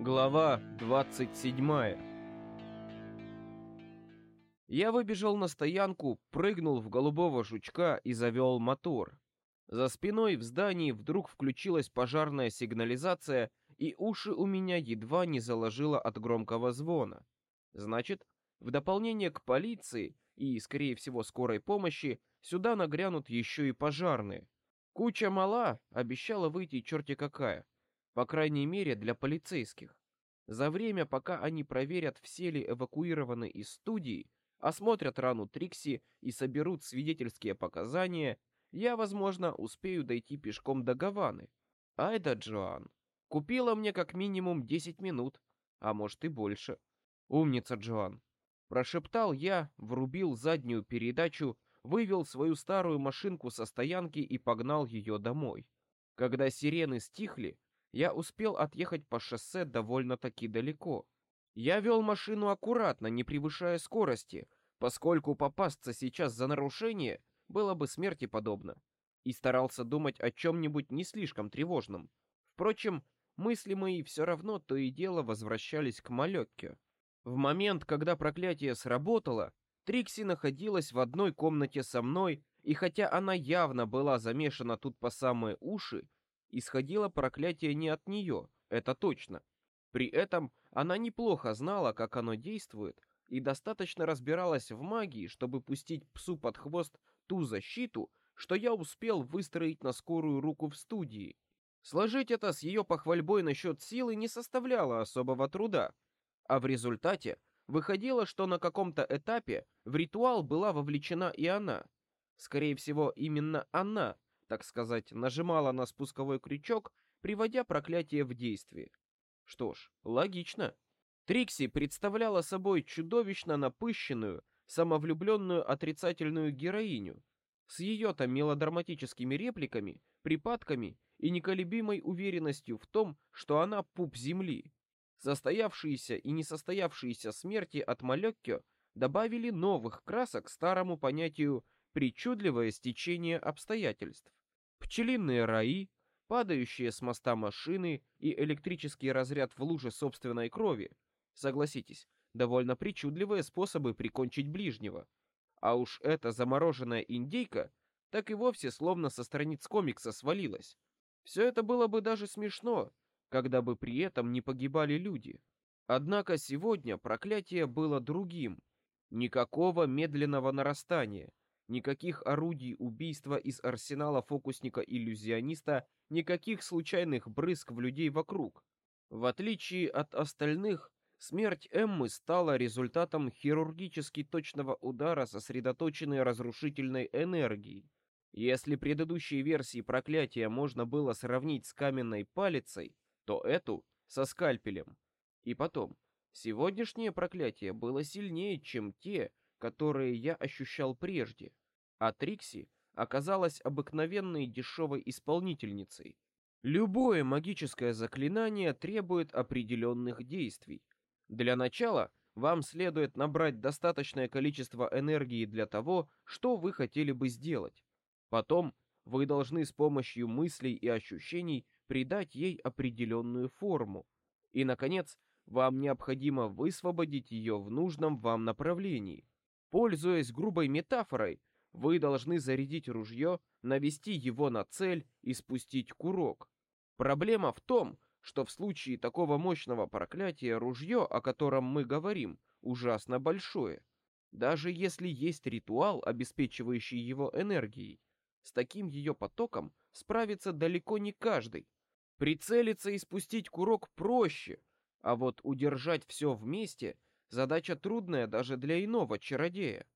Глава 27 Я выбежал на стоянку, прыгнул в голубого жучка и завел мотор. За спиной в здании вдруг включилась пожарная сигнализация, и уши у меня едва не заложило от громкого звона. Значит, в дополнение к полиции и, скорее всего, скорой помощи, сюда нагрянут еще и пожарные. Куча мала обещала выйти черти какая, по крайней мере для полицейских. За время, пока они проверят, все ли эвакуированы из студии, осмотрят рану Трикси и соберут свидетельские показания, я, возможно, успею дойти пешком до Гаваны. Айда Джоан. Купила мне как минимум 10 минут, а может и больше. Умница Джоан. Прошептал я, врубил заднюю передачу, вывел свою старую машинку со стоянки и погнал ее домой. Когда сирены стихли, я успел отъехать по шоссе довольно-таки далеко. Я вел машину аккуратно, не превышая скорости, поскольку попасться сейчас за нарушение было бы смерти подобно, и старался думать о чем-нибудь не слишком тревожном. Впрочем, мысли мои все равно то и дело возвращались к Малекке. В момент, когда проклятие сработало, Трикси находилась в одной комнате со мной, и хотя она явно была замешана тут по самые уши, исходило проклятие не от нее, это точно. При этом она неплохо знала, как оно действует, и достаточно разбиралась в магии, чтобы пустить псу под хвост ту защиту, что я успел выстроить на скорую руку в студии. Сложить это с ее похвальбой насчет силы не составляло особого труда, а в результате выходило, что на каком-то этапе в ритуал была вовлечена и она. Скорее всего, именно она так сказать, нажимала на спусковой крючок, приводя проклятие в действие. Что ж, логично. Трикси представляла собой чудовищно напыщенную, самовлюбленную отрицательную героиню с ее-то мелодраматическими репликами, припадками и неколебимой уверенностью в том, что она пуп земли. Состоявшиеся и несостоявшиеся смерти от Малеккё добавили новых красок старому понятию «причудливое стечение обстоятельств» пчелиные раи, падающие с моста машины и электрический разряд в луже собственной крови. Согласитесь, довольно причудливые способы прикончить ближнего. А уж эта замороженная индейка так и вовсе словно со страниц комикса свалилась. Все это было бы даже смешно, когда бы при этом не погибали люди. Однако сегодня проклятие было другим. Никакого медленного нарастания, Никаких орудий убийства из арсенала фокусника-иллюзиониста, никаких случайных брызг в людей вокруг. В отличие от остальных, смерть Эммы стала результатом хирургически точного удара сосредоточенной разрушительной энергией. Если предыдущие версии проклятия можно было сравнить с каменной палицей, то эту — со скальпелем. И потом, сегодняшнее проклятие было сильнее, чем те, которые я ощущал прежде а Трикси оказалась обыкновенной дешевой исполнительницей. Любое магическое заклинание требует определенных действий. Для начала вам следует набрать достаточное количество энергии для того, что вы хотели бы сделать. Потом вы должны с помощью мыслей и ощущений придать ей определенную форму. И, наконец, вам необходимо высвободить ее в нужном вам направлении. Пользуясь грубой метафорой, вы должны зарядить ружье, навести его на цель и спустить курок. Проблема в том, что в случае такого мощного проклятия ружье, о котором мы говорим, ужасно большое. Даже если есть ритуал, обеспечивающий его энергией, с таким ее потоком справится далеко не каждый. Прицелиться и спустить курок проще, а вот удержать все вместе задача трудная даже для иного чародея.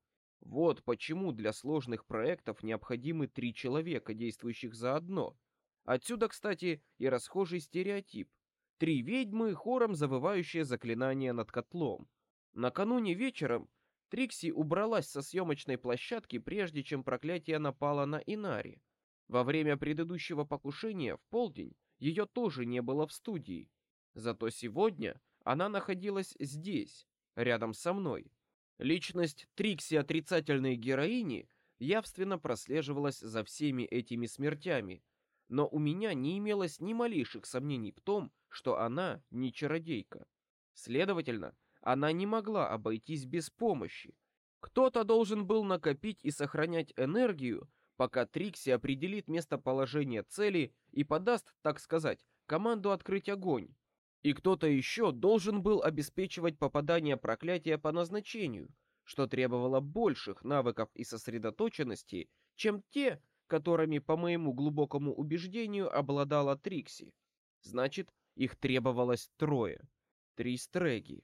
Вот почему для сложных проектов необходимы три человека, действующих заодно. Отсюда, кстати, и расхожий стереотип. Три ведьмы, хором завывающие заклинания над котлом. Накануне вечером Трикси убралась со съемочной площадки, прежде чем проклятие напало на Инари. Во время предыдущего покушения в полдень ее тоже не было в студии. Зато сегодня она находилась здесь, рядом со мной. Личность Трикси отрицательной героини явственно прослеживалась за всеми этими смертями, но у меня не имелось ни малейших сомнений в том, что она не чародейка. Следовательно, она не могла обойтись без помощи. Кто-то должен был накопить и сохранять энергию, пока Трикси определит местоположение цели и подаст, так сказать, команду открыть огонь. И кто-то еще должен был обеспечивать попадание проклятия по назначению, что требовало больших навыков и сосредоточенности, чем те, которыми, по моему глубокому убеждению, обладала Трикси. Значит, их требовалось трое. Три стреги.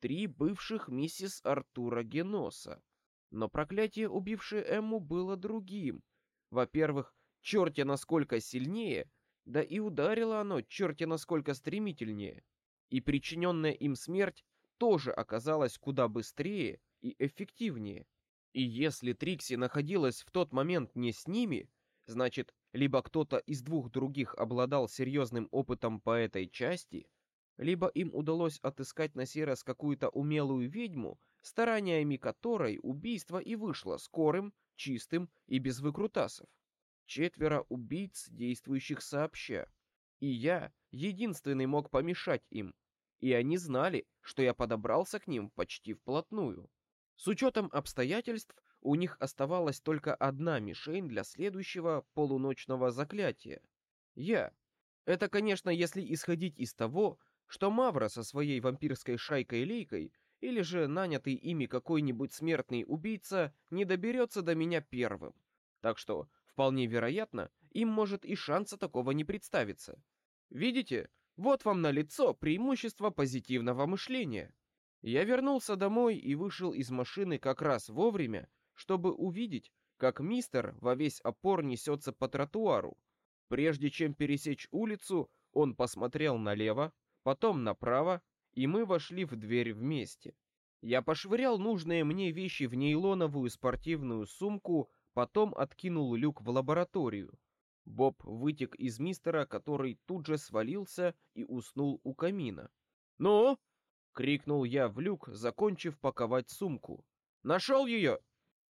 Три бывших миссис Артура Геноса. Но проклятие, убившее Эмму, было другим. Во-первых, черти насколько сильнее, да и ударило оно черти насколько стремительнее. И причиненная им смерть тоже оказалась куда быстрее и эффективнее. И если Трикси находилась в тот момент не с ними, значит, либо кто-то из двух других обладал серьезным опытом по этой части, либо им удалось отыскать на сей раз какую-то умелую ведьму, стараниями которой убийство и вышло скорым, чистым и без выкрутасов. Четверо убийц, действующих сообща. И я единственный мог помешать им. И они знали, что я подобрался к ним почти вплотную. С учетом обстоятельств, у них оставалась только одна мишень для следующего полуночного заклятия. Я. Это, конечно, если исходить из того, что Мавра со своей вампирской шайкой-лейкой или же нанятый ими какой-нибудь смертный убийца не доберется до меня первым. Так что, вполне вероятно, им может и шанса такого не представиться. Видите, вот вам на лицо преимущество позитивного мышления. Я вернулся домой и вышел из машины как раз вовремя, чтобы увидеть, как мистер во весь опор несется по тротуару. Прежде чем пересечь улицу, он посмотрел налево, потом направо, и мы вошли в дверь вместе. Я пошвырял нужные мне вещи в нейлоновую спортивную сумку, потом откинул люк в лабораторию. Боб вытек из мистера, который тут же свалился и уснул у камина. «Ну?» — крикнул я в люк, закончив паковать сумку. «Нашел ее?»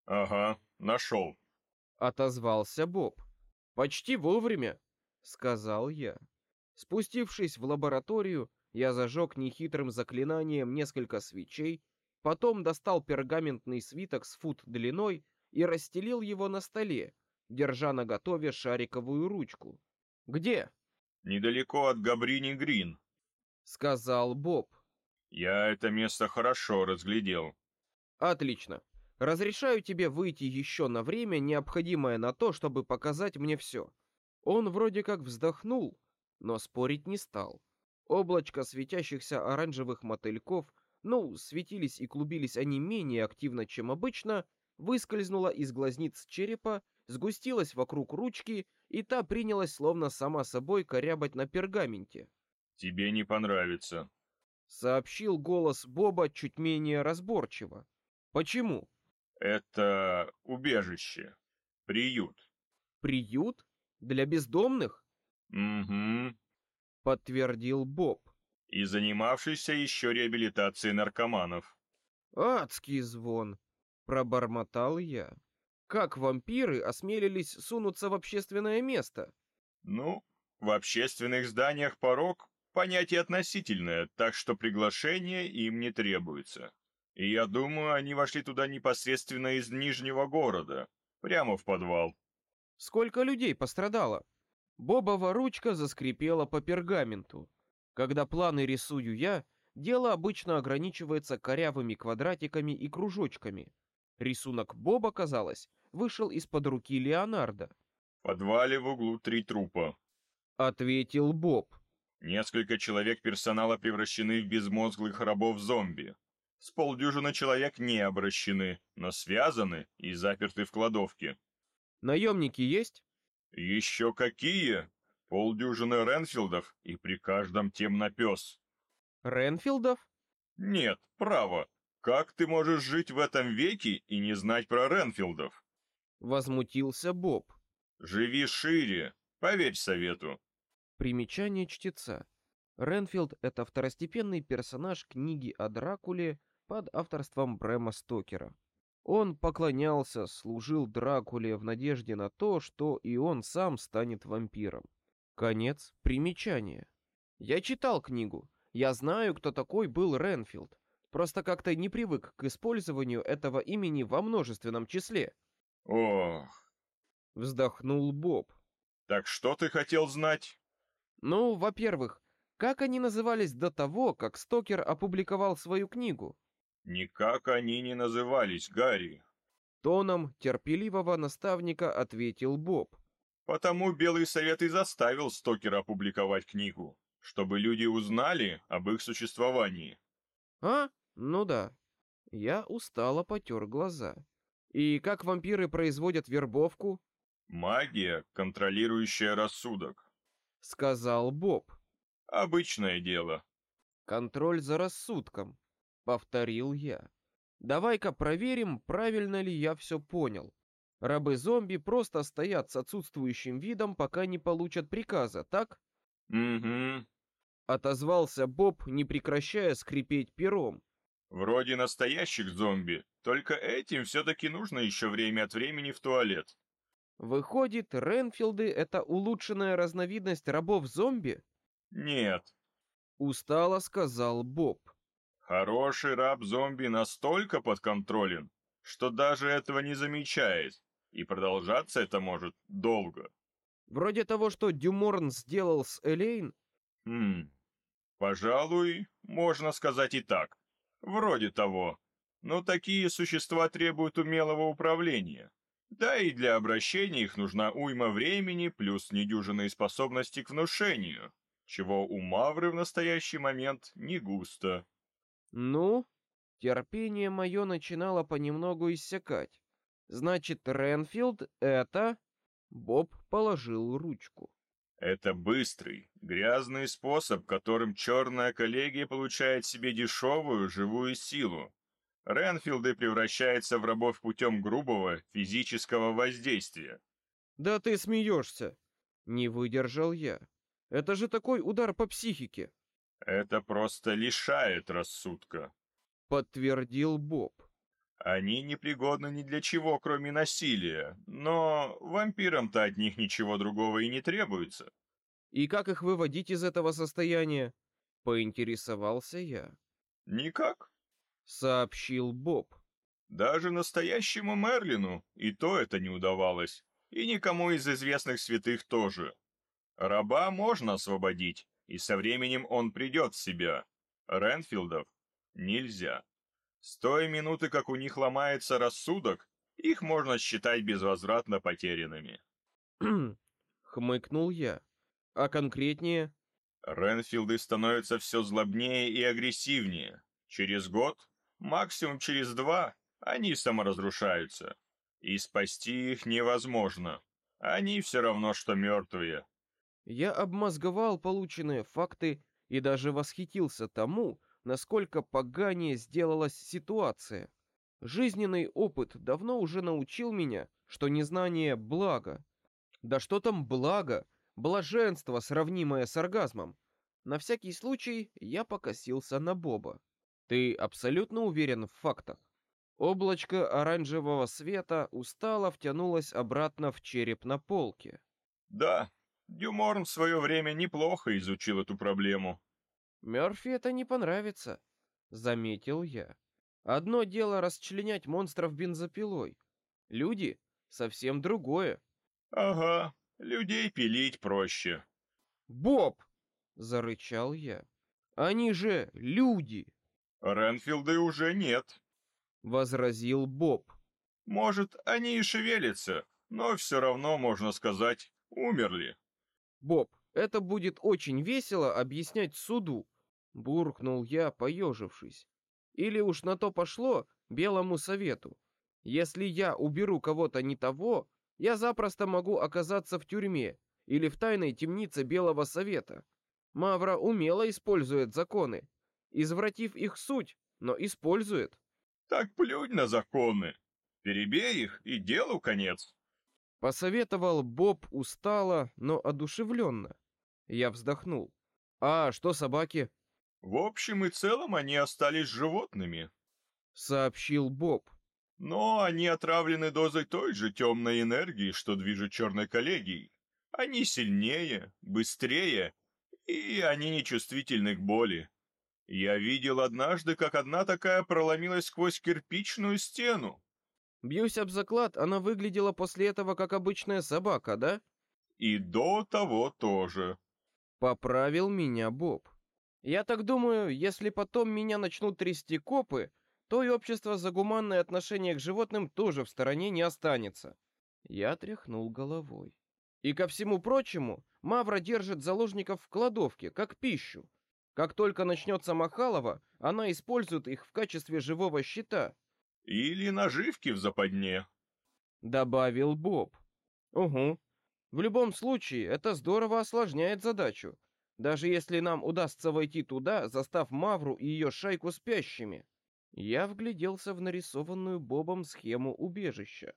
«Ага, нашел», — отозвался Боб. «Почти вовремя», — сказал я. Спустившись в лабораторию, я зажег нехитрым заклинанием несколько свечей, потом достал пергаментный свиток с фут длиной и расстелил его на столе, держа на готове шариковую ручку. «Где?» «Недалеко от Габрини Грин», — сказал Боб. «Я это место хорошо разглядел». «Отлично. Разрешаю тебе выйти еще на время, необходимое на то, чтобы показать мне все». Он вроде как вздохнул, но спорить не стал. Облачко светящихся оранжевых мотыльков, ну, светились и клубились они менее активно, чем обычно, выскользнуло из глазниц черепа, сгустилось вокруг ручки, и та принялась словно сама собой корябать на пергаменте. «Тебе не понравится», — сообщил голос Боба чуть менее разборчиво. «Почему?» «Это убежище. Приют». «Приют? Для бездомных?» «Угу», — подтвердил Боб. «И занимавшийся еще реабилитацией наркоманов». «Адский звон!» — пробормотал я. «Как вампиры осмелились сунуться в общественное место?» «Ну, в общественных зданиях порог — понятие относительное, так что приглашение им не требуется. И я думаю, они вошли туда непосредственно из Нижнего города, прямо в подвал». «Сколько людей пострадало?» Бобова ручка заскрипела по пергаменту. Когда планы рисую я, дело обычно ограничивается корявыми квадратиками и кружочками. Рисунок Боба, казалось, вышел из-под руки Леонардо. «В подвале в углу три трупа», — ответил Боб. «Несколько человек персонала превращены в безмозглых рабов-зомби. С полдюжины человек не обращены, но связаны и заперты в кладовке». «Наемники есть?» «Еще какие? Полдюжины Ренфилдов и при каждом темнопес». «Ренфилдов?» «Нет, право. Как ты можешь жить в этом веке и не знать про Ренфилдов?» Возмутился Боб. «Живи шире, поверь совету». Примечание чтеца. Ренфилд — это второстепенный персонаж книги о Дракуле под авторством Брэма Стокера. Он поклонялся, служил Дракуле в надежде на то, что и он сам станет вампиром. Конец примечания. Я читал книгу. Я знаю, кто такой был Ренфилд. Просто как-то не привык к использованию этого имени во множественном числе. Ох, Вздохнул Боб. так что ты хотел знать? Ну, во-первых, как они назывались до того, как Стокер опубликовал свою книгу? Никак они не назывались, Гарри. Тоном терпеливого наставника ответил Боб. Потому Белый Совет и заставил Стокера опубликовать книгу, чтобы люди узнали об их существовании. А? Ну да. Я устало потер глаза. И как вампиры производят вербовку? Магия, контролирующая рассудок. Сказал Боб. Обычное дело. Контроль за рассудком. Повторил я. Давай-ка проверим, правильно ли я все понял. Рабы-зомби просто стоят с отсутствующим видом, пока не получат приказа, так? Угу. Отозвался Боб, не прекращая скрипеть пером. Вроде настоящих зомби, только этим все-таки нужно еще время от времени в туалет. Выходит, Ренфилды — это улучшенная разновидность рабов-зомби? Нет, Устало сказал Боб. хороший раб-зомби настолько подконтролен, что даже этого не замечает, и продолжаться это может долго. Вроде того, что Дюморн сделал с Элейн? Хм, пожалуй, можно сказать и так. Вроде того. Но такие существа требуют умелого управления. Да и для обращения их нужна уйма времени плюс недюжинные способности к внушению, чего у Мавры в настоящий момент не густо. Ну, терпение мое начинало понемногу иссякать. Значит, Ренфилд — это... Боб положил ручку. Это быстрый, грязный способ, которым черная коллегия получает себе дешевую, живую силу. Ренфилды превращаются в рабов путем грубого физического воздействия. Да ты смеешься. Не выдержал я. Это же такой удар по психике. Это просто лишает рассудка. Подтвердил Боб. Они непригодны ни для чего, кроме насилия, но вампирам-то от них ничего другого и не требуется. И как их выводить из этого состояния? Поинтересовался я. Никак. Сообщил Боб. Даже настоящему Мерлину и то это не удавалось. И никому из известных святых тоже. Раба можно освободить, и со временем он придет в себя. Ренфилдов нельзя. С той минуты, как у них ломается рассудок, их можно считать безвозвратно потерянными. Хмыкнул я. А конкретнее? Ренфилды становятся все злобнее и агрессивнее. Через год, максимум через два, они саморазрушаются. И спасти их невозможно. Они все равно, что мертвые. Я обмозговал полученные факты и даже восхитился тому, насколько поганее сделалась ситуация. Жизненный опыт давно уже научил меня, что незнание — благо. Да что там благо? Блаженство, сравнимое с оргазмом. На всякий случай я покосился на Боба. Ты абсолютно уверен в фактах? Облачко оранжевого света устало втянулось обратно в череп на полке. Да, Дюморн в свое время неплохо изучил эту проблему. Мёрфи это не понравится, заметил я. Одно дело расчленять монстров бензопилой. Люди совсем другое. Ага, людей пилить проще. Боб, зарычал я. Они же люди, Ренфилды уже нет. возразил Боб. Может, они и шевелятся, но все равно, можно сказать, умерли. Боб, это будет очень весело объяснять суду, буркнул я, поежившись. Или уж на то пошло Белому совету. Если я уберу кого-то не того, я запросто могу оказаться в тюрьме или в тайной темнице Белого совета. Мавра умело использует законы, извратив их суть, но использует. Так плюнь на законы. Перебей их, и делу конец. Посоветовал Боб устало, но одушевленно. Я вздохнул. А что собаки? В общем и целом они остались животными. Сообщил Боб. Но они отравлены дозой той же темной энергии, что движет черной коллегией. Они сильнее, быстрее и они не чувствительны к боли. Я видел однажды, как одна такая проломилась сквозь кирпичную стену. Бьюсь об заклад, она выглядела после этого как обычная собака, да? И до того тоже. Поправил меня Боб. Я так думаю, если потом меня начнут трясти копы, то и общество за гуманное отношение к животным тоже в стороне не останется. Я тряхнул головой. И ко всему прочему, Мавра держит заложников в кладовке, как пищу. Как только начнется Махалова, она использует их в качестве живого щита. Или наживки в западне. Добавил Боб. Угу. В любом случае, это здорово осложняет задачу. Даже если нам удастся войти туда, застав Мавру и ее шайку спящими. Я вгляделся в нарисованную Бобом схему убежища.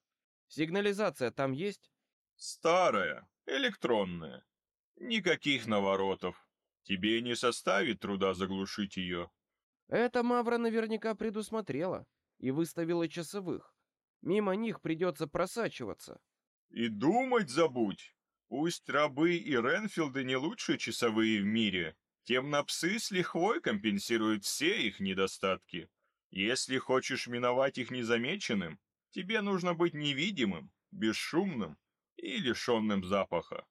Сигнализация там есть? Старая, электронная. Никаких наворотов. Тебе не составит труда заглушить ее. Это Мавра наверняка предусмотрела и выставила часовых. Мимо них придется просачиваться. И думать забудь. Пусть рабы и Ренфилды не лучшие часовые в мире, темнопсы с лихвой компенсируют все их недостатки. Если хочешь миновать их незамеченным, тебе нужно быть невидимым, бесшумным и лишенным запаха.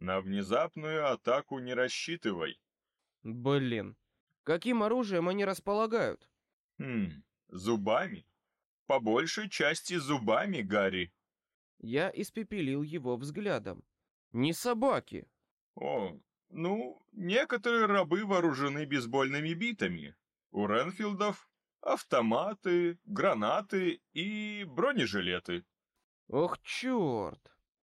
На внезапную атаку не рассчитывай. Блин, каким оружием они располагают? Хм, зубами. По большей части зубами, Гарри. Я испепелил его взглядом. Не собаки. О, ну, некоторые рабы вооружены бейсбольными битами. У Ренфилдов автоматы, гранаты и бронежилеты. Ох, черт!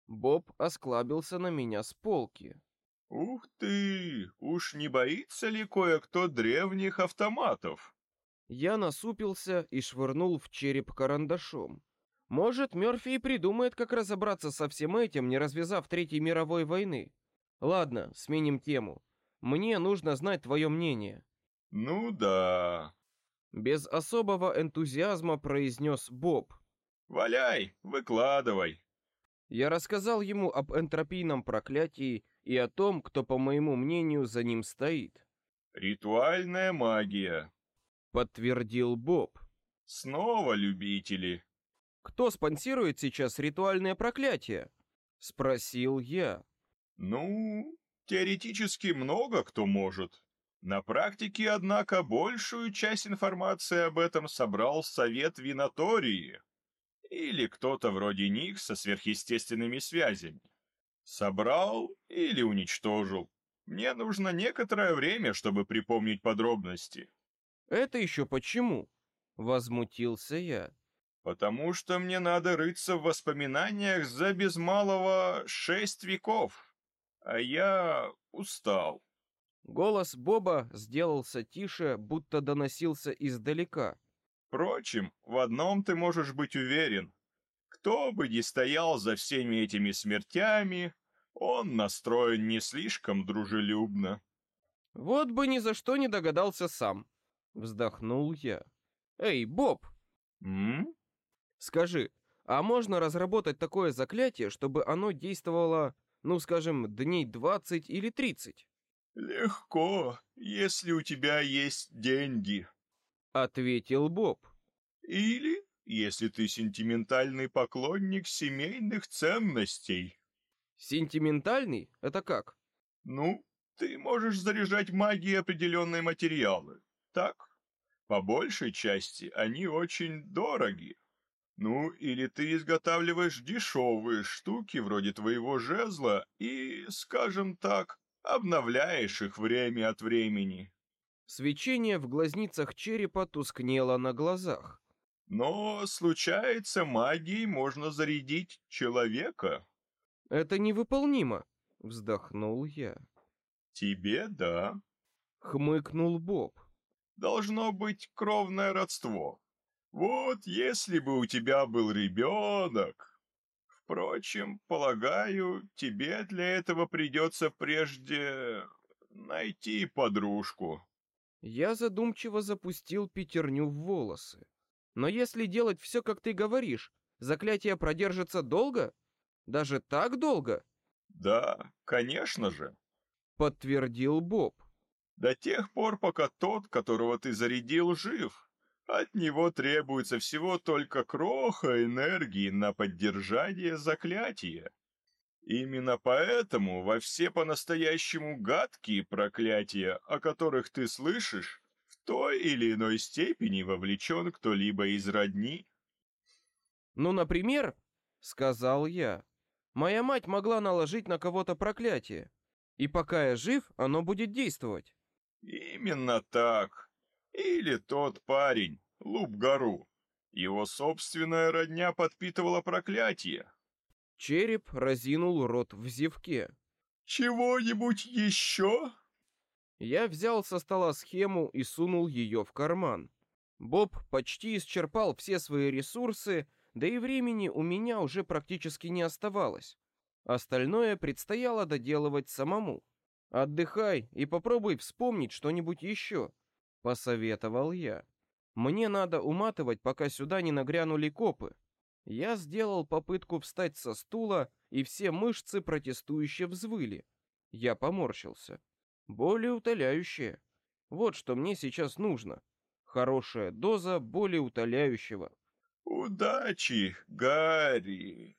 Боб осклабился на меня с полки. Ух ты! Уж не боится ли кое-кто древних автоматов? Я насупился и швырнул в череп карандашом. Может, Мёрфи и придумает, как разобраться со всем этим, не развязав Третьей мировой войны. Ладно, сменим тему. Мне нужно знать твое мнение. Ну да. Без особого энтузиазма произнес Боб. Валяй, выкладывай. Я рассказал ему об энтропийном проклятии и о том, кто, по моему мнению, за ним стоит. Ритуальная магия, подтвердил Боб. Снова любители. Кто спонсирует сейчас ритуальное проклятие? спросил я. Ну, теоретически много кто может. На практике, однако, большую часть информации об этом собрал Совет Винатории или кто-то вроде них со сверхъестественными связями. Собрал или уничтожил. Мне нужно некоторое время, чтобы припомнить подробности. Это еще почему? Возмутился я. Потому что мне надо рыться в воспоминаниях за без малого шесть веков. А я устал. Голос Боба сделался тише, будто доносился издалека. Впрочем, в одном ты можешь быть уверен. Кто бы ни стоял за всеми этими смертями, он настроен не слишком дружелюбно. Вот бы ни за что не догадался сам. Вздохнул я. Эй, Боб! М? Скажи, а можно разработать такое заклятие, чтобы оно действовало, ну, скажем, дней 20 или 30? Легко, если у тебя есть деньги, ответил Боб. Или если ты сентиментальный поклонник семейных ценностей. Сентиментальный? Это как? Ну, ты можешь заряжать магией определенные материалы. Так? По большей части они очень дороги. Ну, или ты изготавливаешь дешевые штуки вроде твоего жезла и, скажем так, обновляешь их время от времени. Свечение в глазницах черепа тускнело на глазах. Но случается, магией можно зарядить человека. Это невыполнимо, вздохнул я. Тебе да, хмыкнул Боб. Должно быть кровное родство. Вот если бы у тебя был ребенок. Впрочем, полагаю, тебе для этого придется прежде найти подружку. Я задумчиво запустил пятерню в волосы. Но если делать все, как ты говоришь, заклятие продержится долго? Даже так долго? Да, конечно же. подтвердил Боб. До тех пор, пока тот, которого ты зарядил, жив. От него требуется всего только кроха энергии на поддержание заклятия. Именно поэтому во все по-настоящему гадкие проклятия, о которых ты слышишь, в той или иной степени вовлечен кто-либо из родни. Ну, например, сказал я, моя мать могла наложить на кого-то проклятие, и пока я жив, оно будет действовать. Именно так. Или тот парень, Луп-гору. Его собственная родня подпитывала проклятие. Череп разинул рот в зевке. «Чего-нибудь еще?» Я взял со стола схему и сунул ее в карман. Боб почти исчерпал все свои ресурсы, да и времени у меня уже практически не оставалось. Остальное предстояло доделывать самому. Отдыхай и попробуй вспомнить что-нибудь еще, посоветовал я. Мне надо уматывать, пока сюда не нагрянули копы. Я сделал попытку встать со стула, и все мышцы протестующе взвыли. Я поморщился. Более утоляющее. Вот что мне сейчас нужно. Хорошая доза более утоляющего. Удачи, Гарри.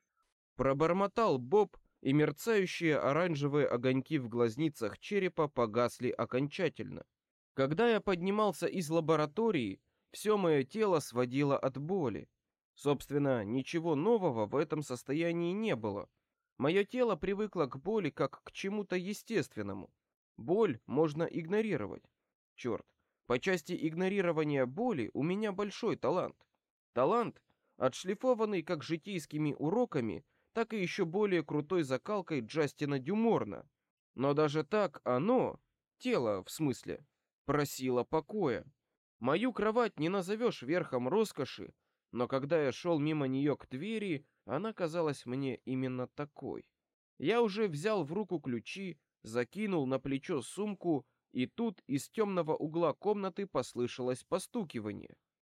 Пробормотал Боб, и мерцающие оранжевые огоньки в глазницах черепа погасли окончательно. Когда я поднимался из лаборатории, все мое тело сводило от боли. Собственно, ничего нового в этом состоянии не было. Мое тело привыкло к боли как к чему-то естественному. Боль можно игнорировать. Черт, по части игнорирования боли у меня большой талант. Талант, отшлифованный как житейскими уроками, так и еще более крутой закалкой Джастина Дюморна. Но даже так оно, тело в смысле, просило покоя. Мою кровать не назовешь верхом роскоши, но когда я шел мимо нее к двери, она казалась мне именно такой. Я уже взял в руку ключи, закинул на плечо сумку, и тут из темного угла комнаты послышалось постукивание.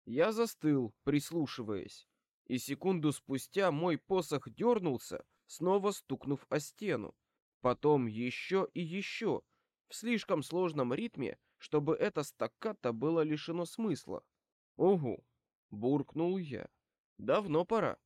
Я застыл, прислушиваясь, и секунду спустя мой посох дернулся, снова стукнув о стену. Потом еще и еще, в слишком сложном ритме, чтобы это стаккато было лишено смысла. Угу, буркнул я. Давно пора.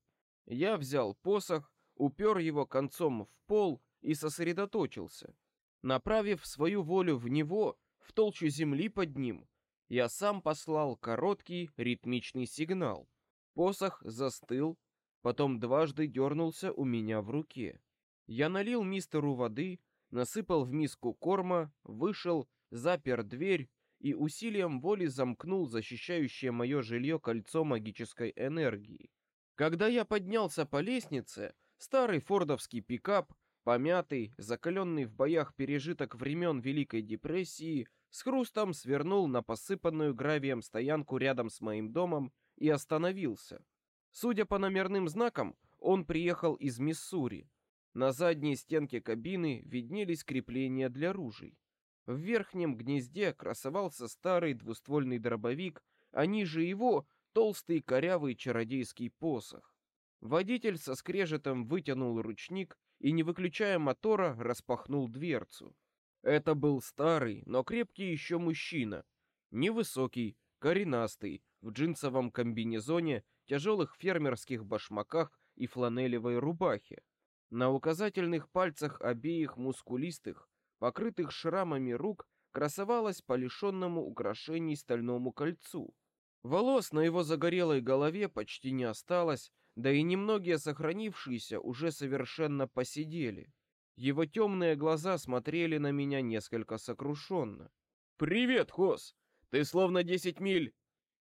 Я взял посох, упер его концом в пол и сосредоточился. Направив свою волю в него, в толщу земли под ним, я сам послал короткий ритмичный сигнал. Посох застыл, потом дважды дернулся у меня в руке. Я налил мистеру воды, насыпал в миску корма, вышел запер дверь и усилием воли замкнул защищающее мое жилье кольцо магической энергии. Когда я поднялся по лестнице, старый фордовский пикап, помятый, закаленный в боях пережиток времен Великой депрессии, с хрустом свернул на посыпанную гравием стоянку рядом с моим домом и остановился. Судя по номерным знакам, он приехал из Миссури. На задней стенке кабины виднелись крепления для ружей. В верхнем гнезде красовался старый двуствольный дробовик, а ниже его толстый корявый чародейский посох. Водитель со скрежетом вытянул ручник и, не выключая мотора, распахнул дверцу. Это был старый, но крепкий еще мужчина. Невысокий, коренастый, в джинсовом комбинезоне, тяжелых фермерских башмаках и фланелевой рубахе. На указательных пальцах обеих мускулистых, покрытых шрамами рук, красовалось по лишенному украшений стальному кольцу. Волос на его загорелой голове почти не осталось, да и немногие сохранившиеся уже совершенно посидели. Его темные глаза смотрели на меня несколько сокрушенно. «Привет, Хос! Ты словно десять миль...»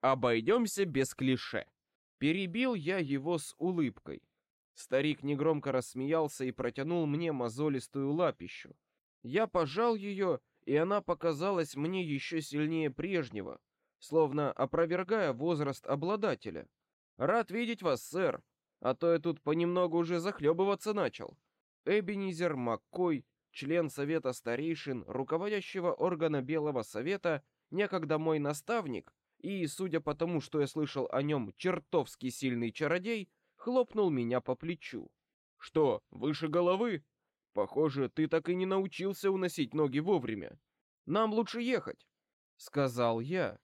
«Обойдемся без клише!» Перебил я его с улыбкой. Старик негромко рассмеялся и протянул мне мозолистую лапищу. Я пожал ее, и она показалась мне еще сильнее прежнего, словно опровергая возраст обладателя. Рад видеть вас, сэр, а то я тут понемногу уже захлебываться начал. Эбенизер Маккой, член Совета Старейшин, руководящего органа Белого Совета, некогда мой наставник, и, судя по тому, что я слышал о нем, чертовски сильный чародей, хлопнул меня по плечу. «Что, выше головы?» Похоже, ты так и не научился уносить ноги вовремя. Нам лучше ехать, сказал я.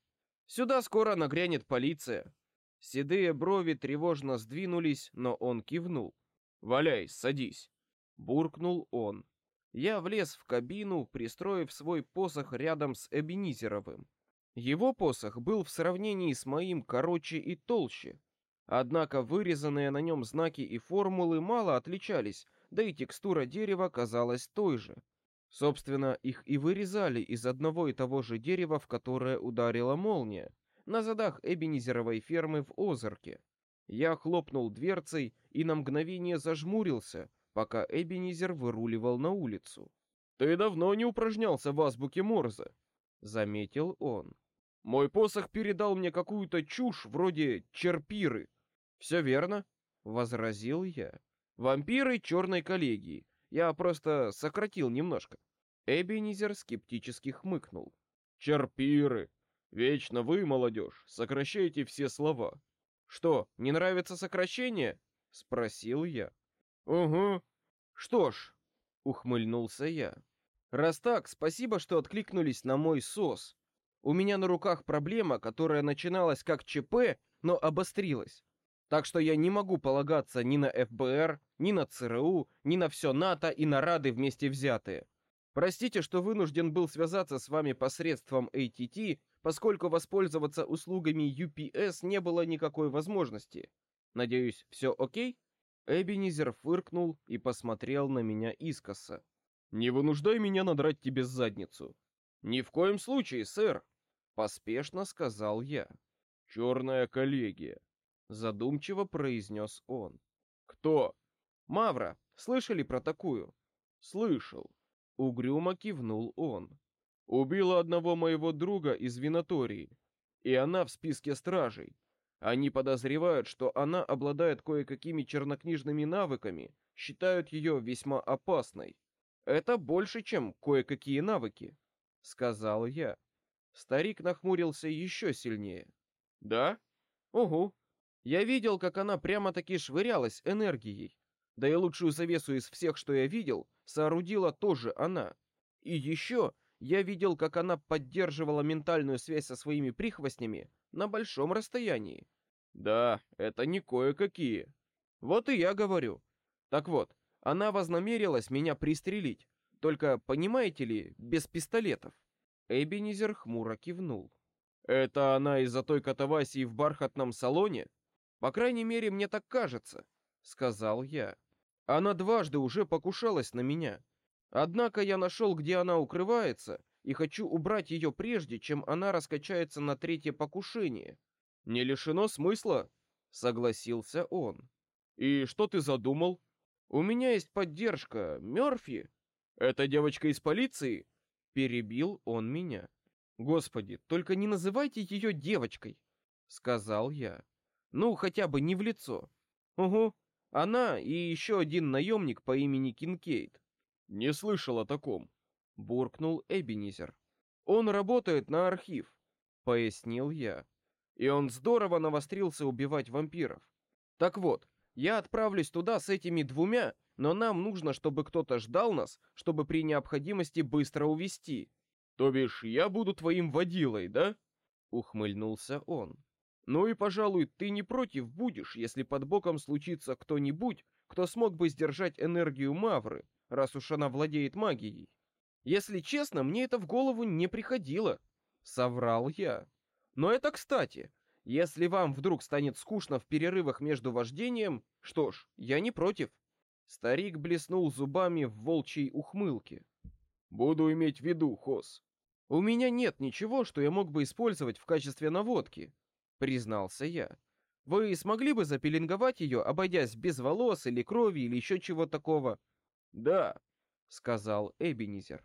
Сюда скоро нагрянет полиция. Седые брови тревожно сдвинулись, но он кивнул. Валяй, садись, буркнул он. Я влез в кабину, пристроив свой посох рядом с Эбенизеровым. Его посох был в сравнении с моим короче и толще. Однако вырезанные на нем знаки и формулы мало отличались, да и текстура дерева казалась той же. Собственно, их и вырезали из одного и того же дерева, в которое ударила молния, на задах Эбенизеровой фермы в Озерке. Я хлопнул дверцей и на мгновение зажмурился, пока Эбенизер выруливал на улицу. «Ты давно не упражнялся в азбуке Морзе», — заметил он. «Мой посох передал мне какую-то чушь вроде черпиры». «Все верно», — возразил я. Вампиры черной коллегии. Я просто сократил немножко. Эбенизер скептически хмыкнул. Черпиры. Вечно вы, молодежь, сокращаете все слова. Что, не нравится сокращение? Спросил я. Угу. Что ж, ухмыльнулся я. Раз так, спасибо, что откликнулись на мой сос. У меня на руках проблема, которая начиналась как ЧП, но обострилась. Так что я не могу полагаться ни на ФБР, ни на ЦРУ, ни на все НАТО и на Рады вместе взятые. Простите, что вынужден был связаться с вами посредством ATT, поскольку воспользоваться услугами UPS не было никакой возможности. Надеюсь, все окей? Эбенизер фыркнул и посмотрел на меня искоса. «Не вынуждай меня надрать тебе задницу». «Ни в коем случае, сэр», — поспешно сказал я. «Черная коллегия задумчиво произнес он. Кто? Мавра. Слышали про такую? Слышал. Угрюмо кивнул он. Убила одного моего друга из Винатории, и она в списке стражей. Они подозревают, что она обладает кое-какими чернокнижными навыками, считают ее весьма опасной. Это больше, чем кое-какие навыки, сказал я. Старик нахмурился еще сильнее. Да? Угу. Я видел, как она прямо-таки швырялась энергией. Да и лучшую завесу из всех, что я видел, соорудила тоже она. И еще я видел, как она поддерживала ментальную связь со своими прихвостнями на большом расстоянии. Да, это не кое-какие. Вот и я говорю. Так вот, она вознамерилась меня пристрелить. Только, понимаете ли, без пистолетов. Эбенизер хмуро кивнул. Это она из-за той катавасии в бархатном салоне? По крайней мере, мне так кажется, сказал я. Она дважды уже покушалась на меня. Однако я нашел, где она укрывается, и хочу убрать ее прежде, чем она раскачается на третье покушение. Не лишено смысла, согласился он. И что ты задумал? У меня есть поддержка, Мёрфи. Эта девочка из полиции? Перебил он меня. Господи, только не называйте ее девочкой, сказал я. Ну, хотя бы не в лицо. Угу, она и еще один наемник по имени Кинкейд. Не слышал о таком, буркнул Эбенизер. Он работает на архив, пояснил я. И он здорово навострился убивать вампиров. Так вот, я отправлюсь туда с этими двумя, но нам нужно, чтобы кто-то ждал нас, чтобы при необходимости быстро увести. То бишь, я буду твоим водилой, да? Ухмыльнулся он. Ну и, пожалуй, ты не против будешь, если под боком случится кто-нибудь, кто смог бы сдержать энергию Мавры, раз уж она владеет магией. Если честно, мне это в голову не приходило. Соврал я. Но это кстати. Если вам вдруг станет скучно в перерывах между вождением, что ж, я не против. Старик блеснул зубами в волчьей ухмылке. Буду иметь в виду, Хос. У меня нет ничего, что я мог бы использовать в качестве наводки признался я. Вы смогли бы запеленговать ее, обойдясь без волос или крови или еще чего такого? Да, сказал Эбенизер.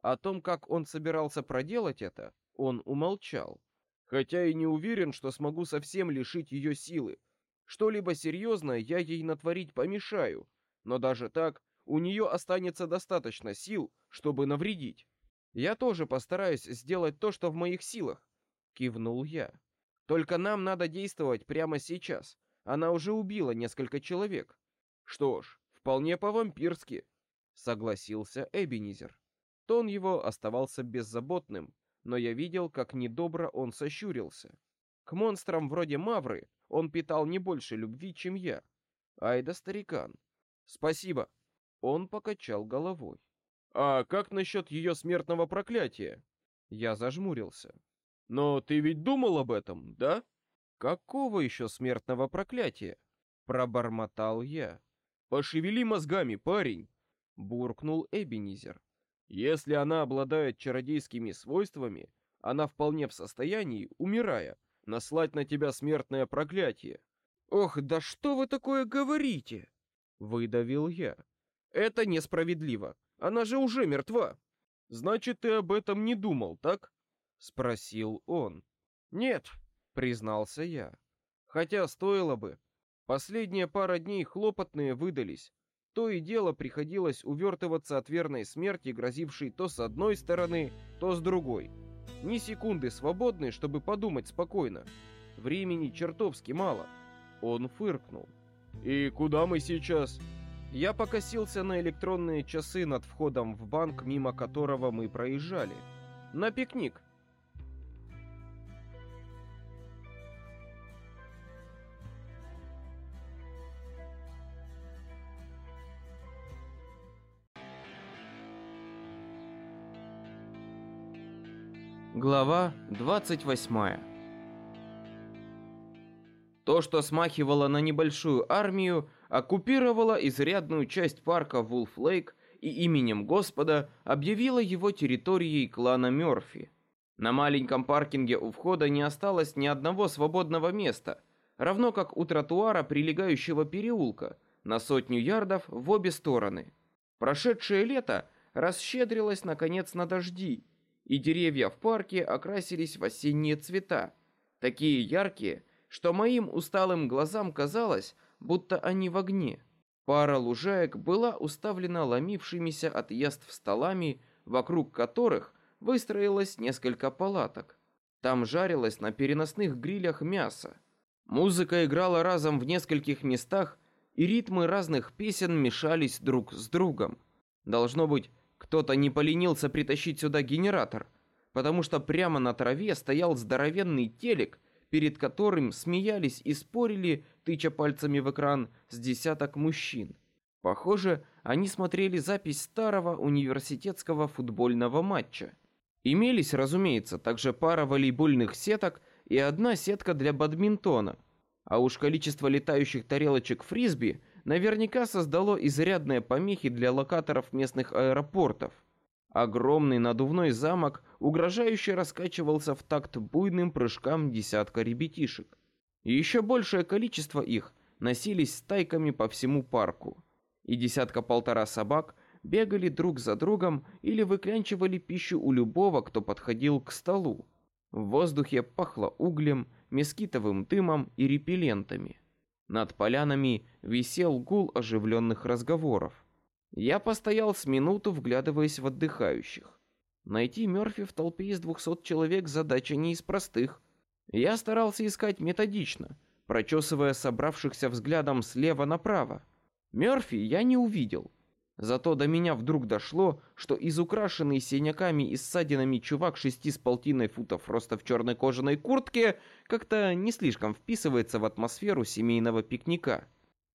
О том, как он собирался проделать это, он умолчал. Хотя и не уверен, что смогу совсем лишить ее силы. Что-либо серьезное я ей натворить помешаю, но даже так у нее останется достаточно сил, чтобы навредить. Я тоже постараюсь сделать то, что в моих силах, кивнул я. Только нам надо действовать прямо сейчас. Она уже убила несколько человек. Что ж, вполне по-вампирски. согласился Эбенизер. Тон его оставался беззаботным, но я видел, как недобро он сощурился. К монстрам вроде Мавры он питал не больше любви, чем я. Ай да старикан. Спасибо. Он покачал головой. А как насчет ее смертного проклятия? Я зажмурился. Но ты ведь думал об этом, да? Какого еще смертного проклятия? Пробормотал я. Пошевели мозгами, парень, буркнул Эбенизер. Если она обладает чародейскими свойствами, она вполне в состоянии, умирая, наслать на тебя смертное проклятие. Ох, да что вы такое говорите? выдавил я. Это несправедливо. Она же уже мертва. Значит, ты об этом не думал, так? Спросил он. Нет, признался я. Хотя стоило бы. Последние пара дней хлопотные выдались. То и дело приходилось увертываться от верной смерти, грозившей то с одной стороны, то с другой. Ни секунды свободной, чтобы подумать спокойно. Времени чертовски мало. Он фыркнул. «И куда мы сейчас?» Я покосился на электронные часы над входом в банк, мимо которого мы проезжали. «На пикник», Глава 28. То, что смахивало на небольшую армию, оккупировало изрядную часть парка Вулф-Лейк и именем Господа объявило его территорией клана Мёрфи. На маленьком паркинге у входа не осталось ни одного свободного места, равно как у тротуара прилегающего переулка на сотню ярдов в обе стороны. Прошедшее лето расщедрилось наконец на дожди, и деревья в парке окрасились в осенние цвета, такие яркие, что моим усталым глазам казалось, будто они в огне. Пара лужаек была уставлена ломившимися от яств столами, вокруг которых выстроилось несколько палаток. Там жарилось на переносных грилях мясо. Музыка играла разом в нескольких местах, и ритмы разных песен мешались друг с другом. Должно быть, кто-то не поленился притащить сюда генератор, потому что прямо на траве стоял здоровенный телек, перед которым смеялись и спорили, тыча пальцами в экран, с десяток мужчин. Похоже, они смотрели запись старого университетского футбольного матча. Имелись, разумеется, также пара волейбольных сеток и одна сетка для бадминтона. А уж количество летающих тарелочек фрисби наверняка создало изрядные помехи для локаторов местных аэропортов. Огромный надувной замок угрожающе раскачивался в такт буйным прыжкам десятка ребятишек. Еще большее количество их носились стайками по всему парку. И десятка-полтора собак бегали друг за другом или выклянчивали пищу у любого, кто подходил к столу. В воздухе пахло углем, мескитовым дымом и репеллентами. Над полянами висел гул оживленных разговоров. Я постоял с минуту, вглядываясь в отдыхающих. Найти Мёрфи в толпе из двухсот человек задача не из простых. Я старался искать методично, прочесывая собравшихся взглядом слева направо. Мёрфи я не увидел. Зато до меня вдруг дошло, что из украшенный синяками и ссадинами чувак шести с полтиной футов роста в черной кожаной куртке как-то не слишком вписывается в атмосферу семейного пикника.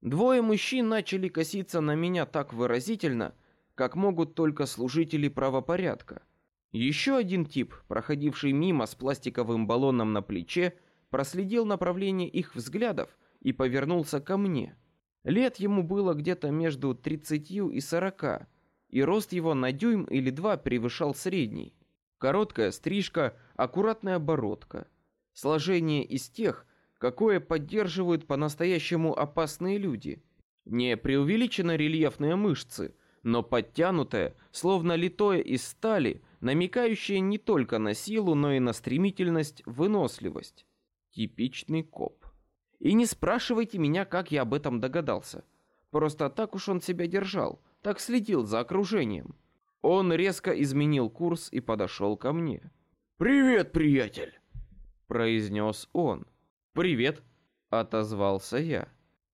Двое мужчин начали коситься на меня так выразительно, как могут только служители правопорядка. Еще один тип, проходивший мимо с пластиковым баллоном на плече, проследил направление их взглядов и повернулся ко мне. Лет ему было где-то между тридцатью и сорока, и рост его на дюйм или два превышал средний. Короткая стрижка, аккуратная бородка. Сложение из тех, какое поддерживают по-настоящему опасные люди. Не преувеличенно рельефные мышцы, но подтянутое, словно литое из стали, намекающее не только на силу, но и на стремительность, выносливость. Типичный коп. И не спрашивайте меня, как я об этом догадался. Просто так уж он себя держал, так следил за окружением. Он резко изменил курс и подошел ко мне. «Привет, приятель!» произнес он. «Привет!» — отозвался я.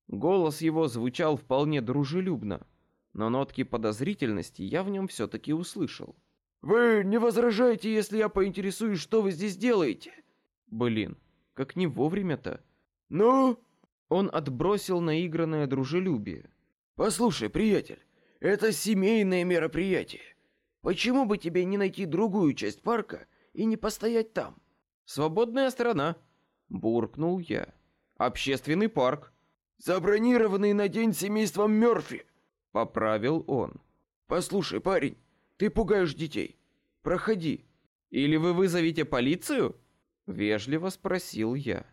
Голос его звучал вполне дружелюбно. но нотки подозрительности я в нем все-таки услышал. «Вы не возражаете, если я поинтересуюсь, что вы здесь делаете?» Блин, как не вовремя-то. «Ну?» Он отбросил наигранное дружелюбие. «Послушай, приятель, это семейное мероприятие. Почему бы тебе не найти другую часть парка и не постоять там?» «Свободная сторона», — буркнул я. «Общественный парк». «Забронированный на день семейством Мёрфи», — поправил он. «Послушай, парень, ты пугаешь детей. Проходи. Или вы вызовете полицию?» Вежливо спросил я.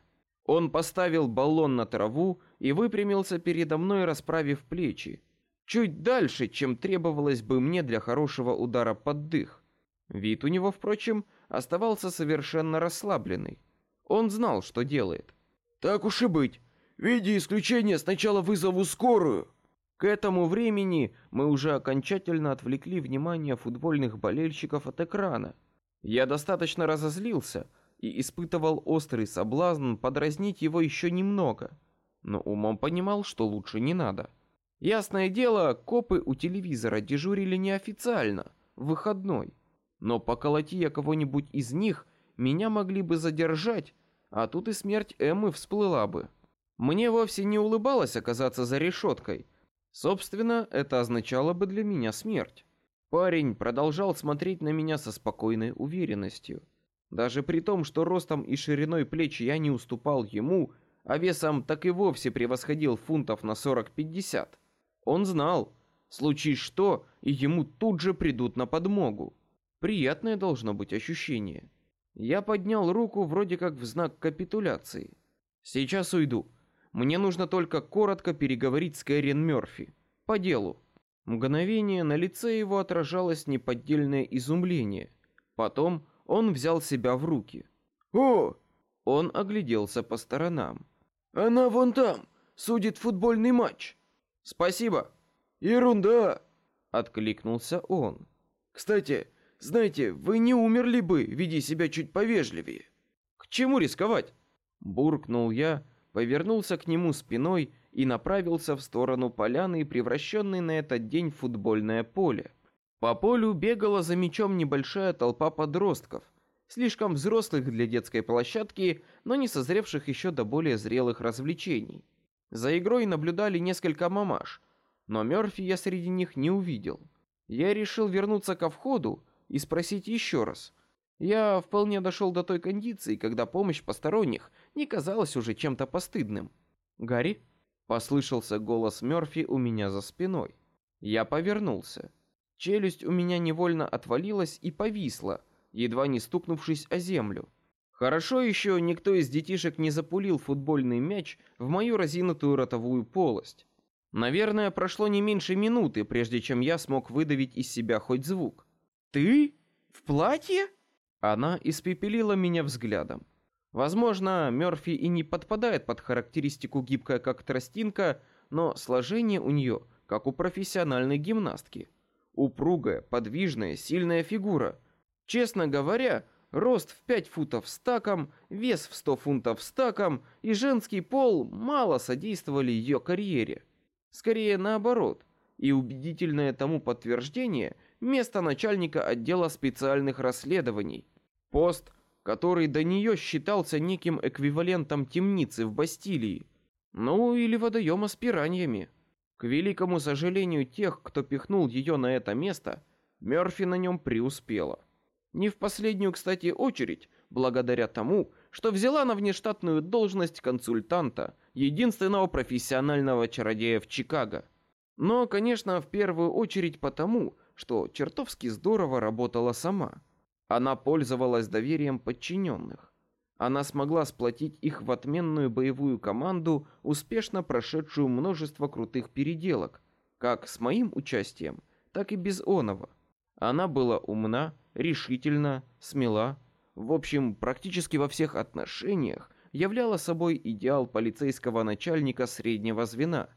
Он поставил баллон на траву и выпрямился передо мной, расправив плечи. Чуть дальше, чем требовалось бы мне для хорошего удара под дых. Вид у него, впрочем, оставался совершенно расслабленный. Он знал, что делает. «Так уж и быть. В виде исключения сначала вызову скорую», к этому времени мы уже окончательно отвлекли внимание футбольных болельщиков от экрана. Я достаточно разозлился и испытывал острый соблазн подразнить его еще немного, но умом понимал, что лучше не надо. Ясное дело, копы у телевизора дежурили неофициально, в выходной. Но поколоти я кого-нибудь из них, меня могли бы задержать, а тут и смерть Эммы всплыла бы. Мне вовсе не улыбалось оказаться за решеткой — Собственно, это означало бы для меня смерть. Парень продолжал смотреть на меня со спокойной уверенностью. Даже при том, что ростом и шириной плеч я не уступал ему, а весом так и вовсе превосходил фунтов на 40-50. Он знал, случись что, и ему тут же придут на подмогу. Приятное должно быть ощущение. Я поднял руку вроде как в знак капитуляции. Сейчас уйду. Мне нужно только коротко переговорить с Кэрин Мёрфи. По делу. Мгновение на лице его отражалось неподдельное изумление. Потом он взял себя в руки. «О!» Он огляделся по сторонам. «Она вон там! Судит футбольный матч!» «Спасибо!» «Ерунда!» Откликнулся он. «Кстати, знаете, вы не умерли бы, веди себя чуть повежливее!» «К чему рисковать?» Буркнул я, повернулся к нему спиной и направился в сторону поляны, превращенной на этот день в футбольное поле. По полю бегала за мячом небольшая толпа подростков, слишком взрослых для детской площадки, но не созревших еще до более зрелых развлечений. За игрой наблюдали несколько мамаш, но Мёрфи я среди них не увидел. Я решил вернуться ко входу и спросить еще раз, я вполне дошел до той кондиции, когда помощь посторонних не казалась уже чем-то постыдным. «Гарри?» — послышался голос Мёрфи у меня за спиной. Я повернулся. Челюсть у меня невольно отвалилась и повисла, едва не стукнувшись о землю. Хорошо еще никто из детишек не запулил футбольный мяч в мою разинутую ротовую полость. Наверное, прошло не меньше минуты, прежде чем я смог выдавить из себя хоть звук. «Ты? В платье?» Она испепелила меня взглядом. Возможно, Мёрфи и не подпадает под характеристику гибкая как тростинка, но сложение у нее как у профессиональной гимнастки. Упругая, подвижная, сильная фигура. Честно говоря, рост в 5 футов стаком, вес в 100 фунтов стаком и женский пол мало содействовали ее карьере. Скорее наоборот. И убедительное тому подтверждение – место начальника отдела специальных расследований. Пост, который до нее считался неким эквивалентом темницы в Бастилии. Ну или водоема с пираньями. К великому сожалению тех, кто пихнул ее на это место, Мёрфи на нем преуспела. Не в последнюю, кстати, очередь, благодаря тому, что взяла на внештатную должность консультанта, единственного профессионального чародея в Чикаго. Но, конечно, в первую очередь потому, что чертовски здорово работала сама. Она пользовалась доверием подчиненных. Она смогла сплотить их в отменную боевую команду, успешно прошедшую множество крутых переделок, как с моим участием, так и без оного. Она была умна, решительна, смела, в общем, практически во всех отношениях являла собой идеал полицейского начальника среднего звена,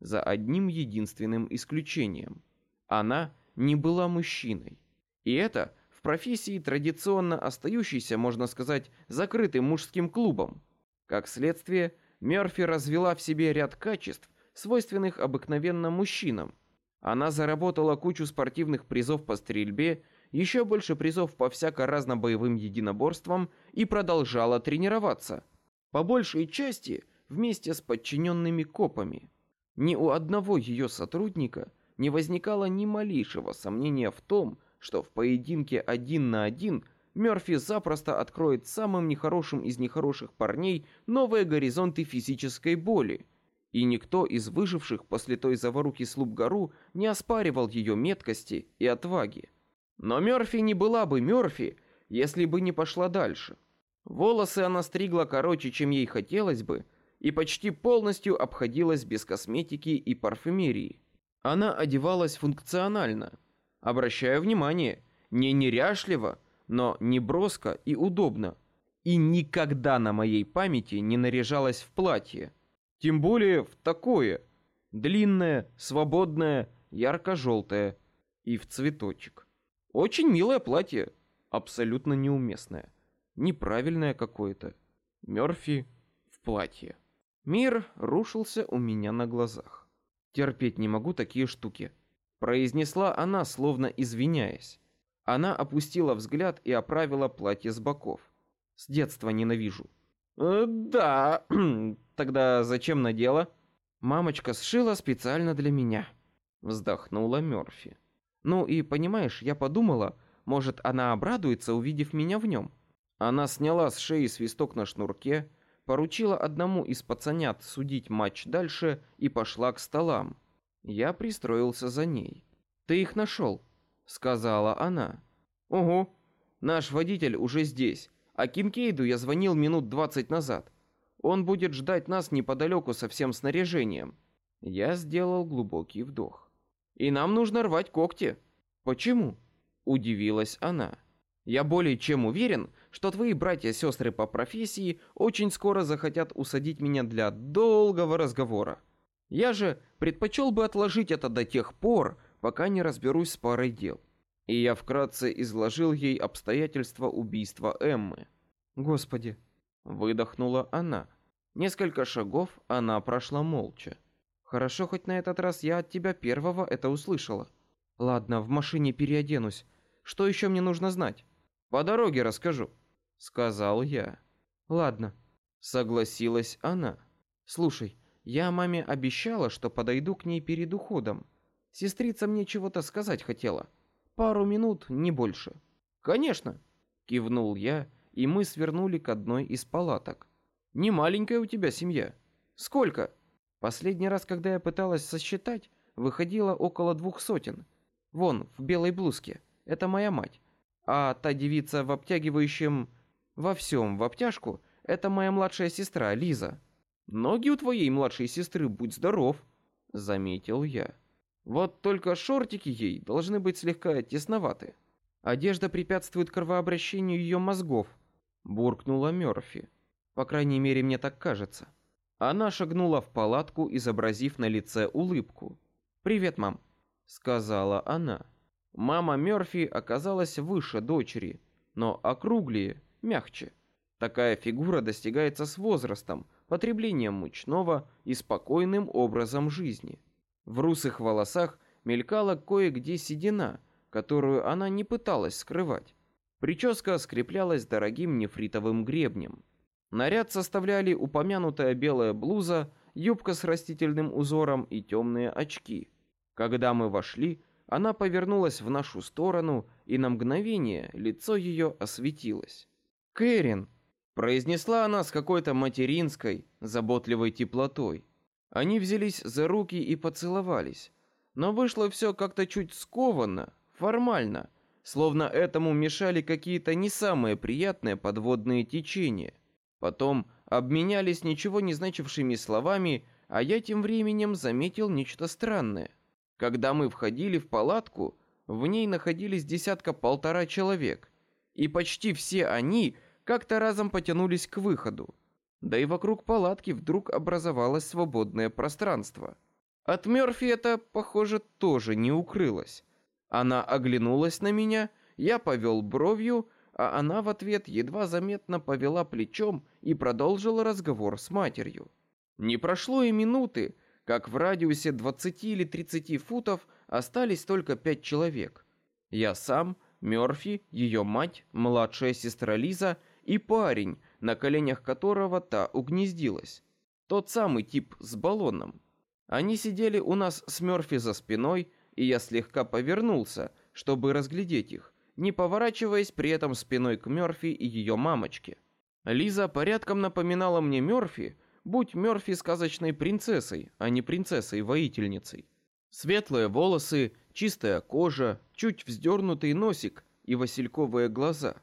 за одним единственным исключением. Она не была мужчиной. И это профессии традиционно остающейся, можно сказать, закрытым мужским клубом. Как следствие, Мёрфи развела в себе ряд качеств, свойственных обыкновенно мужчинам. Она заработала кучу спортивных призов по стрельбе, еще больше призов по всяко-разно боевым единоборствам и продолжала тренироваться. По большей части вместе с подчиненными копами. Ни у одного ее сотрудника не возникало ни малейшего сомнения в том, что в поединке один на один Мёрфи запросто откроет самым нехорошим из нехороших парней новые горизонты физической боли. И никто из выживших после той заварухи с Лубгару не оспаривал ее меткости и отваги. Но Мёрфи не была бы Мёрфи, если бы не пошла дальше. Волосы она стригла короче, чем ей хотелось бы, и почти полностью обходилась без косметики и парфюмерии. Она одевалась функционально, обращая внимание, не неряшливо, но не броско и удобно. И никогда на моей памяти не наряжалась в платье. Тем более в такое. Длинное, свободное, ярко-желтое и в цветочек. Очень милое платье, абсолютно неуместное. Неправильное какое-то. Мёрфи в платье. Мир рушился у меня на глазах. Терпеть не могу такие штуки, произнесла она, словно извиняясь. Она опустила взгляд и оправила платье с боков. С детства ненавижу. «Э, да, тогда зачем надела? Мамочка сшила специально для меня, вздохнула Мёрфи. Ну и понимаешь, я подумала, может, она обрадуется, увидев меня в нем. Она сняла с шеи свисток на шнурке, поручила одному из пацанят судить матч дальше и пошла к столам. Я пристроился за ней. Ты их нашел? сказала она. Ого, наш водитель уже здесь, а Кинкейду я звонил минут двадцать назад. Он будет ждать нас неподалеку со всем снаряжением. Я сделал глубокий вдох. И нам нужно рвать когти. Почему? Удивилась она. Я более чем уверен, что твои братья-сестры по профессии очень скоро захотят усадить меня для долгого разговора. Я же предпочел бы отложить это до тех пор, пока не разберусь с парой дел. И я вкратце изложил ей обстоятельства убийства Эммы. Господи, выдохнула она. Несколько шагов она прошла молча. Хорошо, хоть на этот раз я от тебя первого это услышала. Ладно, в машине переоденусь. Что еще мне нужно знать? По дороге расскажу сказал я. Ладно, согласилась она. Слушай, я маме обещала, что подойду к ней перед уходом. Сестрица мне чего-то сказать хотела. Пару минут, не больше. Конечно, кивнул я, и мы свернули к одной из палаток. Не маленькая у тебя семья. Сколько? Последний раз, когда я пыталась сосчитать, выходило около двух сотен. Вон, в белой блузке. Это моя мать. А та девица в обтягивающем во всем в обтяжку это моя младшая сестра Лиза. Ноги у твоей младшей сестры будь здоров, заметил я. Вот только шортики ей должны быть слегка тесноваты. Одежда препятствует кровообращению ее мозгов, буркнула Мёрфи. По крайней мере, мне так кажется. Она шагнула в палатку, изобразив на лице улыбку. Привет, мам, сказала она. Мама Мёрфи оказалась выше дочери, но округлее мягче. Такая фигура достигается с возрастом, потреблением мучного и спокойным образом жизни. В русых волосах мелькала кое-где седина, которую она не пыталась скрывать. Прическа скреплялась дорогим нефритовым гребнем. Наряд составляли упомянутая белая блуза, юбка с растительным узором и темные очки. Когда мы вошли, она повернулась в нашу сторону, и на мгновение лицо ее осветилось. Кэрин, произнесла она с какой-то материнской, заботливой теплотой. Они взялись за руки и поцеловались, но вышло все как-то чуть скованно, формально, словно этому мешали какие-то не самые приятные подводные течения. Потом обменялись ничего не значившими словами, а я тем временем заметил нечто странное. Когда мы входили в палатку, в ней находились десятка-полтора человек, и почти все они как-то разом потянулись к выходу. Да и вокруг палатки вдруг образовалось свободное пространство. От Мёрфи это, похоже, тоже не укрылось. Она оглянулась на меня, я повел бровью, а она в ответ едва заметно повела плечом и продолжила разговор с матерью. Не прошло и минуты, как в радиусе 20 или 30 футов остались только пять человек. Я сам, Мёрфи, ее мать, младшая сестра Лиза и парень, на коленях которого та угнездилась. Тот самый тип с баллоном. Они сидели у нас с Мёрфи за спиной, и я слегка повернулся, чтобы разглядеть их, не поворачиваясь при этом спиной к Мёрфи и ее мамочке. Лиза порядком напоминала мне Мёрфи, будь Мёрфи сказочной принцессой, а не принцессой-воительницей. Светлые волосы, чистая кожа, чуть вздернутый носик и васильковые глаза.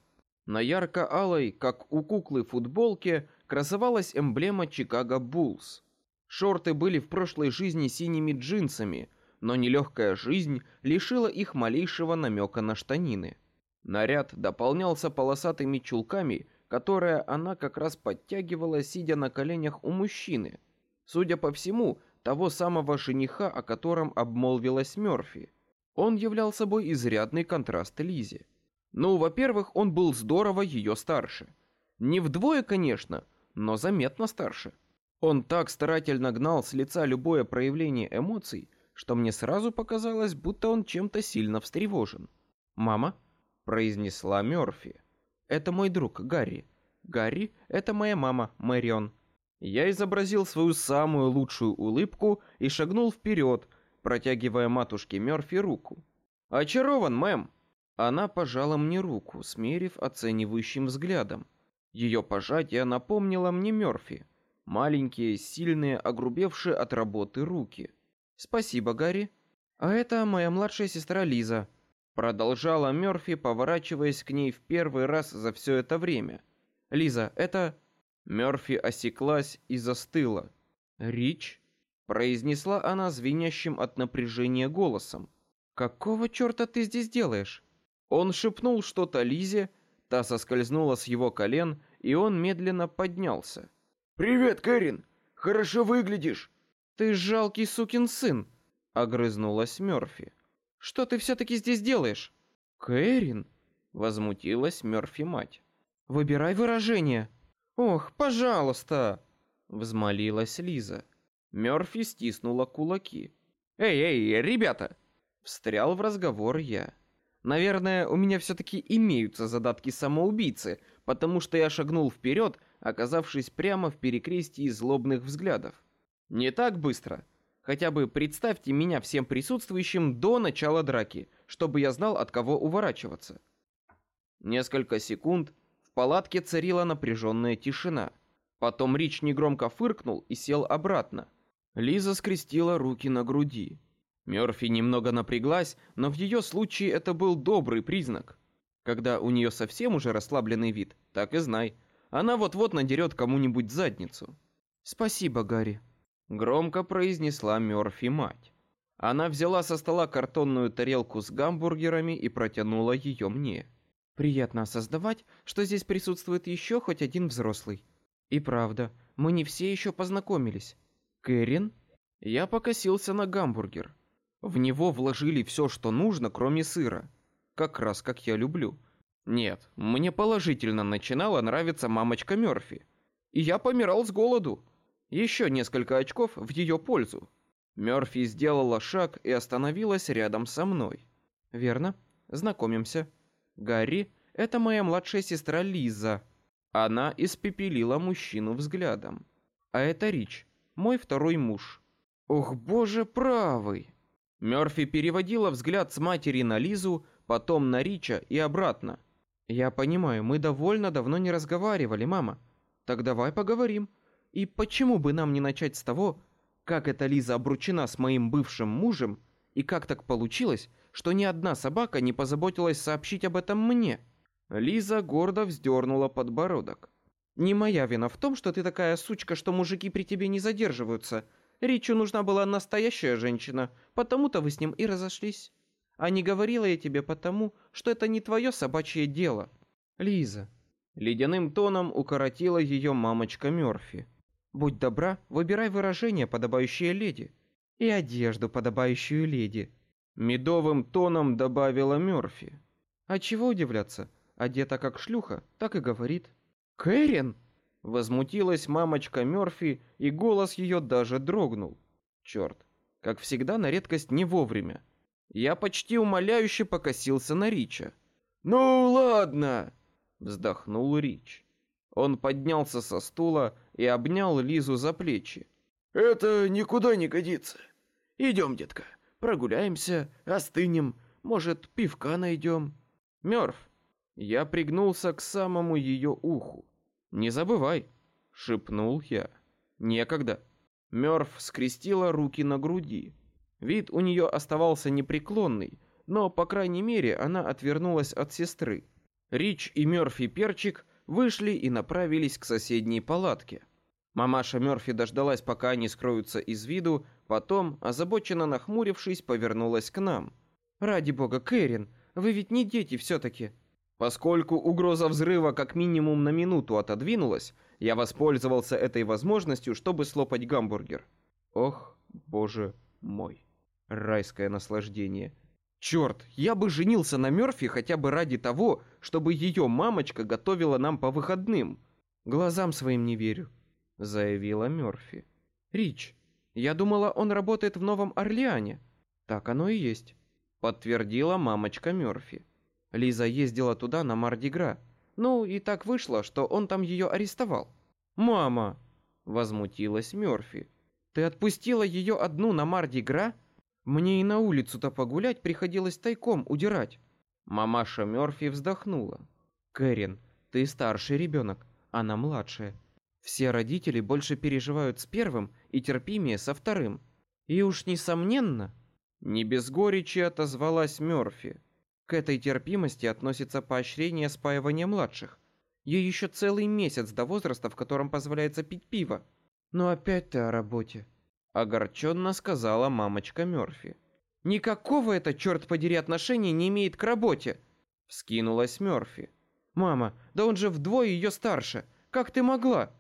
На ярко-алой, как у куклы, футболке красовалась эмблема Чикаго Буллс. Шорты были в прошлой жизни синими джинсами, но нелегкая жизнь лишила их малейшего намека на штанины. Наряд дополнялся полосатыми чулками, которые она как раз подтягивала, сидя на коленях у мужчины. Судя по всему, того самого жениха, о котором обмолвилась Мёрфи. Он являл собой изрядный контраст Лизе. Ну, во-первых, он был здорово ее старше. Не вдвое, конечно, но заметно старше. Он так старательно гнал с лица любое проявление эмоций, что мне сразу показалось, будто он чем-то сильно встревожен. «Мама», — произнесла Мёрфи, — «это мой друг Гарри. Гарри — это моя мама Мэрион». Я изобразил свою самую лучшую улыбку и шагнул вперед, протягивая матушке Мёрфи руку. «Очарован, мэм!» Она пожала мне руку, смерив оценивающим взглядом. Ее пожатие напомнило мне Мёрфи. Маленькие, сильные, огрубевшие от работы руки. «Спасибо, Гарри. А это моя младшая сестра Лиза», продолжала Мёрфи, поворачиваясь к ней в первый раз за все это время. «Лиза, это...» Мёрфи осеклась и застыла. «Рич?» — произнесла она звенящим от напряжения голосом. «Какого черта ты здесь делаешь?» Он шепнул что-то Лизе, та соскользнула с его колен, и он медленно поднялся. «Привет, Кэрин! Хорошо выглядишь!» «Ты жалкий сукин сын!» — огрызнулась Мёрфи. «Что ты все-таки здесь делаешь?» «Кэрин!» — возмутилась Мёрфи мать. «Выбирай выражение!» «Ох, пожалуйста!» — взмолилась Лиза. Мёрфи стиснула кулаки. «Эй, эй, ребята!» — встрял в разговор я. «Наверное, у меня все-таки имеются задатки самоубийцы, потому что я шагнул вперед, оказавшись прямо в перекрестии злобных взглядов. Не так быстро. Хотя бы представьте меня всем присутствующим до начала драки, чтобы я знал, от кого уворачиваться». Несколько секунд палатке царила напряженная тишина. Потом Рич негромко фыркнул и сел обратно. Лиза скрестила руки на груди. Мёрфи немного напряглась, но в ее случае это был добрый признак. Когда у нее совсем уже расслабленный вид, так и знай, она вот-вот надерет кому-нибудь задницу. «Спасибо, Гарри», — громко произнесла Мёрфи мать. Она взяла со стола картонную тарелку с гамбургерами и протянула ее мне. Приятно осознавать, что здесь присутствует еще хоть один взрослый. И правда, мы не все еще познакомились. Кэрин? Я покосился на гамбургер. В него вложили все, что нужно, кроме сыра. Как раз как я люблю. Нет, мне положительно начинала нравиться мамочка Мёрфи. И я помирал с голоду. Еще несколько очков в ее пользу. Мёрфи сделала шаг и остановилась рядом со мной. Верно? Знакомимся. Гарри — это моя младшая сестра Лиза. Она испепелила мужчину взглядом. А это Рич, мой второй муж. Ох, боже правый! Мёрфи переводила взгляд с матери на Лизу, потом на Рича и обратно. Я понимаю, мы довольно давно не разговаривали, мама. Так давай поговорим. И почему бы нам не начать с того, как эта Лиза обручена с моим бывшим мужем, и как так получилось, что ни одна собака не позаботилась сообщить об этом мне. Лиза гордо вздернула подбородок. Не моя вина в том, что ты такая сучка, что мужики при тебе не задерживаются. Ричу нужна была настоящая женщина, потому-то вы с ним и разошлись. А не говорила я тебе потому, что это не твое собачье дело. Лиза. Ледяным тоном укоротила ее мамочка Мёрфи. Будь добра, выбирай выражение, подобающее леди. И одежду, подобающую леди. Медовым тоном добавила Мёрфи. А чего удивляться? Одета как шлюха, так и говорит. Кэрин! Возмутилась мамочка Мёрфи, и голос ее даже дрогнул. Черт, как всегда на редкость не вовремя. Я почти умоляюще покосился на Рича. «Ну ладно!» — вздохнул Рич. Он поднялся со стула и обнял Лизу за плечи. «Это никуда не годится. Идем, детка, прогуляемся, остынем, может, пивка найдем». Мёрф, я пригнулся к самому ее уху. «Не забывай», — шепнул я. «Некогда». Мёрф скрестила руки на груди. Вид у нее оставался непреклонный, но, по крайней мере, она отвернулась от сестры. Рич и Мёрфи Перчик вышли и направились к соседней палатке. Мамаша Мёрфи дождалась, пока они скроются из виду, потом, озабоченно нахмурившись, повернулась к нам. «Ради бога, Кэрин, вы ведь не дети все-таки!» Поскольку угроза взрыва как минимум на минуту отодвинулась, я воспользовался этой возможностью, чтобы слопать гамбургер. Ох, боже мой. Райское наслаждение. Черт, я бы женился на Мёрфи хотя бы ради того, чтобы ее мамочка готовила нам по выходным. Глазам своим не верю, заявила Мёрфи. Рич, я думала, он работает в Новом Орлеане. Так оно и есть, подтвердила мамочка Мёрфи. Лиза ездила туда на Мардигра. Ну, и так вышло, что он там ее арестовал. Мама, возмутилась Мёрфи. Ты отпустила ее одну на Мардигра? Мне и на улицу-то погулять приходилось тайком удирать. Мамаша Мёрфи вздохнула. Кэрин, ты старший ребенок, она младшая. Все родители больше переживают с первым и терпимее со вторым. И уж несомненно, не без горечи отозвалась Мёрфи. К этой терпимости относится поощрение спаивания младших. Ей еще целый месяц до возраста, в котором позволяется пить пиво. Но опять ты о работе огорченно сказала мамочка Мёрфи. Никакого это, черт подери, отношения не имеет к работе, вскинулась Мёрфи. Мама, да он же вдвое ее старше. Как ты могла?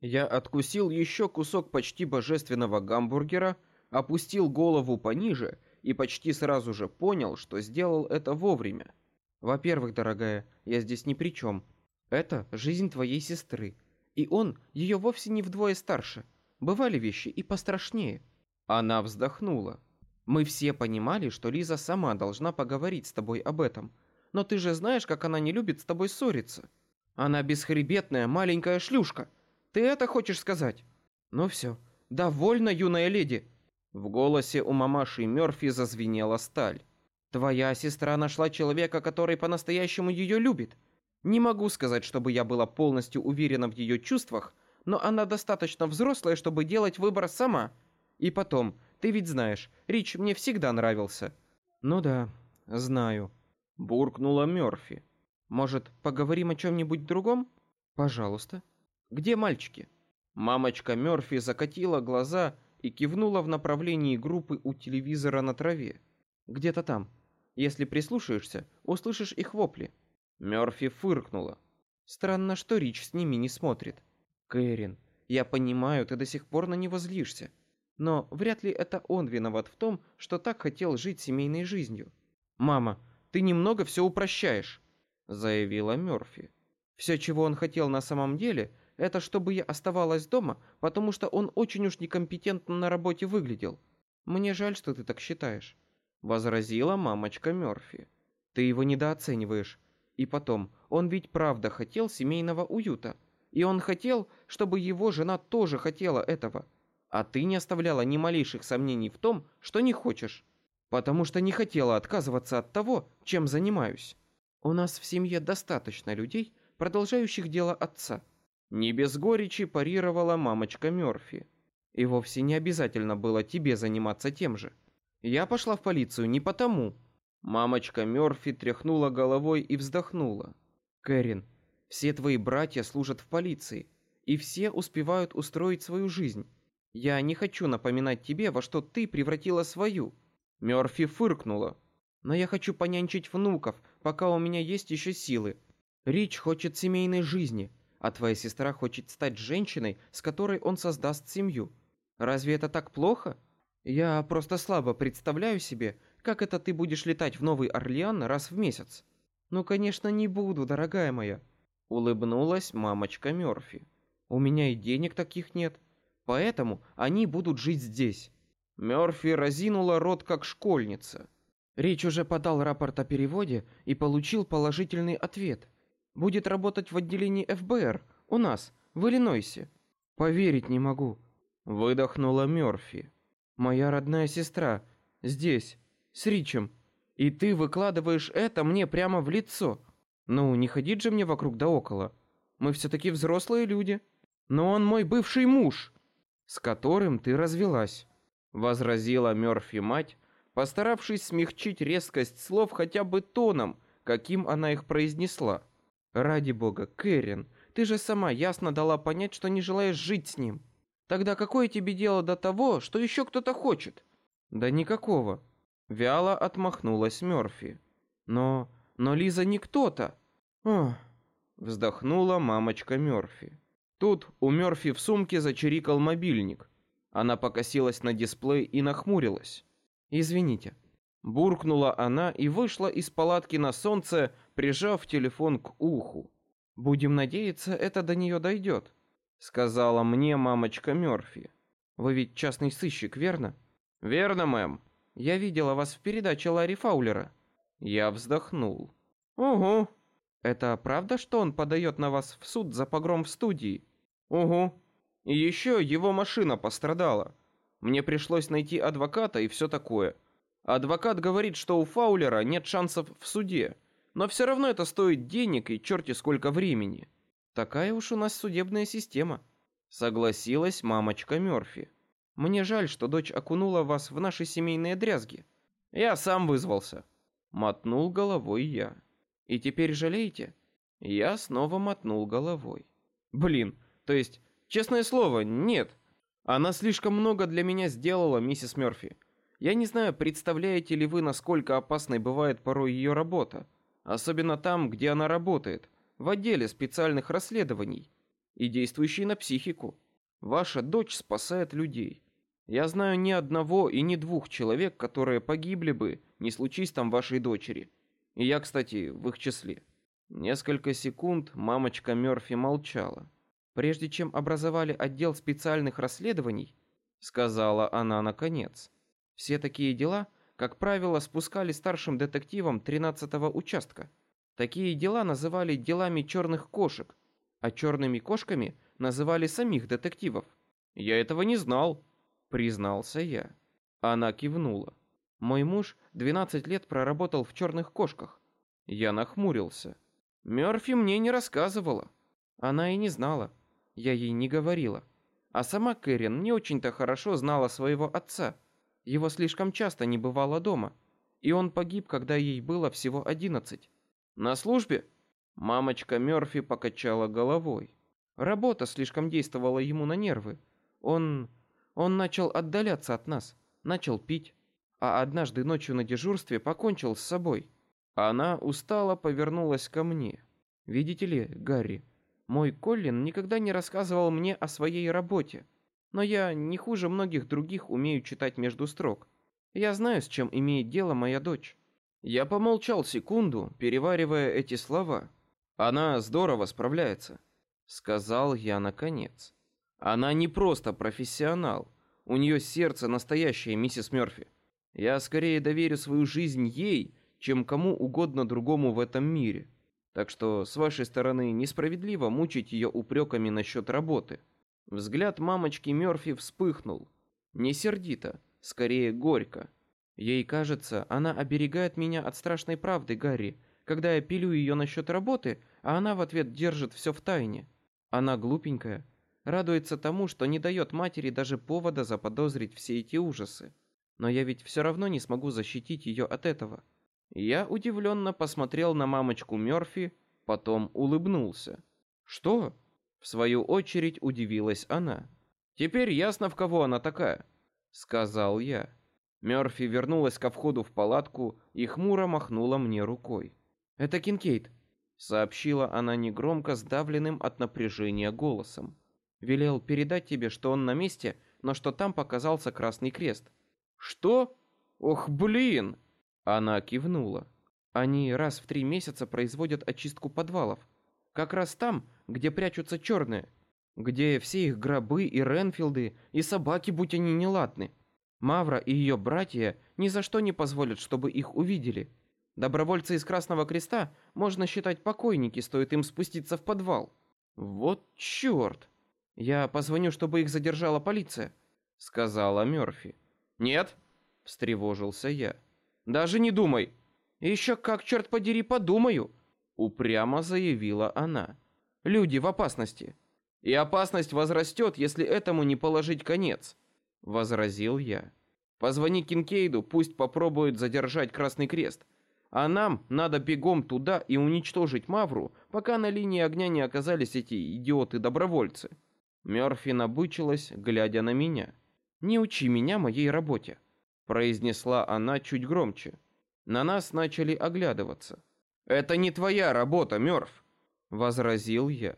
Я откусил еще кусок почти божественного гамбургера, опустил голову пониже и почти сразу же понял, что сделал это вовремя. Во-первых, дорогая, я здесь ни при чем. Это жизнь твоей сестры, и он ее вовсе не вдвое старше. Бывали вещи и пострашнее. Она вздохнула. Мы все понимали, что Лиза сама должна поговорить с тобой об этом. Но ты же знаешь, как она не любит с тобой ссориться. Она бесхребетная маленькая шлюшка. Ты это хочешь сказать? Ну все, довольно, юная леди. В голосе у мамаши Мёрфи зазвенела сталь. Твоя сестра нашла человека, который по-настоящему ее любит. Не могу сказать, чтобы я была полностью уверена в ее чувствах, но она достаточно взрослая, чтобы делать выбор сама. И потом, ты ведь знаешь, Рич мне всегда нравился. Ну да, знаю, буркнула Мёрфи. Может, поговорим о чем нибудь другом? Пожалуйста. Где мальчики? Мамочка Мёрфи закатила глаза и кивнула в направлении группы у телевизора на траве. Где-то там. Если прислушаешься, услышишь их вопли. Мёрфи фыркнула. Странно, что Рич с ними не смотрит. Кэрин, я понимаю, ты до сих пор на него злишься. Но вряд ли это он виноват в том, что так хотел жить семейной жизнью. Мама, ты немного все упрощаешь, заявила Мёрфи. Все, чего он хотел на самом деле, это чтобы я оставалась дома, потому что он очень уж некомпетентно на работе выглядел. Мне жаль, что ты так считаешь, возразила мамочка Мёрфи. Ты его недооцениваешь. И потом, он ведь правда хотел семейного уюта. И он хотел, чтобы его жена тоже хотела этого. А ты не оставляла ни малейших сомнений в том, что не хочешь. Потому что не хотела отказываться от того, чем занимаюсь. У нас в семье достаточно людей, продолжающих дело отца. Не без горечи парировала мамочка Мёрфи. И вовсе не обязательно было тебе заниматься тем же. Я пошла в полицию не потому. Мамочка Мёрфи тряхнула головой и вздохнула. Кэрин, все твои братья служат в полиции, и все успевают устроить свою жизнь. Я не хочу напоминать тебе, во что ты превратила свою. Мёрфи фыркнула. Но я хочу понянчить внуков, пока у меня есть еще силы. Рич хочет семейной жизни, а твоя сестра хочет стать женщиной, с которой он создаст семью. Разве это так плохо? Я просто слабо представляю себе, как это ты будешь летать в Новый Орлеан раз в месяц. Ну, конечно, не буду, дорогая моя. Улыбнулась мамочка Мёрфи. У меня и денег таких нет, поэтому они будут жить здесь. Мёрфи разинула рот как школьница. Рич уже подал рапорт о переводе и получил положительный ответ. Будет работать в отделении ФБР у нас, в Иллинойсе. Поверить не могу, выдохнула Мёрфи. Моя родная сестра здесь, с Ричем, и ты выкладываешь это мне прямо в лицо. Ну, не ходить же мне вокруг да около. Мы все таки взрослые люди. Но он мой бывший муж, с которым ты развелась, возразила Мёрфи мать, постаравшись смягчить резкость слов хотя бы тоном, каким она их произнесла. Ради бога, Кэрин, ты же сама ясно дала понять, что не желаешь жить с ним. Тогда какое тебе дело до того, что еще кто-то хочет? Да никакого. Вяло отмахнулась Мёрфи. Но, но Лиза не кто-то. О, вздохнула мамочка Мёрфи. Тут у Мёрфи в сумке зачирикал мобильник. Она покосилась на дисплей и нахмурилась. Извините. Буркнула она и вышла из палатки на солнце, прижав телефон к уху. Будем надеяться, это до нее дойдет, сказала мне мамочка Мёрфи. Вы ведь частный сыщик, верно? Верно, мэм. Я видела вас в передаче Ларри Фаулера. Я вздохнул. Угу. Это правда, что он подает на вас в суд за погром в студии? Угу. И еще его машина пострадала. Мне пришлось найти адвоката и все такое. Адвокат говорит, что у Фаулера нет шансов в суде, но все равно это стоит денег и черти сколько времени. Такая уж у нас судебная система. Согласилась мамочка Мёрфи. Мне жаль, что дочь окунула вас в наши семейные дрязги. Я сам вызвался. Мотнул головой я. И теперь жалеете? Я снова мотнул головой. Блин, то есть, честное слово, нет. Она слишком много для меня сделала, миссис Мёрфи. Я не знаю, представляете ли вы, насколько опасной бывает порой ее работа, особенно там, где она работает, в отделе специальных расследований и действующей на психику. Ваша дочь спасает людей. Я знаю ни одного и ни двух человек, которые погибли бы, не случись там вашей дочери. И я, кстати, в их числе. Несколько секунд мамочка Мёрфи молчала. Прежде чем образовали отдел специальных расследований, сказала она наконец. Все такие дела, как правило, спускали старшим детективам 13-го участка. Такие дела называли делами черных кошек, а черными кошками называли самих детективов. Я этого не знал, признался я. Она кивнула. Мой муж 12 лет проработал в черных кошках. Я нахмурился. Мёрфи мне не рассказывала. Она и не знала. Я ей не говорила. А сама Кэрин не очень-то хорошо знала своего отца. Его слишком часто не бывало дома, и он погиб, когда ей было всего одиннадцать. На службе? Мамочка Мёрфи покачала головой. Работа слишком действовала ему на нервы. Он он начал отдаляться от нас, начал пить, а однажды ночью на дежурстве покончил с собой. Она устало повернулась ко мне. Видите ли, Гарри, мой Коллин никогда не рассказывал мне о своей работе, но я не хуже многих других умею читать между строк. Я знаю, с чем имеет дело моя дочь. Я помолчал секунду, переваривая эти слова. Она здорово справляется, сказал я наконец. Она не просто профессионал. У нее сердце настоящее, миссис Мёрфи. Я скорее доверю свою жизнь ей, чем кому угодно другому в этом мире. Так что с вашей стороны несправедливо мучить ее упреками насчет работы. Взгляд мамочки Мёрфи вспыхнул. Не сердито, скорее горько. Ей кажется, она оберегает меня от страшной правды, Гарри, когда я пилю ее насчет работы, а она в ответ держит все в тайне. Она глупенькая, радуется тому, что не дает матери даже повода заподозрить все эти ужасы. Но я ведь все равно не смогу защитить ее от этого. Я удивленно посмотрел на мамочку Мёрфи, потом улыбнулся. Что? В свою очередь удивилась она. Теперь ясно, в кого она такая, сказал я. Мёрфи вернулась ко входу в палатку и хмуро махнула мне рукой. Это Кинкейт, сообщила она негромко, сдавленным от напряжения голосом. Велел передать тебе, что он на месте, но что там показался красный крест. Что? Ох, блин! Она кивнула. Они раз в три месяца производят очистку подвалов. Как раз там, где прячутся черные, где все их гробы и Ренфилды и собаки, будь они неладны. Мавра и ее братья ни за что не позволят, чтобы их увидели. Добровольцы из Красного Креста можно считать покойники, стоит им спуститься в подвал. Вот черт! Я позвоню, чтобы их задержала полиция, сказала Мерфи. Нет, встревожился я. Даже не думай. Еще как черт подери подумаю, упрямо заявила она. Люди в опасности. И опасность возрастет, если этому не положить конец, возразил я. Позвони Кинкейду, пусть попробует задержать Красный Крест. А нам надо бегом туда и уничтожить Мавру, пока на линии огня не оказались эти идиоты-добровольцы. Мёрфи набычилась, глядя на меня. Не учи меня моей работе, произнесла она чуть громче. На нас начали оглядываться. Это не твоя работа, Мёрф, возразил я.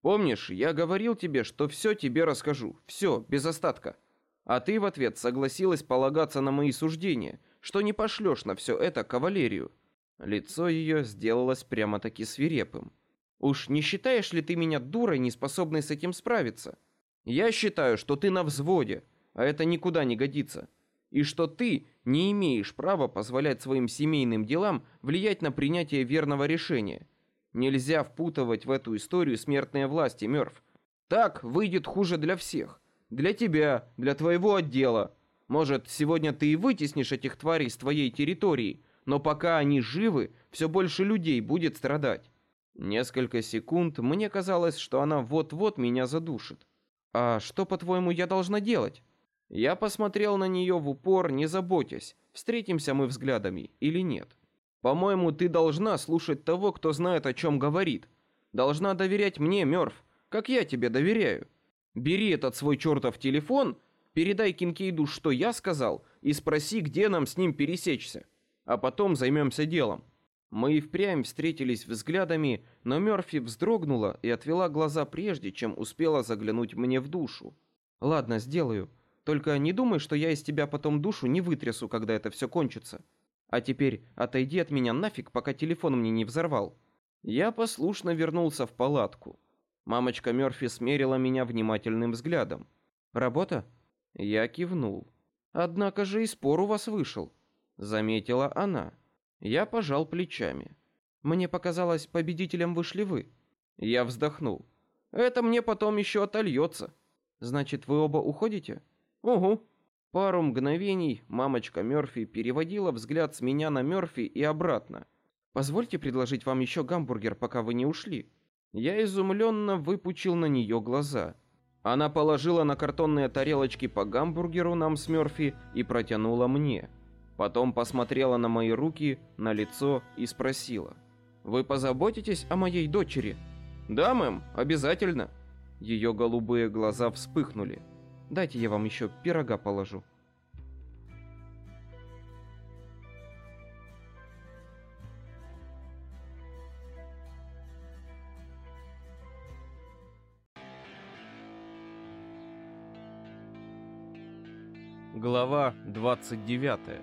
Помнишь, я говорил тебе, что все тебе расскажу, все без остатка. А ты в ответ согласилась полагаться на мои суждения, что не пошлешь на все это кавалерию. Лицо ее сделалось прямо-таки свирепым. Уж не считаешь ли ты меня дурой, не способной с этим справиться? Я считаю, что ты на взводе, а это никуда не годится, и что ты не имеешь права позволять своим семейным делам влиять на принятие верного решения. Нельзя впутывать в эту историю смертные власти, Мёрф. Так выйдет хуже для всех. Для тебя, для твоего отдела. Может, сегодня ты и вытеснишь этих тварей с твоей территории, но пока они живы, все больше людей будет страдать. Несколько секунд мне казалось, что она вот-вот меня задушит. А что, по-твоему, я должна делать? Я посмотрел на нее в упор, не заботясь, встретимся мы взглядами или нет. По-моему, ты должна слушать того, кто знает, о чем говорит. Должна доверять мне, Мёрф, как я тебе доверяю. Бери этот свой чертов телефон, передай Кинкейду, что я сказал, и спроси, где нам с ним пересечься. А потом займемся делом. Мы и впрямь встретились взглядами, но Мёрфи вздрогнула и отвела глаза прежде, чем успела заглянуть мне в душу. Ладно, сделаю. Только не думай, что я из тебя потом душу не вытрясу, когда это все кончится. А теперь отойди от меня нафиг, пока телефон мне не взорвал. Я послушно вернулся в палатку. Мамочка Мёрфи смерила меня внимательным взглядом. Работа? Я кивнул. Однако же и спор у вас вышел, заметила она. Я пожал плечами. Мне показалось, победителем вышли вы. Я вздохнул. Это мне потом еще отольется. Значит, вы оба уходите? Угу. Пару мгновений мамочка Мёрфи переводила взгляд с меня на Мёрфи и обратно. Позвольте предложить вам еще гамбургер, пока вы не ушли. Я изумленно выпучил на нее глаза. Она положила на картонные тарелочки по гамбургеру нам с Мёрфи и протянула мне. Потом посмотрела на мои руки, на лицо и спросила: "Вы позаботитесь о моей дочери?" "Да, мэм, обязательно". Ее голубые глаза вспыхнули. Дайте я вам еще пирога положу. Глава 29.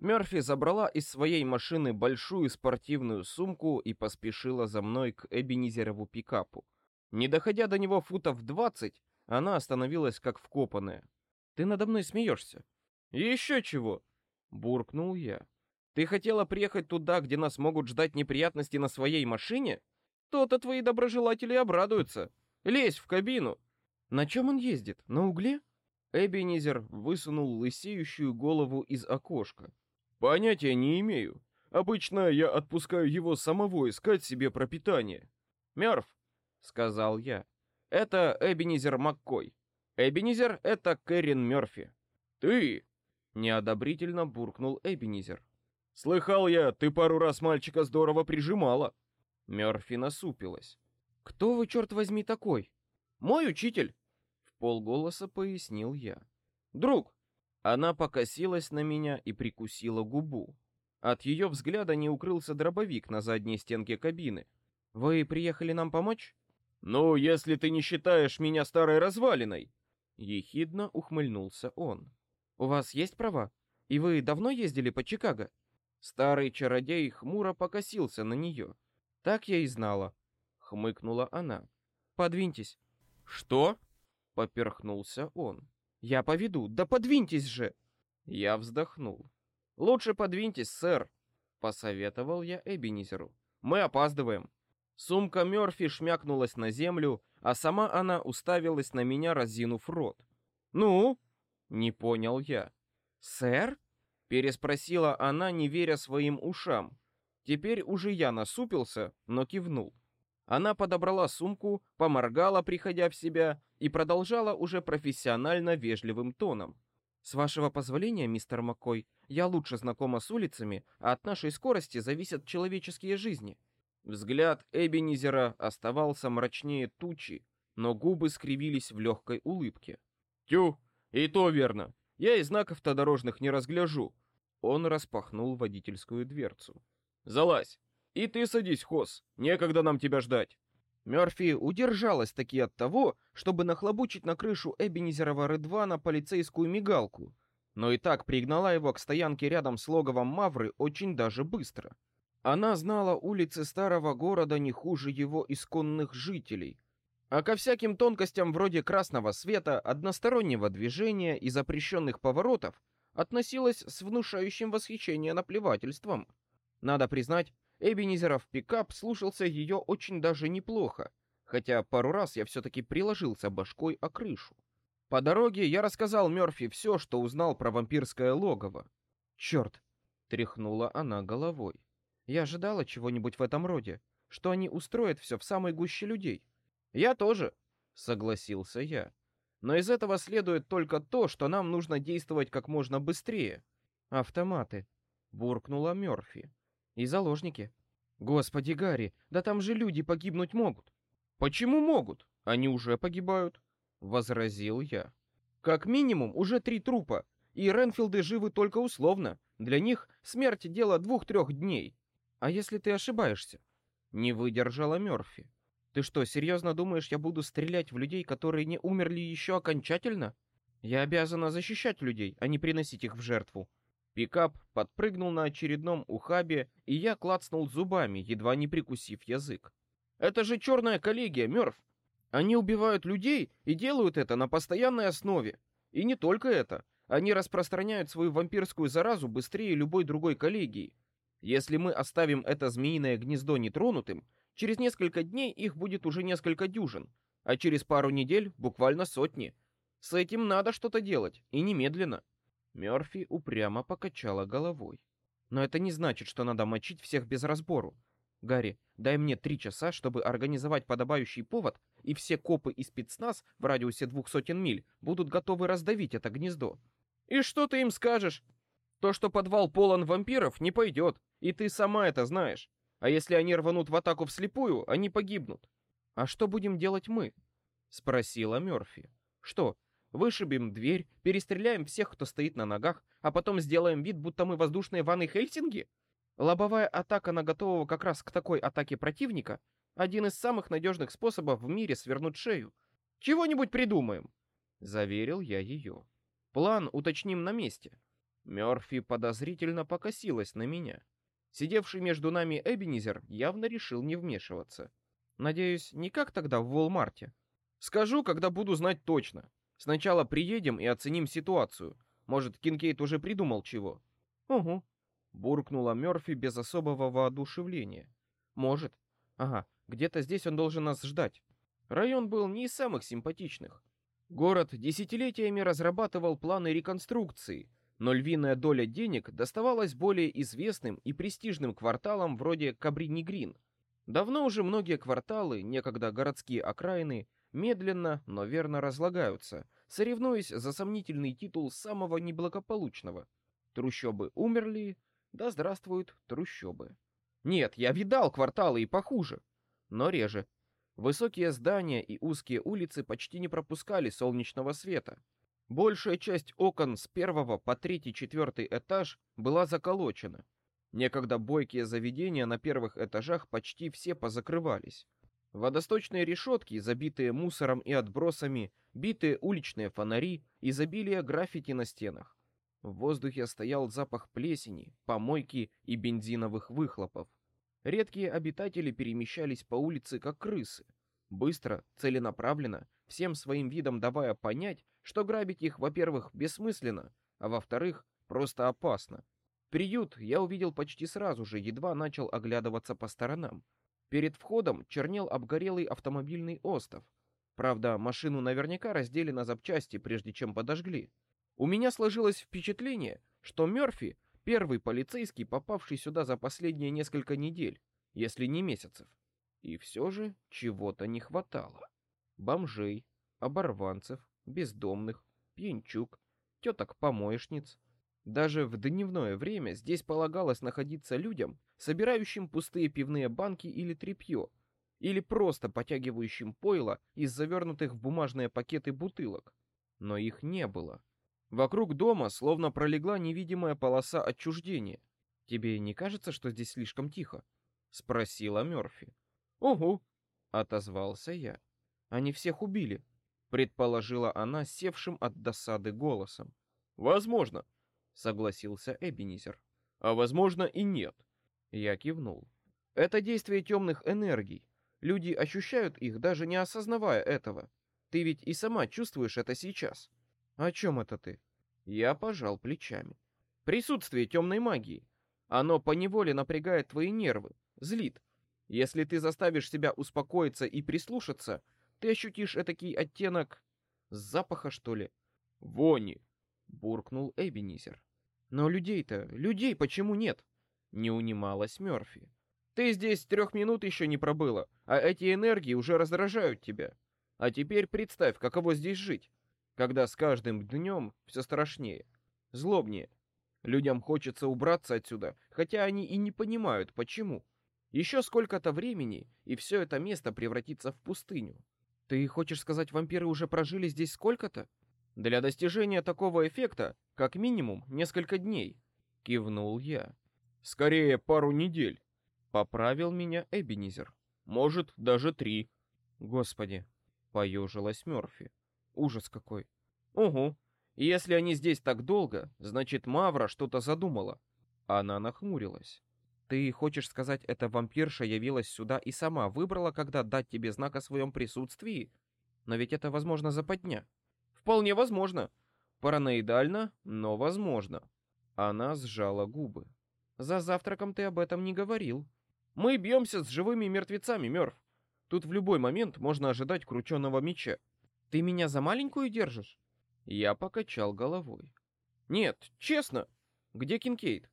Мёрфи забрала из своей машины большую спортивную сумку и поспешила за мной к Эбенизерову пикапу. Не доходя до него футов двадцать, она остановилась как вкопанная. Ты надо мной смеешься? Еще чего? буркнул я. Ты хотела приехать туда, где нас могут ждать неприятности на своей машине? То-то твои доброжелатели обрадуются. Лезь в кабину. На чем он ездит? На угле? Эбенизер высунул лысеющую голову из окошка. Понятия не имею. Обычно я отпускаю его самого искать себе пропитание. Мёрф, сказал я. Это Эбенизер Маккой. Эбенизер это Кэрин Мёрфи. Ты неодобрительно буркнул Эбенизер. Слыхал я, ты пару раз мальчика здорово прижимала. Мёрфи насупилась. Кто вы черт возьми такой? Мой учитель. В полголоса пояснил я. Друг. Она покосилась на меня и прикусила губу. От ее взгляда не укрылся дробовик на задней стенке кабины. Вы приехали нам помочь? «Ну, если ты не считаешь меня старой развалиной!» Ехидно ухмыльнулся он. «У вас есть права? И вы давно ездили по Чикаго?» Старый чародей хмуро покосился на нее. «Так я и знала», — хмыкнула она. «Подвиньтесь». «Что?» — поперхнулся он. Я поведу, да подвиньтесь же. Я вздохнул. Лучше подвиньтесь, сэр, посоветовал я Эбенизеру. Мы опаздываем. Сумка Мёрфи шмякнулась на землю, а сама она уставилась на меня, разинув рот. Ну? Не понял я. Сэр? переспросила она, не веря своим ушам. Теперь уже я насупился, но кивнул. Она подобрала сумку, поморгала, приходя в себя, и продолжала уже профессионально вежливым тоном. «С вашего позволения, мистер Маккой, я лучше знакома с улицами, а от нашей скорости зависят человеческие жизни». Взгляд Эбенизера оставался мрачнее тучи, но губы скривились в легкой улыбке. «Тю, и то верно. Я и знаков-то дорожных не разгляжу». Он распахнул водительскую дверцу. «Залазь!» И ты садись, Хос, некогда нам тебя ждать. Мёрфи удержалась таки от того, чтобы нахлобучить на крышу Эбенизерова Редвана полицейскую мигалку, но и так пригнала его к стоянке рядом с логовом Мавры очень даже быстро. Она знала улицы старого города не хуже его исконных жителей, а ко всяким тонкостям вроде красного света, одностороннего движения и запрещенных поворотов относилась с внушающим восхищение наплевательством. Надо признать, Эбенизеров пикап слушался ее очень даже неплохо, хотя пару раз я все-таки приложился башкой о крышу. По дороге я рассказал Мёрфи все, что узнал про вампирское логово. Черт! тряхнула она головой. Я ожидала чего-нибудь в этом роде, что они устроят все в самой гуще людей. Я тоже, согласился я. Но из этого следует только то, что нам нужно действовать как можно быстрее. Автоматы, буркнула Мёрфи. И заложники. Господи, Гарри, да там же люди погибнуть могут. Почему могут? Они уже погибают, возразил я. Как минимум уже три трупа, и Ренфилды живы только условно. Для них смерть дело двух-трех дней. А если ты ошибаешься? Не выдержала Мёрфи. Ты что, серьезно думаешь, я буду стрелять в людей, которые не умерли еще окончательно? Я обязана защищать людей, а не приносить их в жертву. Пикап подпрыгнул на очередном ухабе, и я клацнул зубами, едва не прикусив язык. «Это же черная коллегия, Мёрф! Они убивают людей и делают это на постоянной основе. И не только это. Они распространяют свою вампирскую заразу быстрее любой другой коллегии. Если мы оставим это змеиное гнездо нетронутым, через несколько дней их будет уже несколько дюжин, а через пару недель буквально сотни. С этим надо что-то делать, и немедленно. Мёрфи упрямо покачала головой. Но это не значит, что надо мочить всех без разбору. Гарри, дай мне три часа, чтобы организовать подобающий повод, и все копы и спецназ в радиусе двух сотен миль будут готовы раздавить это гнездо. И что ты им скажешь? То, что подвал полон вампиров, не пойдет, и ты сама это знаешь. А если они рванут в атаку вслепую, они погибнут. А что будем делать мы? Спросила Мёрфи. Что, Вышибем дверь, перестреляем всех, кто стоит на ногах, а потом сделаем вид, будто мы воздушные Ванны Хельсинги? Лобовая атака на готового как раз к такой атаке противника — один из самых надежных способов в мире свернуть шею. Чего-нибудь придумаем, — заверил я ее. План уточним на месте. Мёрфи подозрительно покосилась на меня. Сидевший между нами Эбенизер явно решил не вмешиваться. Надеюсь, не как тогда в Волмарте. Скажу, когда буду знать точно. Сначала приедем и оценим ситуацию. Может, Кинкейт уже придумал чего? Угу. Буркнула Мёрфи без особого воодушевления. Может. Ага, где-то здесь он должен нас ждать. Район был не из самых симпатичных. Город десятилетиями разрабатывал планы реконструкции, но львиная доля денег доставалась более известным и престижным кварталам вроде Кабрини-Грин. Давно уже многие кварталы, некогда городские окраины, медленно, но верно разлагаются, соревнуясь за сомнительный титул самого неблагополучного. Трущобы умерли, да здравствуют трущобы. Нет, я видал кварталы и похуже, но реже. Высокие здания и узкие улицы почти не пропускали солнечного света. Большая часть окон с первого по третий-четвертый этаж была заколочена. Некогда бойкие заведения на первых этажах почти все позакрывались. Водосточные решетки, забитые мусором и отбросами, битые уличные фонари, изобилие граффити на стенах. В воздухе стоял запах плесени, помойки и бензиновых выхлопов. Редкие обитатели перемещались по улице как крысы, быстро, целенаправленно, всем своим видом давая понять, что грабить их, во-первых, бессмысленно, а во-вторых, просто опасно. Приют я увидел почти сразу же, едва начал оглядываться по сторонам. Перед входом чернел обгорелый автомобильный остов. Правда, машину наверняка раздели на запчасти, прежде чем подожгли. У меня сложилось впечатление, что Мёрфи — первый полицейский, попавший сюда за последние несколько недель, если не месяцев. И все же чего-то не хватало. Бомжей, оборванцев, бездомных, пьянчук, теток-помоечниц. Даже в дневное время здесь полагалось находиться людям, собирающим пустые пивные банки или тряпье, или просто потягивающим пойло из завернутых в бумажные пакеты бутылок. Но их не было. Вокруг дома словно пролегла невидимая полоса отчуждения. «Тебе не кажется, что здесь слишком тихо?» — спросила Мёрфи. «Угу», — отозвался я. «Они всех убили», — предположила она севшим от досады голосом. «Возможно», — согласился Эбенизер. «А возможно и нет». Я кивнул. «Это действие темных энергий. Люди ощущают их, даже не осознавая этого. Ты ведь и сама чувствуешь это сейчас». «О чем это ты?» Я пожал плечами. «Присутствие темной магии. Оно поневоле напрягает твои нервы, злит. Если ты заставишь себя успокоиться и прислушаться, ты ощутишь этакий оттенок... запаха, что ли? Вони, буркнул Эбенизер. Но людей-то, людей почему нет? Не унималась Мёрфи. Ты здесь трех минут еще не пробыла, а эти энергии уже раздражают тебя. А теперь представь, каково здесь жить, когда с каждым днем все страшнее, злобнее. Людям хочется убраться отсюда, хотя они и не понимают, почему. Еще сколько-то времени, и все это место превратится в пустыню. Ты хочешь сказать, вампиры уже прожили здесь сколько-то? Для достижения такого эффекта, как минимум, несколько дней. Кивнул я. Скорее, пару недель. Поправил меня Эбенизер. Может, даже три. Господи, поежилась Мёрфи. Ужас какой. Угу. Если они здесь так долго, значит, Мавра что-то задумала. Она нахмурилась. Ты хочешь сказать, эта вампирша явилась сюда и сама выбрала, когда дать тебе знак о своем присутствии? Но ведь это возможно западня. Вполне возможно. Параноидально, но возможно. Она сжала губы. За завтраком ты об этом не говорил. Мы бьемся с живыми мертвецами, Мёрф. Тут в любой момент можно ожидать крученого меча. Ты меня за маленькую держишь? Я покачал головой. Нет, честно. Где Кинкейд?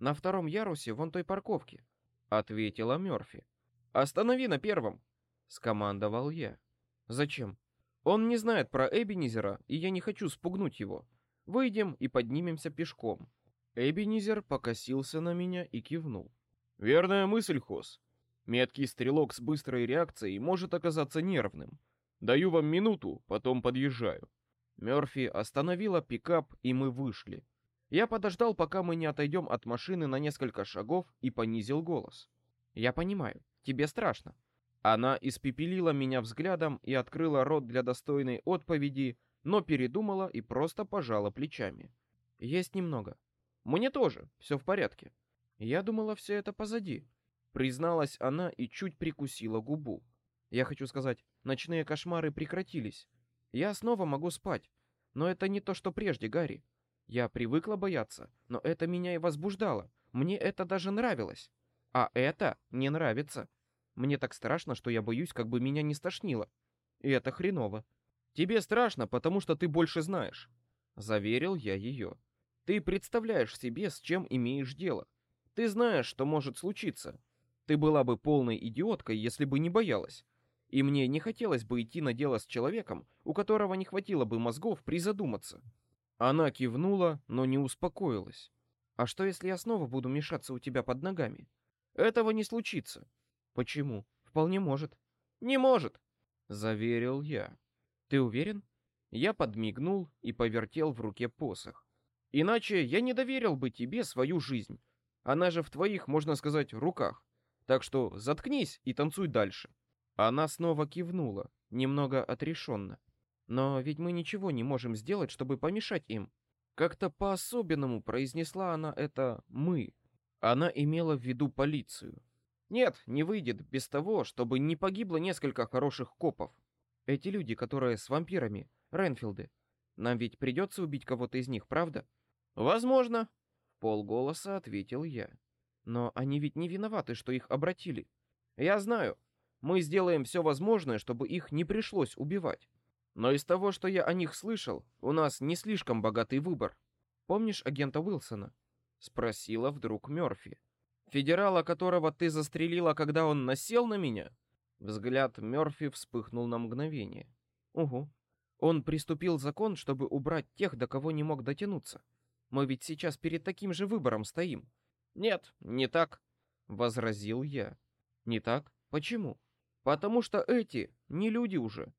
На втором ярусе вон той парковки, ответила Мёрфи. Останови на первом, скомандовал я. Зачем? Он не знает про Эбенизера, и я не хочу спугнуть его. Выйдем и поднимемся пешком. Эбенизер покосился на меня и кивнул. Верная мысль, Хос. Меткий стрелок с быстрой реакцией может оказаться нервным. Даю вам минуту, потом подъезжаю. Мёрфи остановила пикап, и мы вышли. Я подождал, пока мы не отойдем от машины на несколько шагов и понизил голос. «Я понимаю, тебе страшно». Она испепелила меня взглядом и открыла рот для достойной отповеди, но передумала и просто пожала плечами. «Есть немного. Мне тоже, все в порядке. Я думала, все это позади». Призналась она и чуть прикусила губу. Я хочу сказать, ночные кошмары прекратились. Я снова могу спать. Но это не то, что прежде, Гарри. Я привыкла бояться, но это меня и возбуждало. Мне это даже нравилось. А это не нравится. Мне так страшно, что я боюсь, как бы меня не стошнило. И это хреново. Тебе страшно, потому что ты больше знаешь. Заверил я ее. Ты представляешь себе, с чем имеешь дело. Ты знаешь, что может случиться. Ты была бы полной идиоткой, если бы не боялась. И мне не хотелось бы идти на дело с человеком, у которого не хватило бы мозгов призадуматься. Она кивнула, но не успокоилась. А что, если я снова буду мешаться у тебя под ногами? Этого не случится. Почему? Вполне может. Не может, заверил я. Ты уверен? Я подмигнул и повертел в руке посох. Иначе я не доверил бы тебе свою жизнь. Она же в твоих, можно сказать, руках. Так что заткнись и танцуй дальше. Она снова кивнула, немного отрешенно. Но ведь мы ничего не можем сделать, чтобы помешать им. Как-то по-особенному произнесла она это «мы». Она имела в виду полицию. Нет, не выйдет без того, чтобы не погибло несколько хороших копов. Эти люди, которые с вампирами, Ренфилды. Нам ведь придется убить кого-то из них, правда? Возможно, в полголоса ответил я. Но они ведь не виноваты, что их обратили. Я знаю. Мы сделаем все возможное, чтобы их не пришлось убивать. Но из того, что я о них слышал, у нас не слишком богатый выбор. Помнишь агента Уилсона? спросила вдруг Мёрфи. Федерала, которого ты застрелила, когда он насел на меня? Взгляд Мёрфи вспыхнул на мгновение. Угу. Он приступил закон, чтобы убрать тех, до кого не мог дотянуться. Мы ведь сейчас перед таким же выбором стоим. Нет, не так, возразил я. Не так? Почему? Потому что эти не люди уже.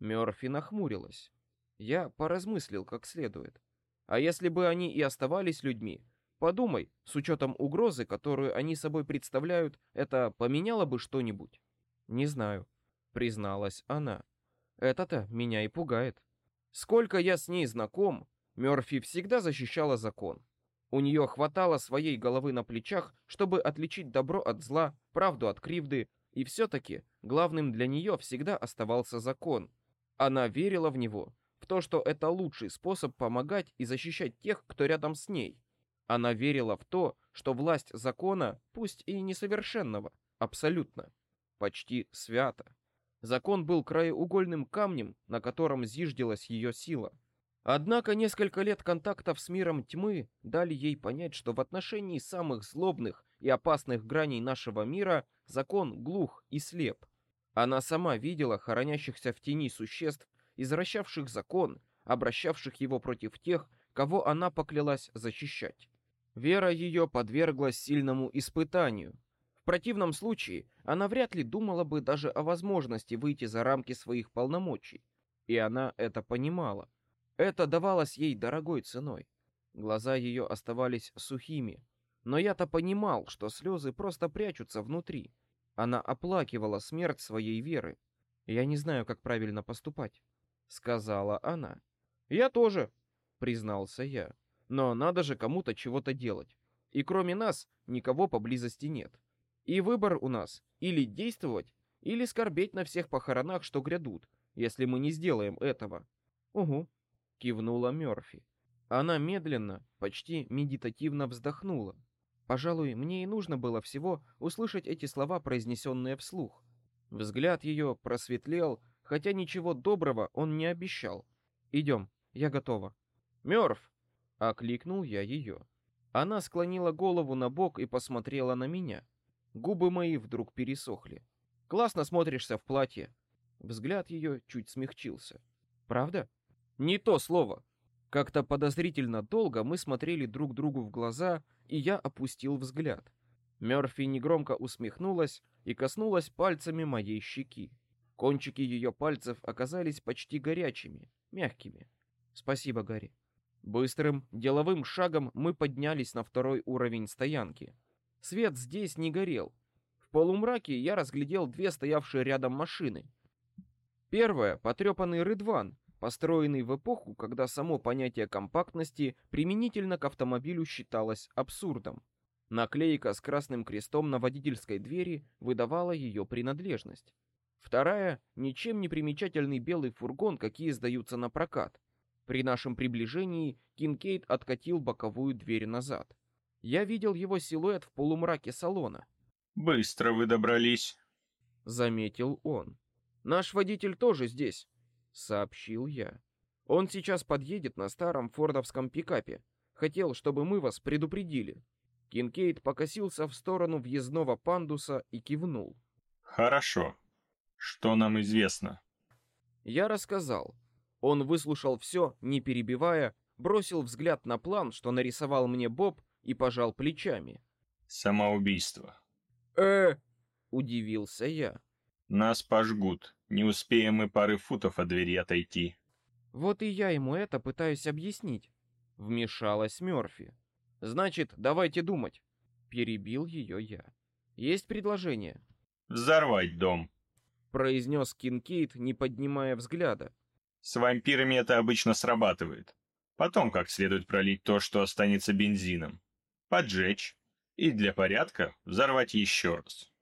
Мёрфи нахмурилась. Я поразмыслил как следует. А если бы они и оставались людьми, подумай, с учетом угрозы, которую они собой представляют, это поменяло бы что-нибудь? Не знаю, призналась она. Это-то меня и пугает. Сколько я с ней знаком, Мёрфи всегда защищала закон. У нее хватало своей головы на плечах, чтобы отличить добро от зла, правду от кривды, и все-таки главным для нее всегда оставался закон. Она верила в него, в то, что это лучший способ помогать и защищать тех, кто рядом с ней. Она верила в то, что власть закона, пусть и несовершенного, абсолютно, почти свята. Закон был краеугольным камнем, на котором зиждилась ее сила. Однако несколько лет контактов с миром тьмы дали ей понять, что в отношении самых злобных и опасных граней нашего мира закон глух и слеп. Она сама видела хоронящихся в тени существ, извращавших закон, обращавших его против тех, кого она поклялась защищать. Вера ее подверглась сильному испытанию. В противном случае она вряд ли думала бы даже о возможности выйти за рамки своих полномочий. И она это понимала. Это давалось ей дорогой ценой. Глаза ее оставались сухими, но я-то понимал, что слезы просто прячутся внутри. Она оплакивала смерть своей веры. Я не знаю, как правильно поступать, сказала она. Я тоже, признался я. Но надо же кому-то чего-то делать. И кроме нас никого поблизости нет. И выбор у нас или действовать, или скорбеть на всех похоронах, что грядут, если мы не сделаем этого. Угу, кивнула Мёрфи. Она медленно, почти медитативно вздохнула. Пожалуй, мне и нужно было всего услышать эти слова, произнесенные вслух. Взгляд ее просветлел, хотя ничего доброго он не обещал. Идем, я готова. Мёрф! окликнул я ее. Она склонила голову на бок и посмотрела на меня. Губы мои вдруг пересохли. Классно смотришься в платье. Взгляд ее чуть смягчился. Правда? Не то слово. Как-то подозрительно долго мы смотрели друг другу в глаза, и я опустил взгляд. Мёрфи негромко усмехнулась и коснулась пальцами моей щеки. Кончики ее пальцев оказались почти горячими, мягкими. Спасибо, Гарри. Быстрым, деловым шагом мы поднялись на второй уровень стоянки. Свет здесь не горел. В полумраке я разглядел две стоявшие рядом машины. Первая — потрепанный Рыдван, построенный в эпоху, когда само понятие компактности применительно к автомобилю считалось абсурдом. Наклейка с красным крестом на водительской двери выдавала ее принадлежность. Вторая — ничем не примечательный белый фургон, какие сдаются на прокат. При нашем приближении Кинкейд откатил боковую дверь назад. Я видел его силуэт в полумраке салона. «Быстро вы добрались», — заметил он. «Наш водитель тоже здесь сообщил я. Он сейчас подъедет на старом фордовском пикапе. Хотел, чтобы мы вас предупредили. Кинкейд покосился в сторону въездного пандуса и кивнул. Хорошо. Что нам известно? Я рассказал. Он выслушал все, не перебивая, бросил взгляд на план, что нарисовал мне Боб, и пожал плечами. Самоубийство. Э, удивился я. Нас пожгут. Не успеем мы пары футов от двери отойти. Вот и я ему это пытаюсь объяснить. Вмешалась Мёрфи. Значит, давайте думать. Перебил ее я. Есть предложение? Взорвать дом. Произнес Кинкейт, не поднимая взгляда. С вампирами это обычно срабатывает. Потом как следует пролить то, что останется бензином. Поджечь. И для порядка взорвать еще раз.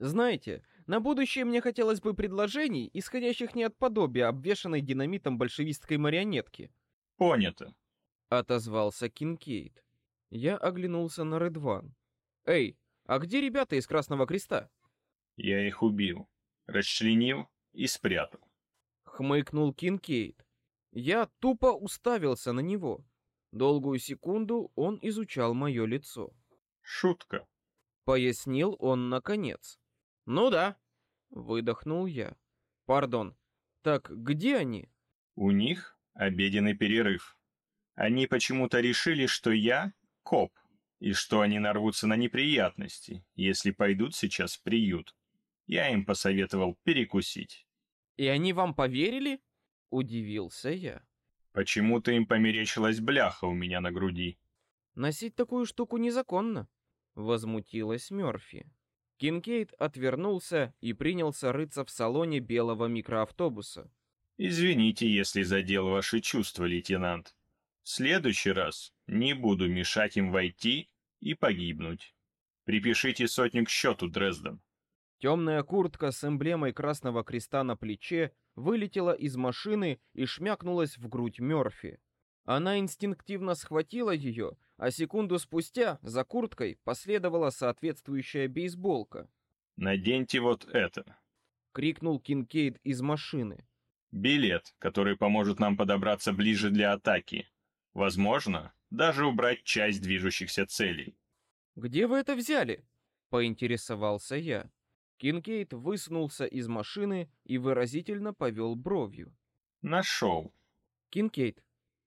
Знаете, на будущее мне хотелось бы предложений, исходящих не от подобия обвешанной динамитом большевистской марионетки. Понято. Отозвался Кинкейд. Я оглянулся на Редван. Эй, а где ребята из Красного Креста? Я их убил, расчленил и спрятал. Хмыкнул Кинкейд. Я тупо уставился на него. Долгую секунду он изучал мое лицо. Шутка. Пояснил он наконец. Ну да, выдохнул я. Пардон. Так где они? У них обеденный перерыв. Они почему-то решили, что я коп, и что они нарвутся на неприятности, если пойдут сейчас в приют. Я им посоветовал перекусить. И они вам поверили? Удивился я. Почему-то им померещилась бляха у меня на груди. Носить такую штуку незаконно, возмутилась Мёрфи. Кинкейд отвернулся и принялся рыться в салоне белого микроавтобуса. Извините, если задел ваши чувства, лейтенант. В следующий раз не буду мешать им войти и погибнуть. Припишите сотню к счету, Дрезден. Темная куртка с эмблемой Красного Креста на плече вылетела из машины и шмякнулась в грудь Мёрфи. Она инстинктивно схватила ее, а секунду спустя за курткой последовала соответствующая бейсболка. «Наденьте вот это!» — крикнул Кинкейд из машины. «Билет, который поможет нам подобраться ближе для атаки. Возможно, даже убрать часть движущихся целей». «Где вы это взяли?» — поинтересовался я. Кинкейд высунулся из машины и выразительно повел бровью. «Нашел». «Кинкейд», —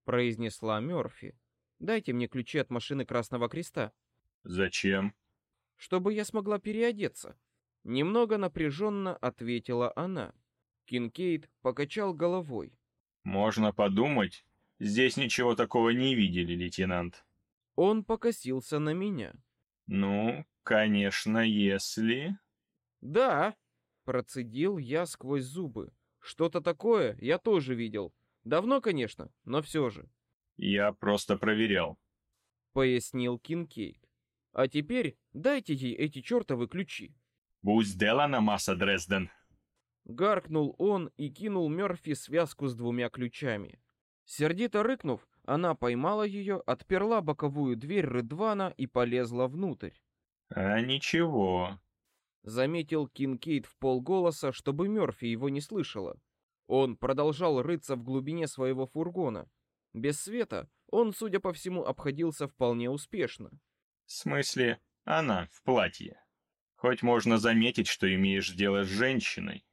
произнесла Мёрфи, — «дайте мне ключи от машины Красного Креста». «Зачем?» «Чтобы я смогла переодеться». Немного напряженно ответила она. Кинкейд покачал головой. «Можно подумать, здесь ничего такого не видели, лейтенант». Он покосился на меня. «Ну, конечно, если...» «Да», — процедил я сквозь зубы. «Что-то такое я тоже видел. Давно, конечно, но все же». «Я просто проверял», — пояснил Кинкейд. «А теперь дайте ей эти чертовы ключи». «Будь сделана, масса Дрезден!» Гаркнул он и кинул Мёрфи связку с двумя ключами. Сердито рыкнув, она поймала ее, отперла боковую дверь Рыдвана и полезла внутрь. «А ничего», — заметил Кинкейд в полголоса, чтобы Мёрфи его не слышала. Он продолжал рыться в глубине своего фургона. Без света он, судя по всему, обходился вполне успешно. «В смысле, она в платье. Хоть можно заметить, что имеешь дело с женщиной».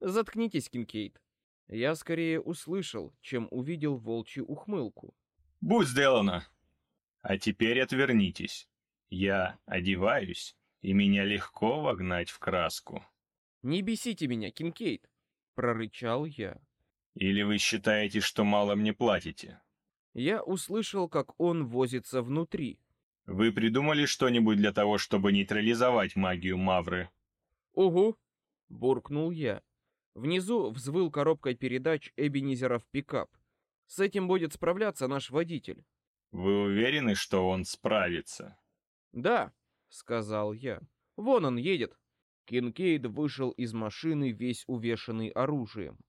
«Заткнитесь, Кинкейд». Я скорее услышал, чем увидел волчью ухмылку. «Будь сделано! А теперь отвернитесь. Я одеваюсь, и меня легко вогнать в краску». «Не бесите меня, Кинкейд!» — прорычал я. «Или вы считаете, что мало мне платите?» Я услышал, как он возится внутри. «Вы придумали что-нибудь для того, чтобы нейтрализовать магию Мавры?» «Угу!» — буркнул я. Внизу взвыл коробкой передач Эбенизеров пикап. С этим будет справляться наш водитель. «Вы уверены, что он справится?» «Да», — сказал я. «Вон он едет». Кинкейд вышел из машины весь увешанный оружием.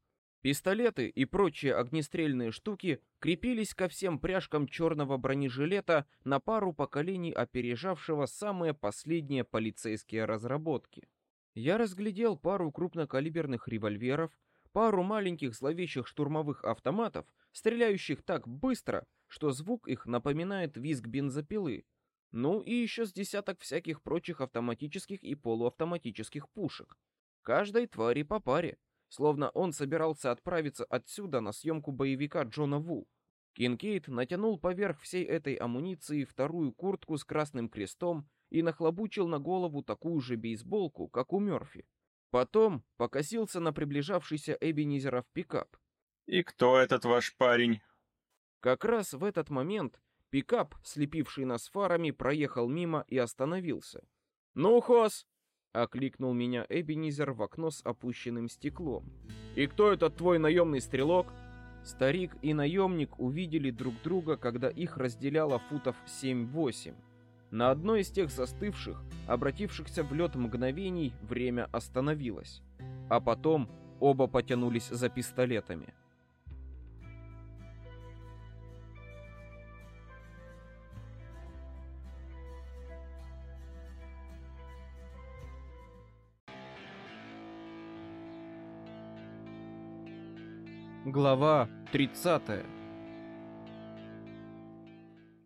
Пистолеты и прочие огнестрельные штуки крепились ко всем пряжкам черного бронежилета на пару поколений опережавшего самые последние полицейские разработки. Я разглядел пару крупнокалиберных револьверов, пару маленьких зловещих штурмовых автоматов, стреляющих так быстро, что звук их напоминает визг бензопилы, ну и еще с десяток всяких прочих автоматических и полуавтоматических пушек. Каждой твари по паре, словно он собирался отправиться отсюда на съемку боевика Джона Ву. Кинкейд натянул поверх всей этой амуниции вторую куртку с красным крестом и нахлобучил на голову такую же бейсболку, как у Мёрфи. Потом покосился на приближавшийся Эбенизеров пикап. «И кто этот ваш парень?» Как раз в этот момент пикап, слепивший нас фарами, проехал мимо и остановился. «Ну, Хос!» — окликнул меня Эбенизер в окно с опущенным стеклом. «И кто этот твой наемный стрелок?» Старик и наемник увидели друг друга, когда их разделяло футов 7-8. На одной из тех застывших, обратившихся в лед мгновений, время остановилось. А потом оба потянулись за пистолетами. Глава 30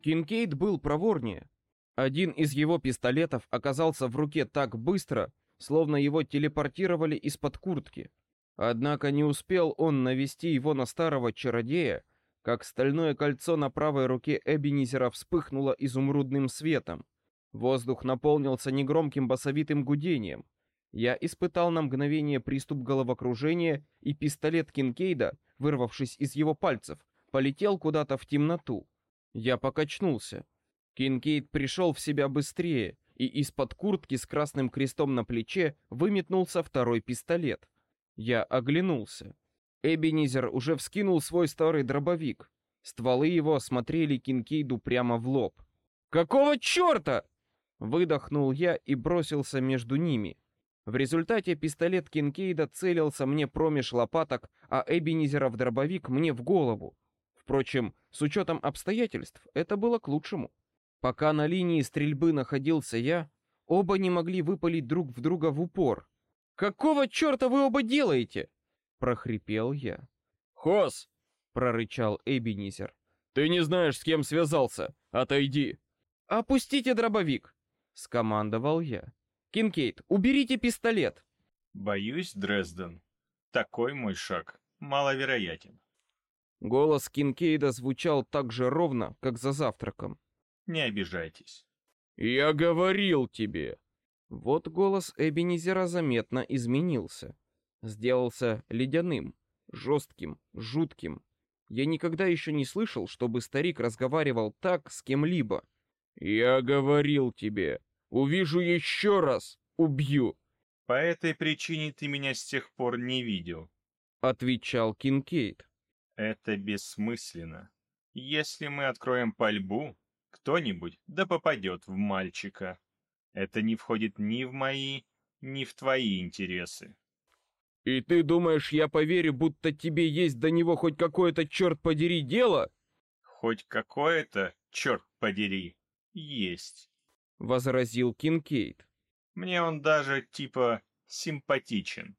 Кинкейд был проворнее. Один из его пистолетов оказался в руке так быстро, словно его телепортировали из-под куртки. Однако не успел он навести его на старого чародея, как стальное кольцо на правой руке Эбенизера вспыхнуло изумрудным светом. Воздух наполнился негромким басовитым гудением. Я испытал на мгновение приступ головокружения, и пистолет Кинкейда, вырвавшись из его пальцев, полетел куда-то в темноту. Я покачнулся. Кинкейд пришел в себя быстрее, и из-под куртки с красным крестом на плече выметнулся второй пистолет. Я оглянулся. Эбенизер уже вскинул свой старый дробовик. Стволы его смотрели Кинкейду прямо в лоб. «Какого черта?» Выдохнул я и бросился между ними. В результате пистолет Кинкейда целился мне промеж лопаток, а Эбенизеров дробовик мне в голову. Впрочем, с учетом обстоятельств, это было к лучшему. Пока на линии стрельбы находился я, оба не могли выпалить друг в друга в упор. «Какого черта вы оба делаете?» — прохрипел я. «Хос!» — прорычал Эбенизер. «Ты не знаешь, с кем связался. Отойди!» «Опустите дробовик!» — скомандовал я. «Кинкейд, уберите пистолет!» Боюсь, Дрезден, такой мой шаг маловероятен. Голос Кинкейда звучал так же ровно, как за завтраком. Не обижайтесь. «Я говорил тебе!» Вот голос Эбенизера заметно изменился. Сделался ледяным, жестким, жутким. Я никогда еще не слышал, чтобы старик разговаривал так с кем-либо. «Я говорил тебе! Увижу еще раз! Убью!» По этой причине ты меня с тех пор не видел. Отвечал Кинкейд. Это бессмысленно. Если мы откроем пальбу, кто-нибудь да попадет в мальчика. Это не входит ни в мои, ни в твои интересы. «И ты думаешь, я поверю, будто тебе есть до него хоть какое-то, черт подери, дело?» Хоть какое-то, черт подери, есть. Возразил Кинкейд. Мне он даже, типа, симпатичен.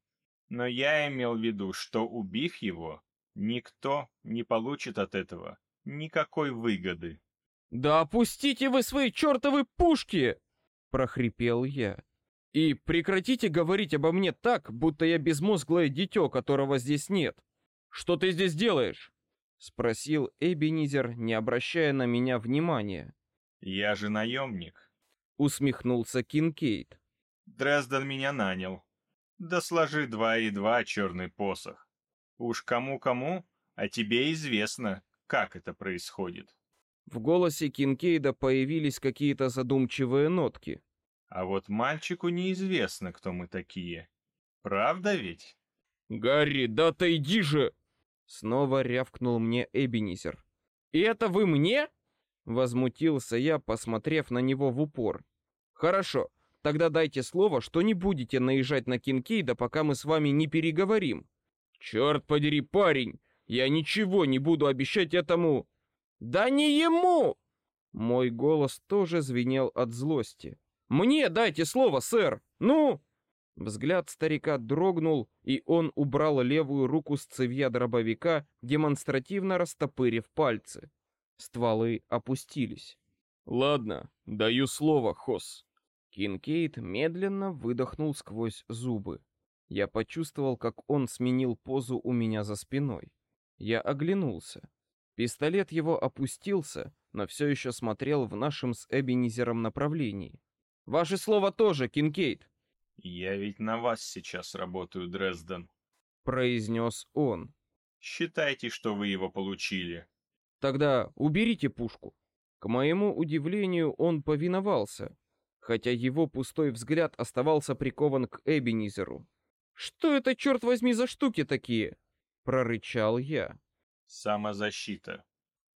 Но я имел в виду, что, убив его, никто не получит от этого никакой выгоды. «Да опустите вы свои чертовы пушки!» — прохрипел я. «И прекратите говорить обо мне так, будто я безмозглое дитё, которого здесь нет. Что ты здесь делаешь?» — спросил Эбенизер, не обращая на меня внимания. Я же наемник. Усмехнулся Кинкейд. Дрезден меня нанял. Да сложи два и два, черный посох. Уж кому-кому, а тебе известно, как это происходит. В голосе Кинкейда появились какие-то задумчивые нотки. А вот мальчику неизвестно, кто мы такие. Правда ведь? «Гарри, да отойди же!» Снова рявкнул мне Эбенизер. «И это вы мне?» Возмутился я, посмотрев на него в упор. «Хорошо, тогда дайте слово, что не будете наезжать на Кинкейда, пока мы с вами не переговорим». «Черт подери, парень! Я ничего не буду обещать этому...» «Да не ему!» Мой голос тоже звенел от злости. «Мне дайте слово, сэр! Ну!» Взгляд старика дрогнул, и он убрал левую руку с цевья дробовика, демонстративно растопырив пальцы. Стволы опустились. «Ладно, даю слово, Хос». Кинкейд медленно выдохнул сквозь зубы. Я почувствовал, как он сменил позу у меня за спиной. Я оглянулся. Пистолет его опустился, но все еще смотрел в нашем с Эбенизером направлении. «Ваше слово тоже, Кинкейд!» «Я ведь на вас сейчас работаю, Дрезден», — произнес он. «Считайте, что вы его получили». «Тогда уберите пушку». К моему удивлению, он повиновался, хотя его пустой взгляд оставался прикован к Эбенизеру. «Что это, черт возьми, за штуки такие?» — прорычал я. «Самозащита».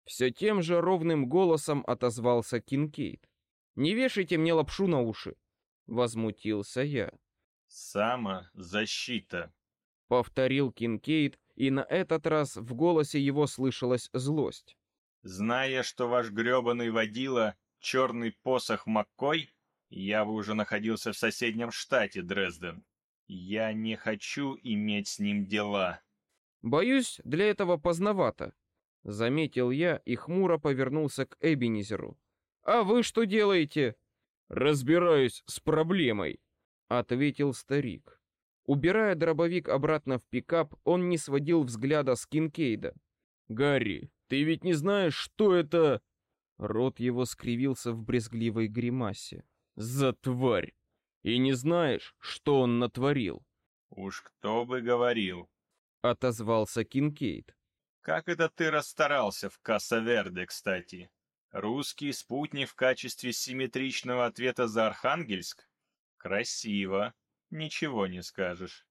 Все тем же ровным голосом отозвался Кинкейд. «Не вешайте мне лапшу на уши!» Возмутился я. «Самозащита», — повторил Кинкейд, и на этот раз в голосе его слышалась злость. «Зная, что ваш грёбаный водила — черный посох Маккой, я бы уже находился в соседнем штате, Дрезден. Я не хочу иметь с ним дела». Боюсь, для этого поздновато, заметил я и хмуро повернулся к Эбенизеру. А вы что делаете? Разбираюсь с проблемой, ответил старик. Убирая дробовик обратно в пикап, он не сводил взгляда с Кинкейда. Гарри, ты ведь не знаешь, что это? Рот его скривился в брезгливой гримасе. За тварь! И не знаешь, что он натворил? Уж кто бы говорил, отозвался Кинкейд. Как это ты расстарался в Касаверде, кстати? Русский спутник в качестве симметричного ответа за Архангельск? Красиво, ничего не скажешь.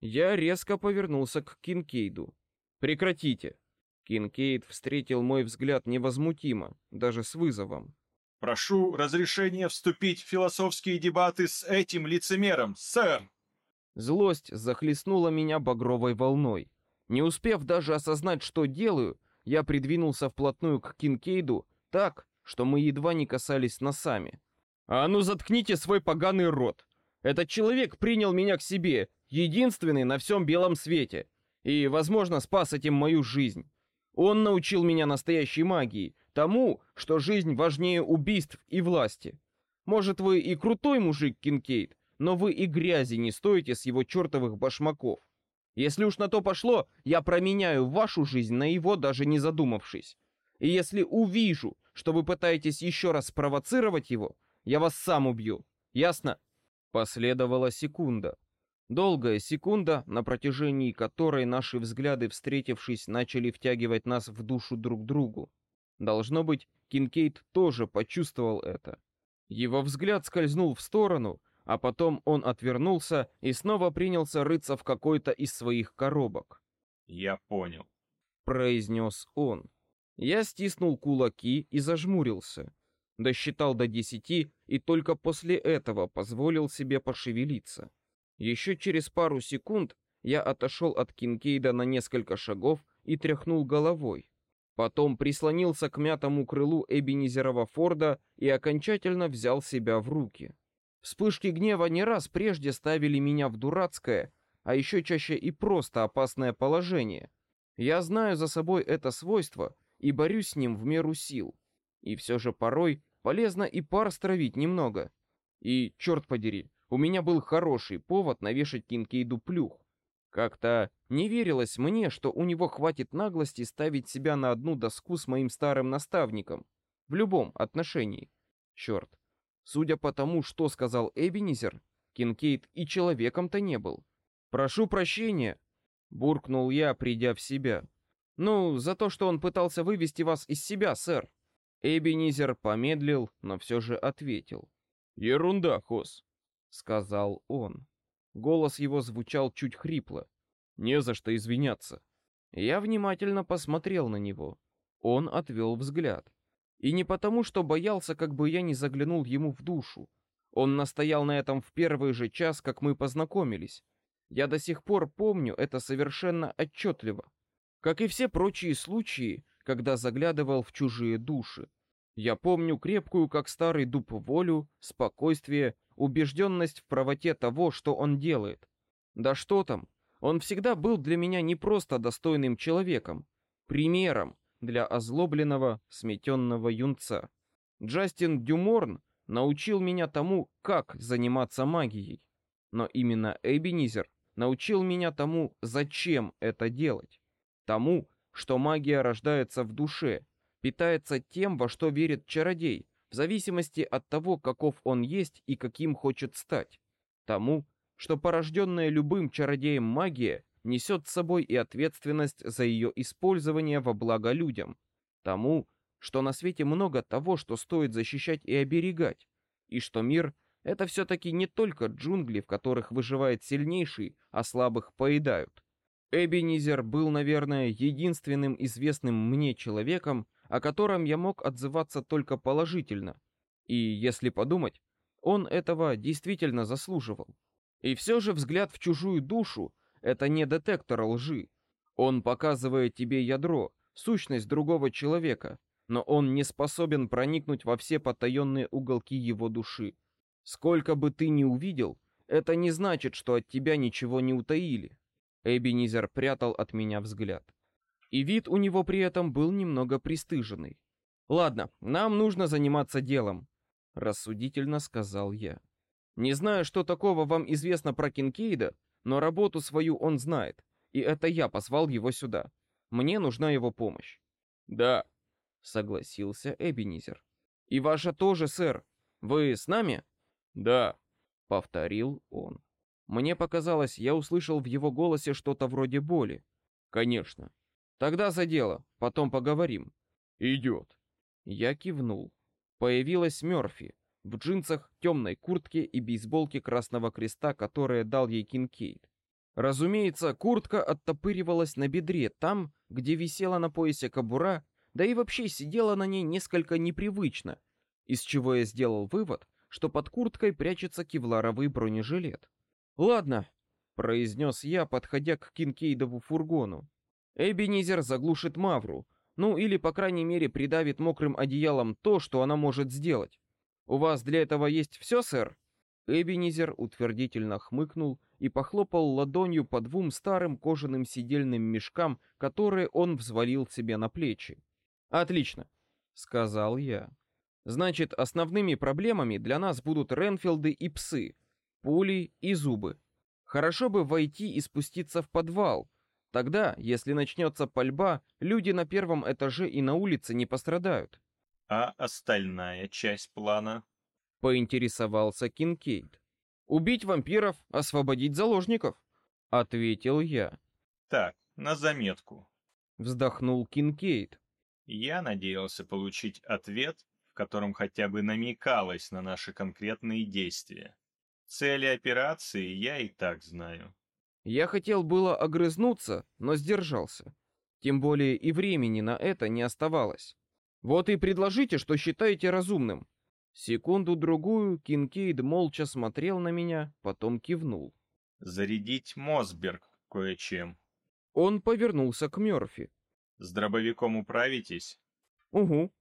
Я резко повернулся к Кинкейду. Прекратите. Кинкейд встретил мой взгляд невозмутимо, даже с вызовом. Прошу разрешения вступить в философские дебаты с этим лицемером, сэр. Злость захлестнула меня багровой волной. Не успев даже осознать, что делаю, я придвинулся вплотную к Кинкейду так, что мы едва не касались носами. «А ну заткните свой поганый рот! Этот человек принял меня к себе, единственный на всем белом свете, и, возможно, спас этим мою жизнь. Он научил меня настоящей магии, тому, что жизнь важнее убийств и власти. Может, вы и крутой мужик, Кинкейд, но вы и грязи не стоите с его чертовых башмаков. Если уж на то пошло, я променяю вашу жизнь на его, даже не задумавшись. И если увижу, что вы пытаетесь еще раз спровоцировать его, я вас сам убью. Ясно? Последовала секунда. Долгая секунда, на протяжении которой наши взгляды, встретившись, начали втягивать нас в душу друг другу. Должно быть, Кинкейд тоже почувствовал это. Его взгляд скользнул в сторону, а потом он отвернулся и снова принялся рыться в какой-то из своих коробок. «Я понял», — произнес он. Я стиснул кулаки и зажмурился. Досчитал до десяти и только после этого позволил себе пошевелиться. Еще через пару секунд я отошел от Кинкейда на несколько шагов и тряхнул головой. Потом прислонился к мятому крылу Эбенизерова Форда и окончательно взял себя в руки. Вспышки гнева не раз прежде ставили меня в дурацкое, а еще чаще и просто опасное положение. Я знаю за собой это свойство и борюсь с ним в меру сил. И все же порой полезно и пар стравить немного. И, черт подери, у меня был хороший повод навешать Кинкейду плюх. Как-то не верилось мне, что у него хватит наглости ставить себя на одну доску с моим старым наставником. В любом отношении. Черт, Судя по тому, что сказал Эбенизер, Кинкейд и человеком-то не был. «Прошу прощения», — буркнул я, придя в себя. «Ну, за то, что он пытался вывести вас из себя, сэр». Эбенизер помедлил, но все же ответил. «Ерунда, Хос», — сказал он. Голос его звучал чуть хрипло. «Не за что извиняться». Я внимательно посмотрел на него. Он отвел взгляд. И не потому, что боялся, как бы я не заглянул ему в душу. Он настоял на этом в первый же час, как мы познакомились. Я до сих пор помню это совершенно отчетливо. Как и все прочие случаи, когда заглядывал в чужие души. Я помню крепкую, как старый дуб, волю, спокойствие, убежденность в правоте того, что он делает. Да что там, он всегда был для меня не просто достойным человеком, примером, для озлобленного, сметенного юнца. Джастин Дюморн научил меня тому, как заниматься магией. Но именно Эбенизер научил меня тому, зачем это делать. Тому, что магия рождается в душе, питается тем, во что верит чародей, в зависимости от того, каков он есть и каким хочет стать. Тому, что порожденная любым чародеем магия несет с собой и ответственность за ее использование во благо людям, тому, что на свете много того, что стоит защищать и оберегать, и что мир — это все-таки не только джунгли, в которых выживает сильнейший, а слабых поедают. Эбенизер был, наверное, единственным известным мне человеком, о котором я мог отзываться только положительно. И, если подумать, он этого действительно заслуживал. И все же взгляд в чужую душу это не детектор лжи. Он показывает тебе ядро, сущность другого человека, но он не способен проникнуть во все потаенные уголки его души. Сколько бы ты ни увидел, это не значит, что от тебя ничего не утаили. Эбенизер прятал от меня взгляд. И вид у него при этом был немного пристыженный. Ладно, нам нужно заниматься делом, рассудительно сказал я. Не знаю, что такого вам известно про Кинкейда, но работу свою он знает, и это я позвал его сюда. Мне нужна его помощь. Да, согласился Эбенизер. И ваша тоже, сэр. Вы с нами? Да, повторил он. Мне показалось, я услышал в его голосе что-то вроде боли. Конечно. Тогда за дело, потом поговорим. Идет. Я кивнул. Появилась Мёрфи в джинсах, темной куртке и бейсболке Красного Креста, которые дал ей Кинкейд. Разумеется, куртка оттопыривалась на бедре, там, где висела на поясе кобура, да и вообще сидела на ней несколько непривычно, из чего я сделал вывод, что под курткой прячется кевларовый бронежилет. «Ладно», — произнес я, подходя к Кинкейдову фургону. «Эбенизер заглушит Мавру, ну или, по крайней мере, придавит мокрым одеялом то, что она может сделать. У вас для этого есть все, сэр?» Эбенизер утвердительно хмыкнул и похлопал ладонью по двум старым кожаным сидельным мешкам, которые он взвалил себе на плечи. «Отлично», — сказал я. «Значит, основными проблемами для нас будут Ренфилды и псы, пули и зубы. Хорошо бы войти и спуститься в подвал. Тогда, если начнется пальба, люди на первом этаже и на улице не пострадают. А остальная часть плана? Поинтересовался Кинкейд. Убить вампиров, освободить заложников, ответил я. Так, на заметку. Вздохнул Кинкейд. Я надеялся получить ответ, в котором хотя бы намекалось на наши конкретные действия. Цели операции я и так знаю. Я хотел было огрызнуться, но сдержался. Тем более и времени на это не оставалось. Вот и предложите, что считаете разумным. Секунду-другую Кинкейд молча смотрел на меня, потом кивнул. Зарядить Мосберг кое-чем. Он повернулся к Мёрфи. С дробовиком управитесь? Угу,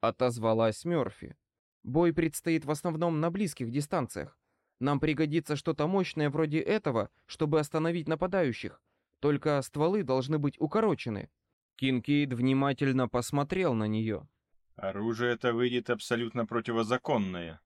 отозвалась Мёрфи. Бой предстоит в основном на близких дистанциях. Нам пригодится что-то мощное вроде этого, чтобы остановить нападающих. Только стволы должны быть укорочены. Кинкейд внимательно посмотрел на нее. Оружие это выйдет абсолютно противозаконное.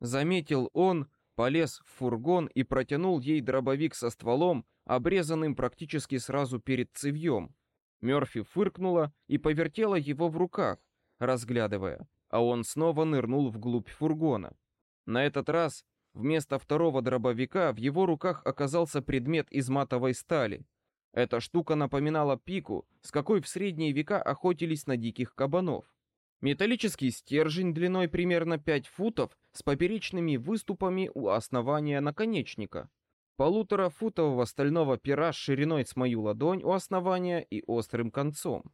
Заметил он, полез в фургон и протянул ей дробовик со стволом, обрезанным практически сразу перед цевьем. Мёрфи фыркнула и повертела его в руках, разглядывая, а он снова нырнул вглубь фургона. На этот раз вместо второго дробовика в его руках оказался предмет из матовой стали. Эта штука напоминала пику, с какой в средние века охотились на диких кабанов. Металлический стержень длиной примерно 5 футов с поперечными выступами у основания наконечника. Полуторафутового стального пера с шириной с мою ладонь у основания и острым концом.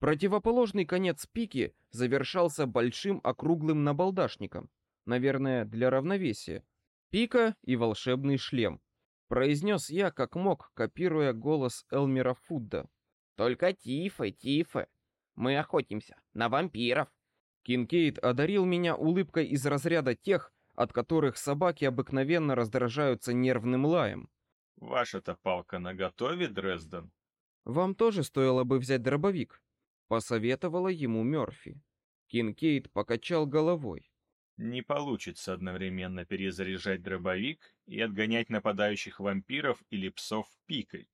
Противоположный конец пики завершался большим округлым набалдашником, наверное, для равновесия. Пика и волшебный шлем. Произнес я как мог, копируя голос Элмера Фудда. «Только тифы, тифы!» Мы охотимся на вампиров. Кинкейд одарил меня улыбкой из разряда тех, от которых собаки обыкновенно раздражаются нервным лаем. Ваша-то палка наготове, Дрезден? Вам тоже стоило бы взять дробовик, посоветовала ему Мёрфи. Кинкейд покачал головой. Не получится одновременно перезаряжать дробовик и отгонять нападающих вампиров или псов пикой,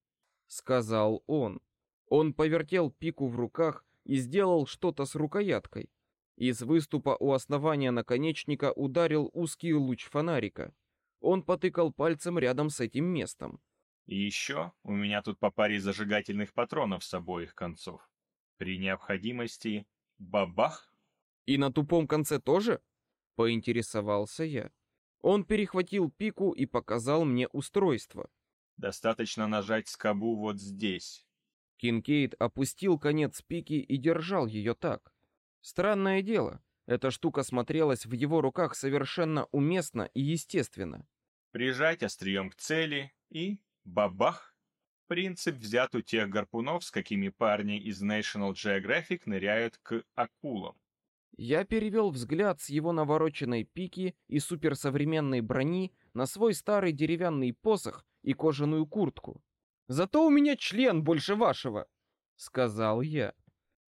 сказал он. Он повертел пику в руках и сделал что-то с рукояткой. Из выступа у основания наконечника ударил узкий луч фонарика. Он потыкал пальцем рядом с этим местом. И еще у меня тут по паре зажигательных патронов с обоих концов. При необходимости бабах. И на тупом конце тоже? Поинтересовался я. Он перехватил пику и показал мне устройство. Достаточно нажать скобу вот здесь. Кинкейд опустил конец пики и держал ее так. Странное дело, эта штука смотрелась в его руках совершенно уместно и естественно. Прижать острием к цели и бабах. Принцип взят у тех гарпунов, с какими парни из National Geographic ныряют к акулам. Я перевел взгляд с его навороченной пики и суперсовременной брони на свой старый деревянный посох и кожаную куртку. Зато у меня член больше вашего, сказал я.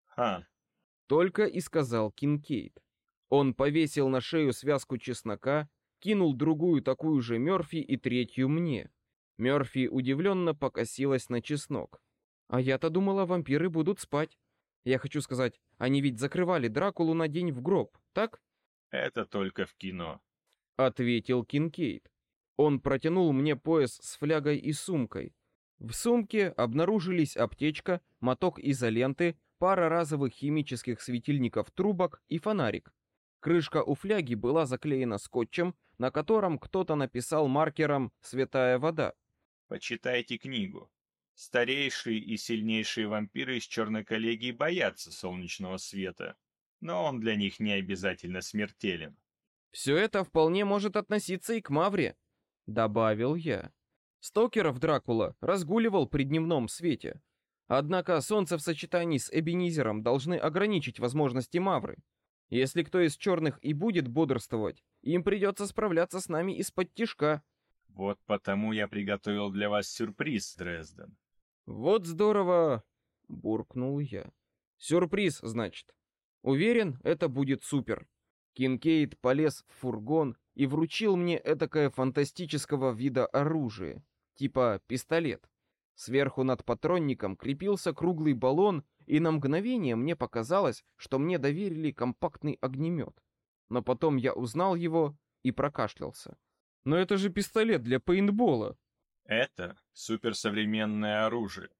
Ха, Только и сказал Кинкейд. Он повесил на шею связку чеснока, кинул другую такую же Мёрфи и третью мне. Мёрфи удивленно покосилась на чеснок. А я-то думала, вампиры будут спать. Я хочу сказать, они ведь закрывали Дракулу на день в гроб, так? это только в кино. Ответил Кинкейд. Он протянул мне пояс с флягой и сумкой. В сумке обнаружились аптечка, моток изоленты, пара разовых химических светильников трубок и фонарик. Крышка у фляги была заклеена скотчем, на котором кто-то написал маркером «Святая вода». Почитайте книгу. Старейшие и сильнейшие вампиры из Черной коллегии боятся солнечного света, но он для них не обязательно смертелен. Все это вполне может относиться и к Мавре, добавил я. Стокеров Дракула разгуливал при дневном свете. Однако солнце в сочетании с Эбенизером должны ограничить возможности Мавры. Если кто из черных и будет бодрствовать, им придется справляться с нами из-под тишка. Вот потому я приготовил для вас сюрприз, Дрезден. Вот здорово, буркнул я. Сюрприз, значит. Уверен, это будет супер. Кинкейд полез в фургон и вручил мне этакое фантастического вида оружие, типа пистолет. Сверху над патронником крепился круглый баллон, и на мгновение мне показалось, что мне доверили компактный огнемет. Но потом я узнал его и прокашлялся. Но это же пистолет для пейнтбола, Это суперсовременное оружие,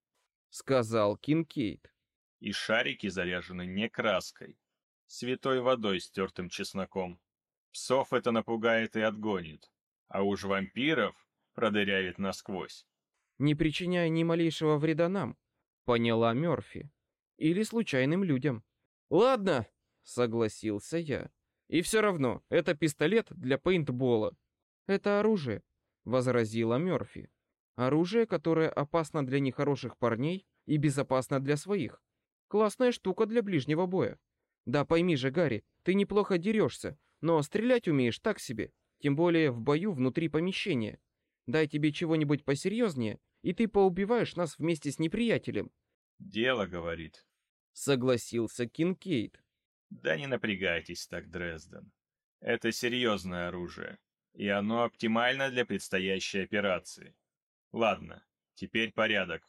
сказал Кинкейд. и шарики заряжены не краской, святой водой с тертым чесноком. Псов это напугает и отгонит, а уж вампиров продырявит насквозь. не причиняя ни малейшего вреда нам, поняла Мёрфи. Или случайным людям. Ладно, согласился я. И все равно, это пистолет для пейнтбола. Это оружие, возразила Мёрфи. Оружие, которое опасно для нехороших парней и безопасно для своих. Классная штука для ближнего боя. Да пойми же, Гарри, ты неплохо дерешься, но стрелять умеешь так себе, тем более в бою внутри помещения. Дай тебе чего-нибудь посерьезнее, и ты поубиваешь нас вместе с неприятелем. Дело, говорит. Согласился Кинкейд. Да не напрягайтесь так, Дрезден. Это серьезное оружие, и оно оптимально для предстоящей операции. Ладно, теперь порядок.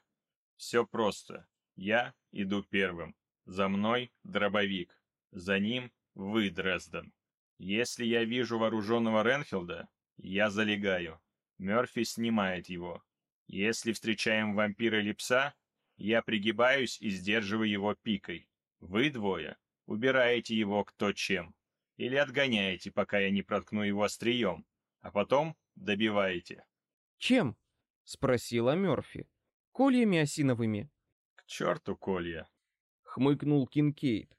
Все просто. Я иду первым. За мной дробовик. За ним вы, Дрезден. Если я вижу вооруженного Ренфилда, я залегаю. Мёрфи снимает его. Если встречаем вампира или пса, я пригибаюсь и сдерживаю его пикой. Вы двое убираете его кто чем. Или отгоняете, пока я не проткну его острием, а потом добиваете. Чем? Спросила Мёрфи. Кольями осиновыми. К черту колья. Хмыкнул Кинкейд.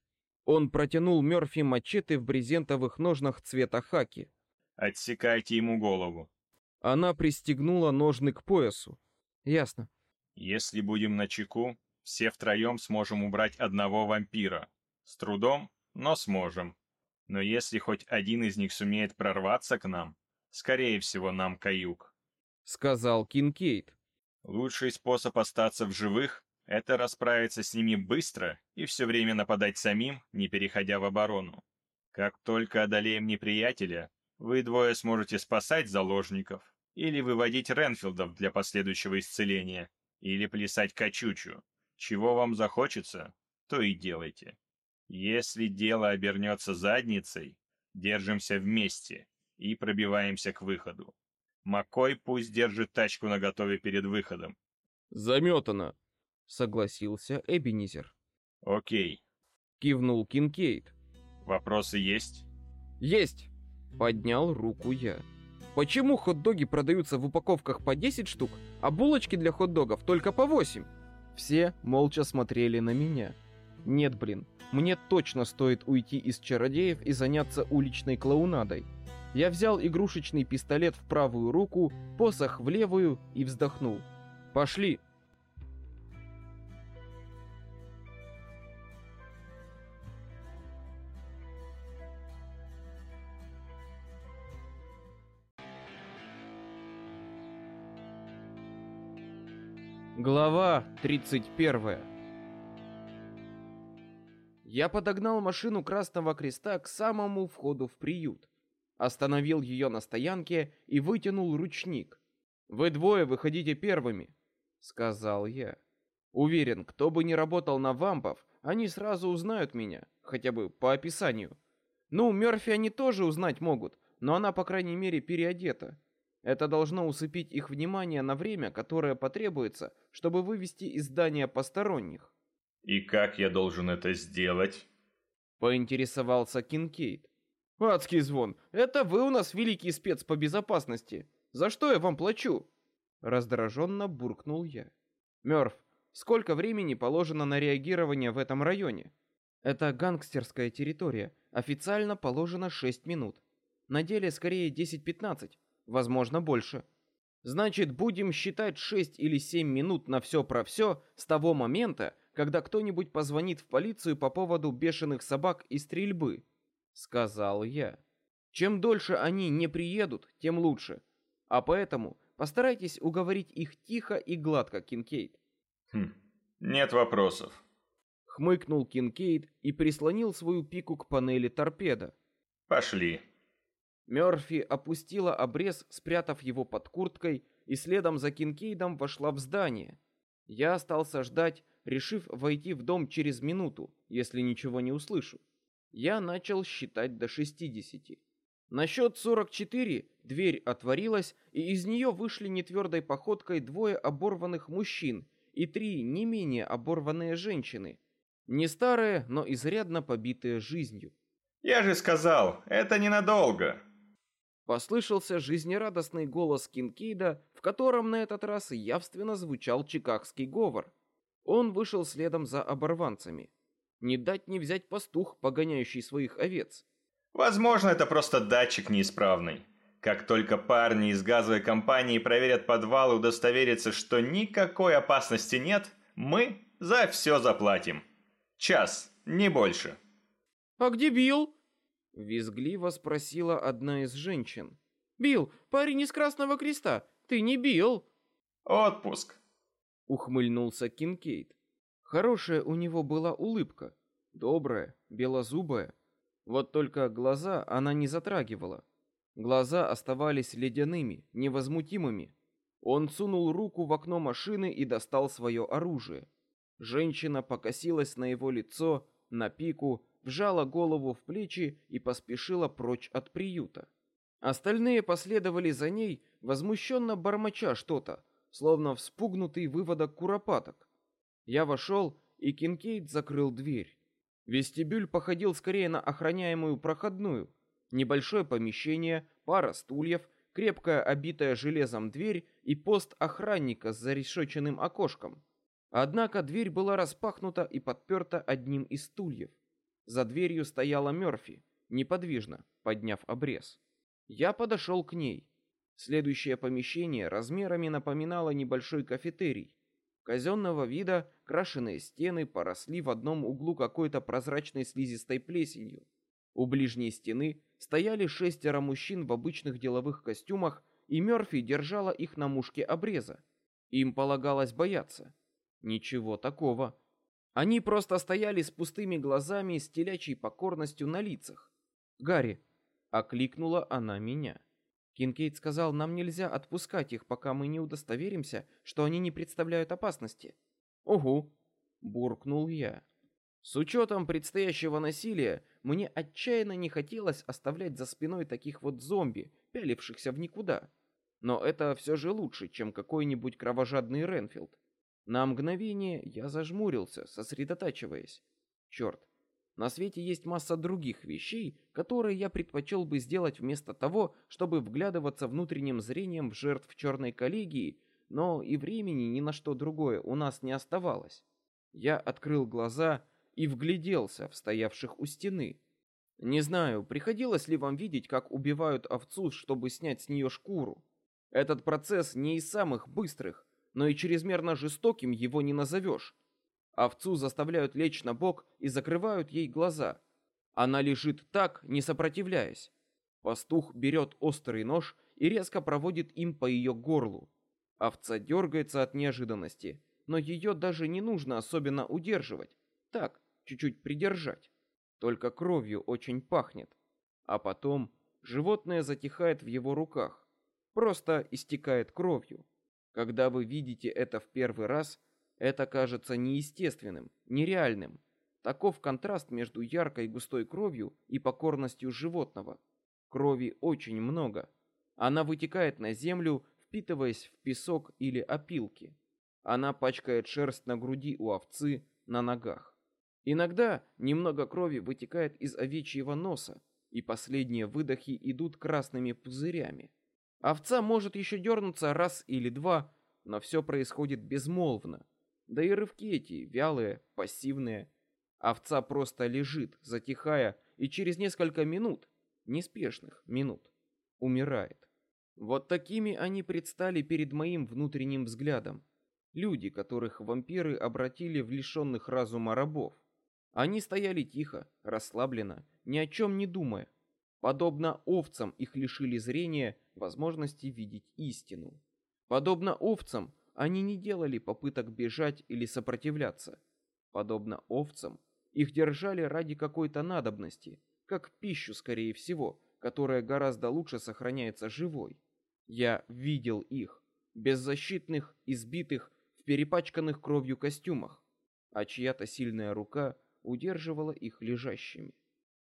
Он протянул Мёрфи мачете в брезентовых ножнах цвета хаки. Отсекайте ему голову. Она пристегнула ножны к поясу. Ясно. Если будем на чеку, все втроем сможем убрать одного вампира. С трудом, но сможем. Но если хоть один из них сумеет прорваться к нам, скорее всего, нам каюк. Сказал Кинкейд. Лучший способ остаться в живых — это расправиться с ними быстро и все время нападать самим, не переходя в оборону. Как только одолеем неприятеля, вы двое сможете спасать заложников или выводить Ренфилдов для последующего исцеления, или плясать качучу. Чего вам захочется, то и делайте. Если дело обернется задницей, держимся вместе и пробиваемся к выходу. Макой пусть держит тачку наготове перед выходом. Заметано, согласился Эбенизер. Окей. Кивнул Кинкейд. Вопросы есть? Есть! Поднял руку я. Почему хот-доги продаются в упаковках по 10 штук, а булочки для хот-догов только по 8? Все молча смотрели на меня. Нет, блин, мне точно стоит уйти из чародеев и заняться уличной клоунадой. Я взял игрушечный пистолет в правую руку, посох в левую и вздохнул. Пошли. Глава 31. Я подогнал машину Красного Креста к самому входу в приют. Остановил ее на стоянке и вытянул ручник. «Вы двое выходите первыми», — сказал я. Уверен, кто бы ни работал на вампов, они сразу узнают меня, хотя бы по описанию. Ну, Мёрфи они тоже узнать могут, но она, по крайней мере, переодета. Это должно усыпить их внимание на время, которое потребуется, чтобы вывести из здания посторонних. «И как я должен это сделать?» Поинтересовался Кинкейд. «Адский звон, это вы у нас великий спец по безопасности. За что я вам плачу?» Раздраженно буркнул я. Мёрф, сколько времени положено на реагирование в этом районе? Это гангстерская территория. Официально положено 6 минут. На деле скорее 10-15, возможно больше. Значит, будем считать 6 или 7 минут на все про все с того момента, когда кто-нибудь позвонит в полицию по поводу бешеных собак и стрельбы, сказал я. Чем дольше они не приедут, тем лучше. А поэтому постарайтесь уговорить их тихо и гладко, Кинкейд. Хм, нет вопросов. Хмыкнул Кинкейд и прислонил свою пику к панели торпеда. Пошли. Мёрфи опустила обрез, спрятав его под курткой, и следом за Кинкейдом вошла в здание. Я остался ждать, решив войти в дом через минуту, если ничего не услышу. Я начал считать до шестидесяти. На счет сорок четыре дверь отворилась, и из нее вышли нетвердой походкой двое оборванных мужчин и три не менее оборванные женщины. Не старые, но изрядно побитые жизнью. «Я же сказал, это ненадолго!» Послышался жизнерадостный голос Кинкейда, в котором на этот раз явственно звучал чикагский говор. Он вышел следом за оборванцами. Не дать не взять пастух, погоняющий своих овец. Возможно, это просто датчик неисправный. Как только парни из газовой компании проверят подвал и удостоверятся, что никакой опасности нет, мы за все заплатим. Час, не больше. «А где Билл?» Визгливо спросила одна из женщин. «Билл, парень из Красного Креста, ты не Билл!» «Отпуск!» Ухмыльнулся Кинкейд. Хорошая у него была улыбка. Добрая, белозубая. Вот только глаза она не затрагивала. Глаза оставались ледяными, невозмутимыми. Он сунул руку в окно машины и достал свое оружие. Женщина покосилась на его лицо, на пику, вжала голову в плечи и поспешила прочь от приюта. Остальные последовали за ней, возмущенно бормоча что-то, словно вспугнутый выводок куропаток. Я вошел, и Кинкейд закрыл дверь. Вестибюль походил скорее на охраняемую проходную. Небольшое помещение, пара стульев, крепкая обитая железом дверь и пост охранника с зарешеченным окошком. Однако дверь была распахнута и подперта одним из стульев. За дверью стояла Мёрфи, неподвижно, подняв обрез. Я подошел к ней. Следующее помещение размерами напоминало небольшой кафетерий. Казенного вида крашеные стены поросли в одном углу какой-то прозрачной слизистой плесенью. У ближней стены стояли шестеро мужчин в обычных деловых костюмах, и Мёрфи держала их на мушке обреза. Им полагалось бояться. Ничего такого. Они просто стояли с пустыми глазами и с телячьей покорностью на лицах. «Гарри!» — окликнула она меня. Кинкейд сказал, нам нельзя отпускать их, пока мы не удостоверимся, что они не представляют опасности. «Угу!» — буркнул я. С учетом предстоящего насилия, мне отчаянно не хотелось оставлять за спиной таких вот зомби, пялившихся в никуда. Но это все же лучше, чем какой-нибудь кровожадный Ренфилд. На мгновение я зажмурился, сосредотачиваясь. Черт, на свете есть масса других вещей, которые я предпочел бы сделать вместо того, чтобы вглядываться внутренним зрением в жертв черной коллегии, но и времени ни на что другое у нас не оставалось. Я открыл глаза и вгляделся в стоявших у стены. Не знаю, приходилось ли вам видеть, как убивают овцу, чтобы снять с нее шкуру. Этот процесс не из самых быстрых, но и чрезмерно жестоким его не назовешь. Овцу заставляют лечь на бок и закрывают ей глаза. Она лежит так, не сопротивляясь. Пастух берет острый нож и резко проводит им по ее горлу. Овца дергается от неожиданности, но ее даже не нужно особенно удерживать. Так, чуть-чуть придержать. Только кровью очень пахнет. А потом животное затихает в его руках. Просто истекает кровью. Когда вы видите это в первый раз, это кажется неестественным, нереальным. Таков контраст между яркой густой кровью и покорностью животного. Крови очень много. Она вытекает на землю, впитываясь в песок или опилки. Она пачкает шерсть на груди у овцы, на ногах. Иногда немного крови вытекает из овечьего носа, и последние выдохи идут красными пузырями. Овца может еще дернуться раз или два, но все происходит безмолвно. Да и рывки эти вялые, пассивные. Овца просто лежит, затихая, и через несколько минут, неспешных минут, умирает. Вот такими они предстали перед моим внутренним взглядом. Люди, которых вампиры обратили в лишенных разума рабов. Они стояли тихо, расслабленно, ни о чем не думая. Подобно овцам их лишили зрения, возможности видеть истину. Подобно овцам, они не делали попыток бежать или сопротивляться. Подобно овцам, их держали ради какой-то надобности, как пищу, скорее всего, которая гораздо лучше сохраняется живой. Я видел их, беззащитных, избитых, в перепачканных кровью костюмах, а чья-то сильная рука удерживала их лежащими.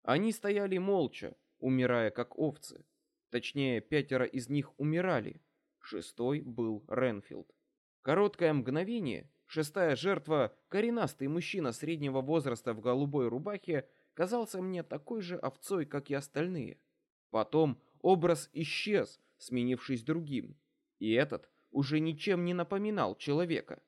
Они стояли молча, умирая как овцы. Точнее, пятеро из них умирали. Шестой был Ренфилд. Короткое мгновение, шестая жертва, коренастый мужчина среднего возраста в голубой рубахе, казался мне такой же овцой, как и остальные. Потом образ исчез, сменившись другим. И этот уже ничем не напоминал человека.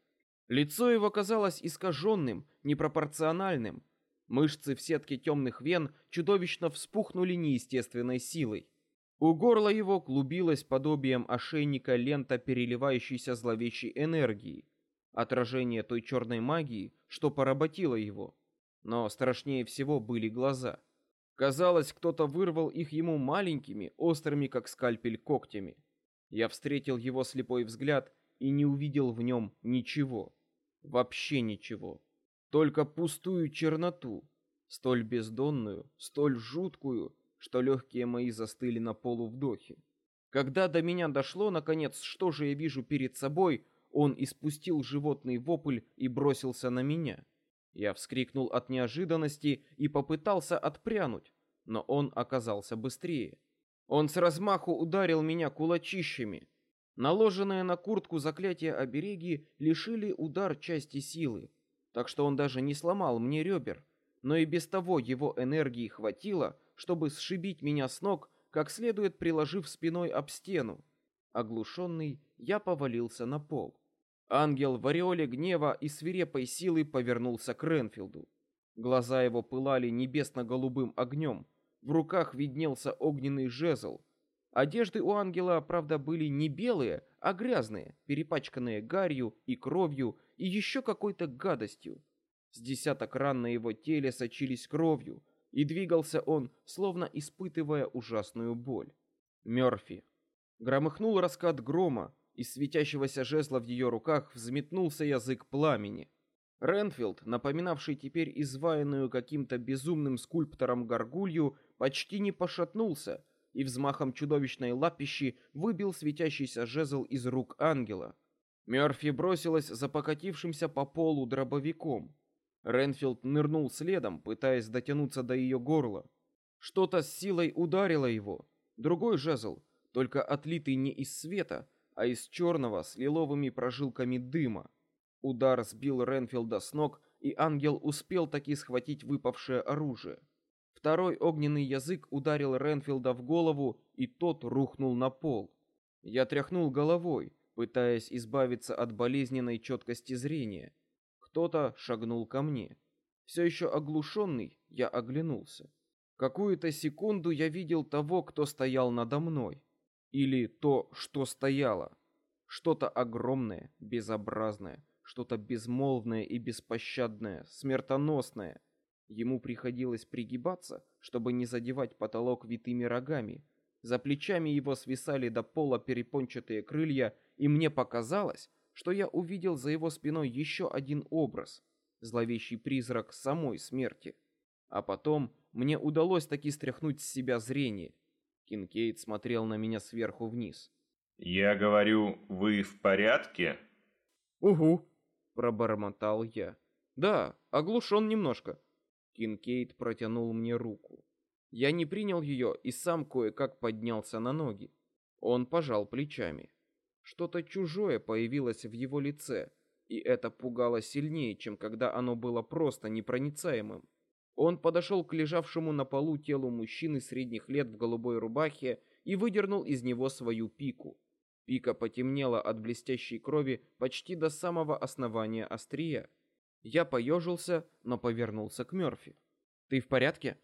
Лицо его казалось искаженным, непропорциональным. Мышцы в сетке темных вен чудовищно вспухнули неестественной силой. У горла его клубилась подобием ошейника лента переливающейся зловещей энергии, отражение той черной магии, что поработило его. Но страшнее всего были глаза. Казалось, кто-то вырвал их ему маленькими, острыми как скальпель когтями. Я встретил его слепой взгляд и не увидел в нем ничего. Вообще ничего. Только пустую черноту, столь бездонную, столь жуткую, что легкие мои застыли на полувдохе. Когда до меня дошло, наконец, что же я вижу перед собой, он испустил животный вопль и бросился на меня. Я вскрикнул от неожиданности и попытался отпрянуть, но он оказался быстрее. Он с размаху ударил меня кулачищами, Наложенные на куртку заклятия обереги лишили удар части силы, так что он даже не сломал мне ребер, но и без того его энергии хватило, чтобы сшибить меня с ног, как следует приложив спиной об стену. Оглушенный, я повалился на пол. Ангел в ореоле гнева и свирепой силы повернулся к Ренфилду. Глаза его пылали небесно-голубым огнем, в руках виднелся огненный жезл — Одежды у ангела, правда, были не белые, а грязные, перепачканные гарью и кровью и еще какой-то гадостью. С десяток ран на его теле сочились кровью, и двигался он, словно испытывая ужасную боль. Мёрфи. Громыхнул раскат грома, из светящегося жезла в ее руках взметнулся язык пламени. Ренфилд, напоминавший теперь изваянную каким-то безумным скульптором горгулью, почти не пошатнулся, и взмахом чудовищной лапищи выбил светящийся жезл из рук ангела. Мёрфи бросилась за покатившимся по полу дробовиком. Ренфилд нырнул следом, пытаясь дотянуться до ее горла. Что-то с силой ударило его. Другой жезл, только отлитый не из света, а из черного с лиловыми прожилками дыма. Удар сбил Ренфилда с ног, и ангел успел таки схватить выпавшее оружие. Второй огненный язык ударил Ренфилда в голову, и тот рухнул на пол. Я тряхнул головой, пытаясь избавиться от болезненной четкости зрения. Кто-то шагнул ко мне. Все еще оглушенный, я оглянулся. Какую-то секунду я видел того, кто стоял надо мной. Или то, что стояло. Что-то огромное, безобразное, что-то безмолвное и беспощадное, смертоносное — Ему приходилось пригибаться, чтобы не задевать потолок витыми рогами. За плечами его свисали до пола перепончатые крылья, и мне показалось, что я увидел за его спиной еще один образ, зловещий призрак самой смерти. А потом мне удалось таки стряхнуть с себя зрение. Кинкейд смотрел на меня сверху вниз. «Я говорю, вы в порядке?» «Угу», — пробормотал я. «Да, оглушен немножко». Кинкейд протянул мне руку. Я не принял ее и сам кое-как поднялся на ноги. Он пожал плечами. Что-то чужое появилось в его лице, и это пугало сильнее, чем когда оно было просто непроницаемым. Он подошел к лежавшему на полу телу мужчины средних лет в голубой рубахе и выдернул из него свою пику. Пика потемнела от блестящей крови почти до самого основания острия. Я поежился, но повернулся к Мёрфи. «Ты в порядке?»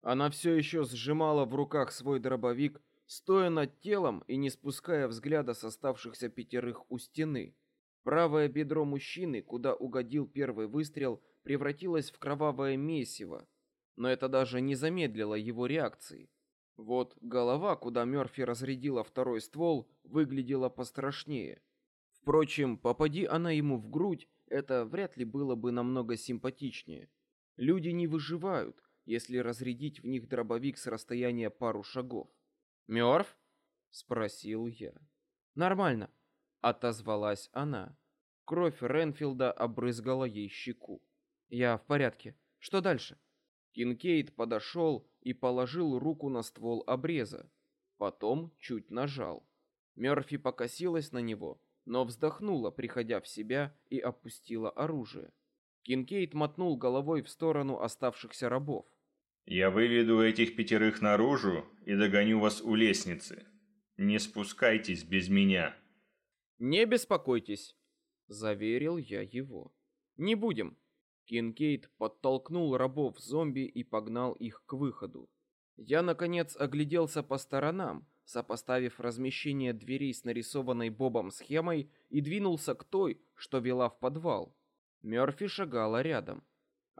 Она все еще сжимала в руках свой дробовик, стоя над телом и не спуская взгляда с оставшихся пятерых у стены. Правое бедро мужчины, куда угодил первый выстрел, превратилось в кровавое месиво, но это даже не замедлило его реакции. Вот голова, куда Мёрфи разрядила второй ствол, выглядела пострашнее. Впрочем, попади она ему в грудь, это вряд ли было бы намного симпатичнее. Люди не выживают, если разрядить в них дробовик с расстояния пару шагов. «Мёрф?» — спросил я. «Нормально», — отозвалась она. Кровь Ренфилда обрызгала ей щеку. «Я в порядке. Что дальше?» Кинкейд подошел и положил руку на ствол обреза. Потом чуть нажал. Мёрфи покосилась на него, но вздохнула, приходя в себя, и опустила оружие. Кинкейд мотнул головой в сторону оставшихся рабов. «Я выведу этих пятерых наружу и догоню вас у лестницы. Не спускайтесь без меня». «Не беспокойтесь», — заверил я его. «Не будем. Кинкейд подтолкнул рабов-зомби и погнал их к выходу. Я, наконец, огляделся по сторонам, сопоставив размещение дверей с нарисованной Бобом схемой и двинулся к той, что вела в подвал. Мёрфи шагала рядом.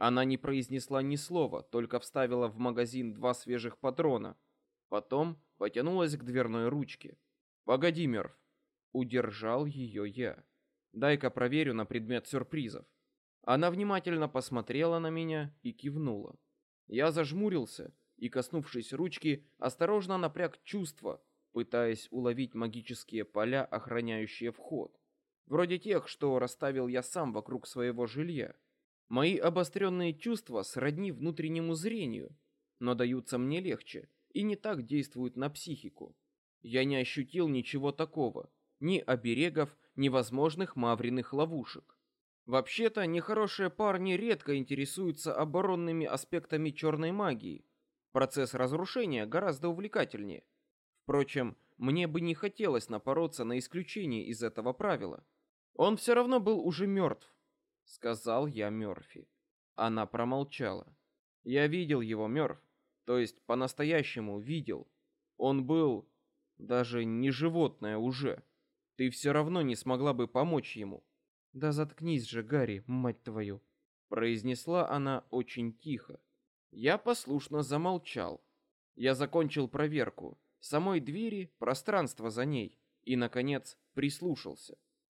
Она не произнесла ни слова, только вставила в магазин два свежих патрона. Потом потянулась к дверной ручке. «Погоди, Мёрф!» Удержал ее я. «Дай-ка проверю на предмет сюрпризов». Она внимательно посмотрела на меня и кивнула. Я зажмурился и, коснувшись ручки, осторожно напряг чувства, пытаясь уловить магические поля, охраняющие вход. Вроде тех, что расставил я сам вокруг своего жилья. Мои обостренные чувства сродни внутреннему зрению, но даются мне легче и не так действуют на психику. Я не ощутил ничего такого, ни оберегов, ни возможных мавриных ловушек. Вообще-то, нехорошие парни редко интересуются оборонными аспектами черной магии. Процесс разрушения гораздо увлекательнее. Впрочем, мне бы не хотелось напороться на исключение из этого правила. Он все равно был уже мертв, сказал я Мёрфи. Она промолчала. Я видел его мертв, то есть по-настоящему видел. Он был даже не животное уже. Ты все равно не смогла бы помочь ему. Да заткнись же, Гарри, мать твою, произнесла она очень тихо. Я послушно замолчал. Я закончил проверку самой двери, пространства за ней и наконец прислушался.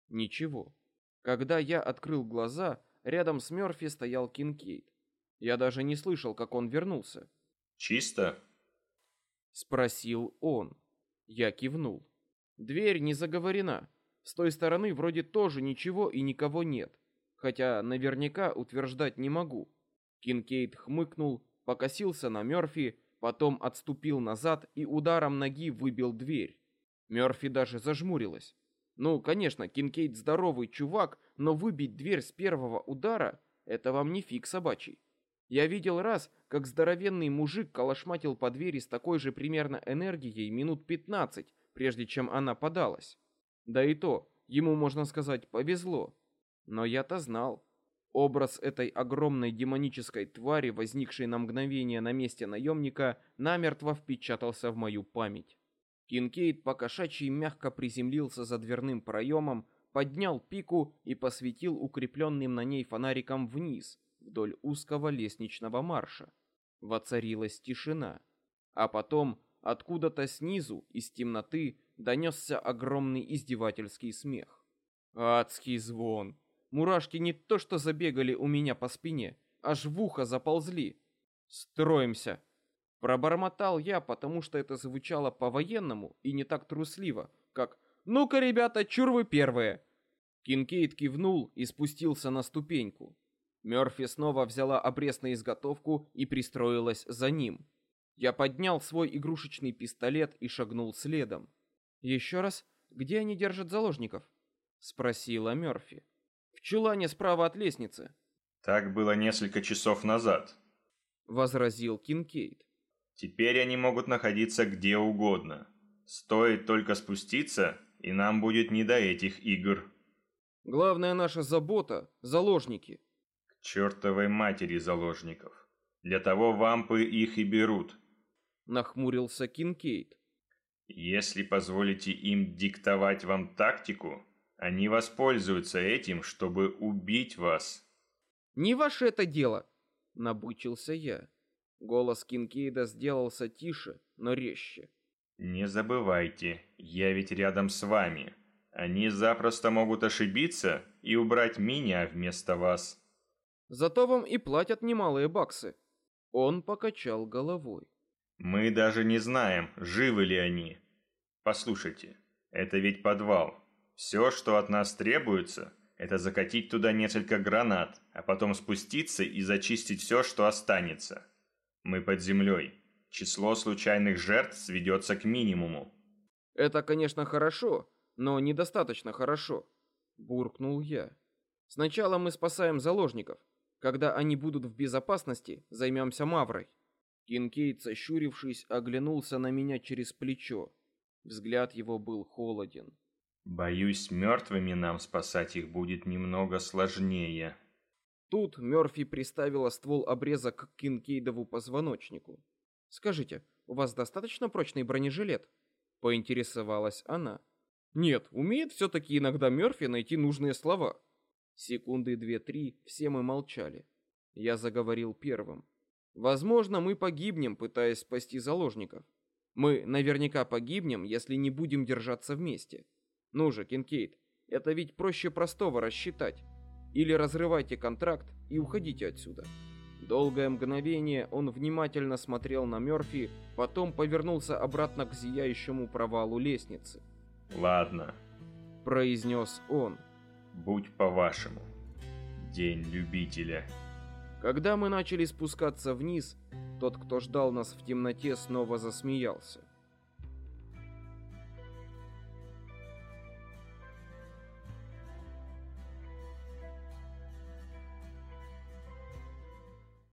Ничего. Когда я открыл глаза, рядом с Мёрфи стоял Кинкейд. Я даже не слышал, как он вернулся. «Чисто?» — спросил он. Я кивнул. Дверь не заговорена. С той стороны вроде тоже ничего и никого нет, хотя наверняка утверждать не могу. Кинкейд хмыкнул, покосился на Мёрфи, потом отступил назад и ударом ноги выбил дверь. Мёрфи даже зажмурилась. Ну, конечно, Кинкейд здоровый чувак, но выбить дверь с первого удара — это вам не фиг собачий. Я видел раз, как здоровенный мужик калашматил по двери с такой же примерно энергией минут пятнадцать, прежде чем она подалась. Да и то, ему, можно сказать, повезло. Но я-то знал. Образ этой огромной демонической твари, возникшей на мгновение на месте наемника, намертво впечатался в мою память. Кинкейд покошачьи мягко приземлился за дверным проемом, поднял пику и посветил укрепленным на ней фонариком вниз, вдоль узкого лестничного марша. Воцарилась тишина. А потом, откуда-то снизу, из темноты, донесся огромный издевательский смех. Адский звон. Мурашки не то что забегали у меня по спине, аж в ухо заползли. Строимся. Пробормотал я, потому что это звучало по-военному и не так трусливо, как «Ну-ка, ребята, чур вы первые!» Кинкейд кивнул и спустился на ступеньку. Мёрфи снова взяла обрез на изготовку и пристроилась за ним. Я поднял свой игрушечный пистолет и шагнул следом. «Еще раз, где они держат заложников?» — спросила Мёрфи. «В чулане справа от лестницы». «Так было несколько часов назад», — возразил Кинкейд. «Теперь они могут находиться где угодно. Стоит только спуститься, и нам будет не до этих игр». «Главная наша забота — заложники», к чертовой матери заложников. Для того вампы их и берут. Нахмурился Кинкейд. Если позволите им диктовать вам тактику, они воспользуются этим, чтобы убить вас. Не ваше это дело, набычился я. Голос Кинкейда сделался тише, но резче. Не забывайте, я ведь рядом с вами. Они запросто могут ошибиться и убрать меня вместо вас. Зато вам и платят немалые баксы. Он покачал головой. Мы даже не знаем, живы ли они. Послушайте, это ведь подвал. Все, что от нас требуется, это закатить туда несколько гранат, а потом спуститься и зачистить все, что останется. Мы под землей. Число случайных жертв сведется к минимуму. Это, конечно, хорошо, но недостаточно хорошо, буркнул я. Сначала мы спасаем заложников, когда они будут в безопасности, займемся Маврой. Кинкейд, сощурившись, оглянулся на меня через плечо. Взгляд его был холоден. Боюсь, мертвыми нам спасать их будет немного сложнее. Тут Мёрфи приставила ствол обреза к Кинкейдову позвоночнику. Скажите, у вас достаточно прочный бронежилет? Поинтересовалась она. Нет, умеет все-таки иногда Мёрфи найти нужные слова. Секунды две-три все мы молчали. Я заговорил первым. Возможно, мы погибнем, пытаясь спасти заложников. Мы наверняка погибнем, если не будем держаться вместе. Ну же, Кинкейд, это ведь проще простого рассчитать. Или разрывайте контракт и уходите отсюда. Долгое мгновение он внимательно смотрел на Мёрфи, потом повернулся обратно к зияющему провалу лестницы. «Ладно», — произнес он. Будь по-вашему. День любителя. Когда мы начали спускаться вниз, тот, кто ждал нас в темноте, снова засмеялся.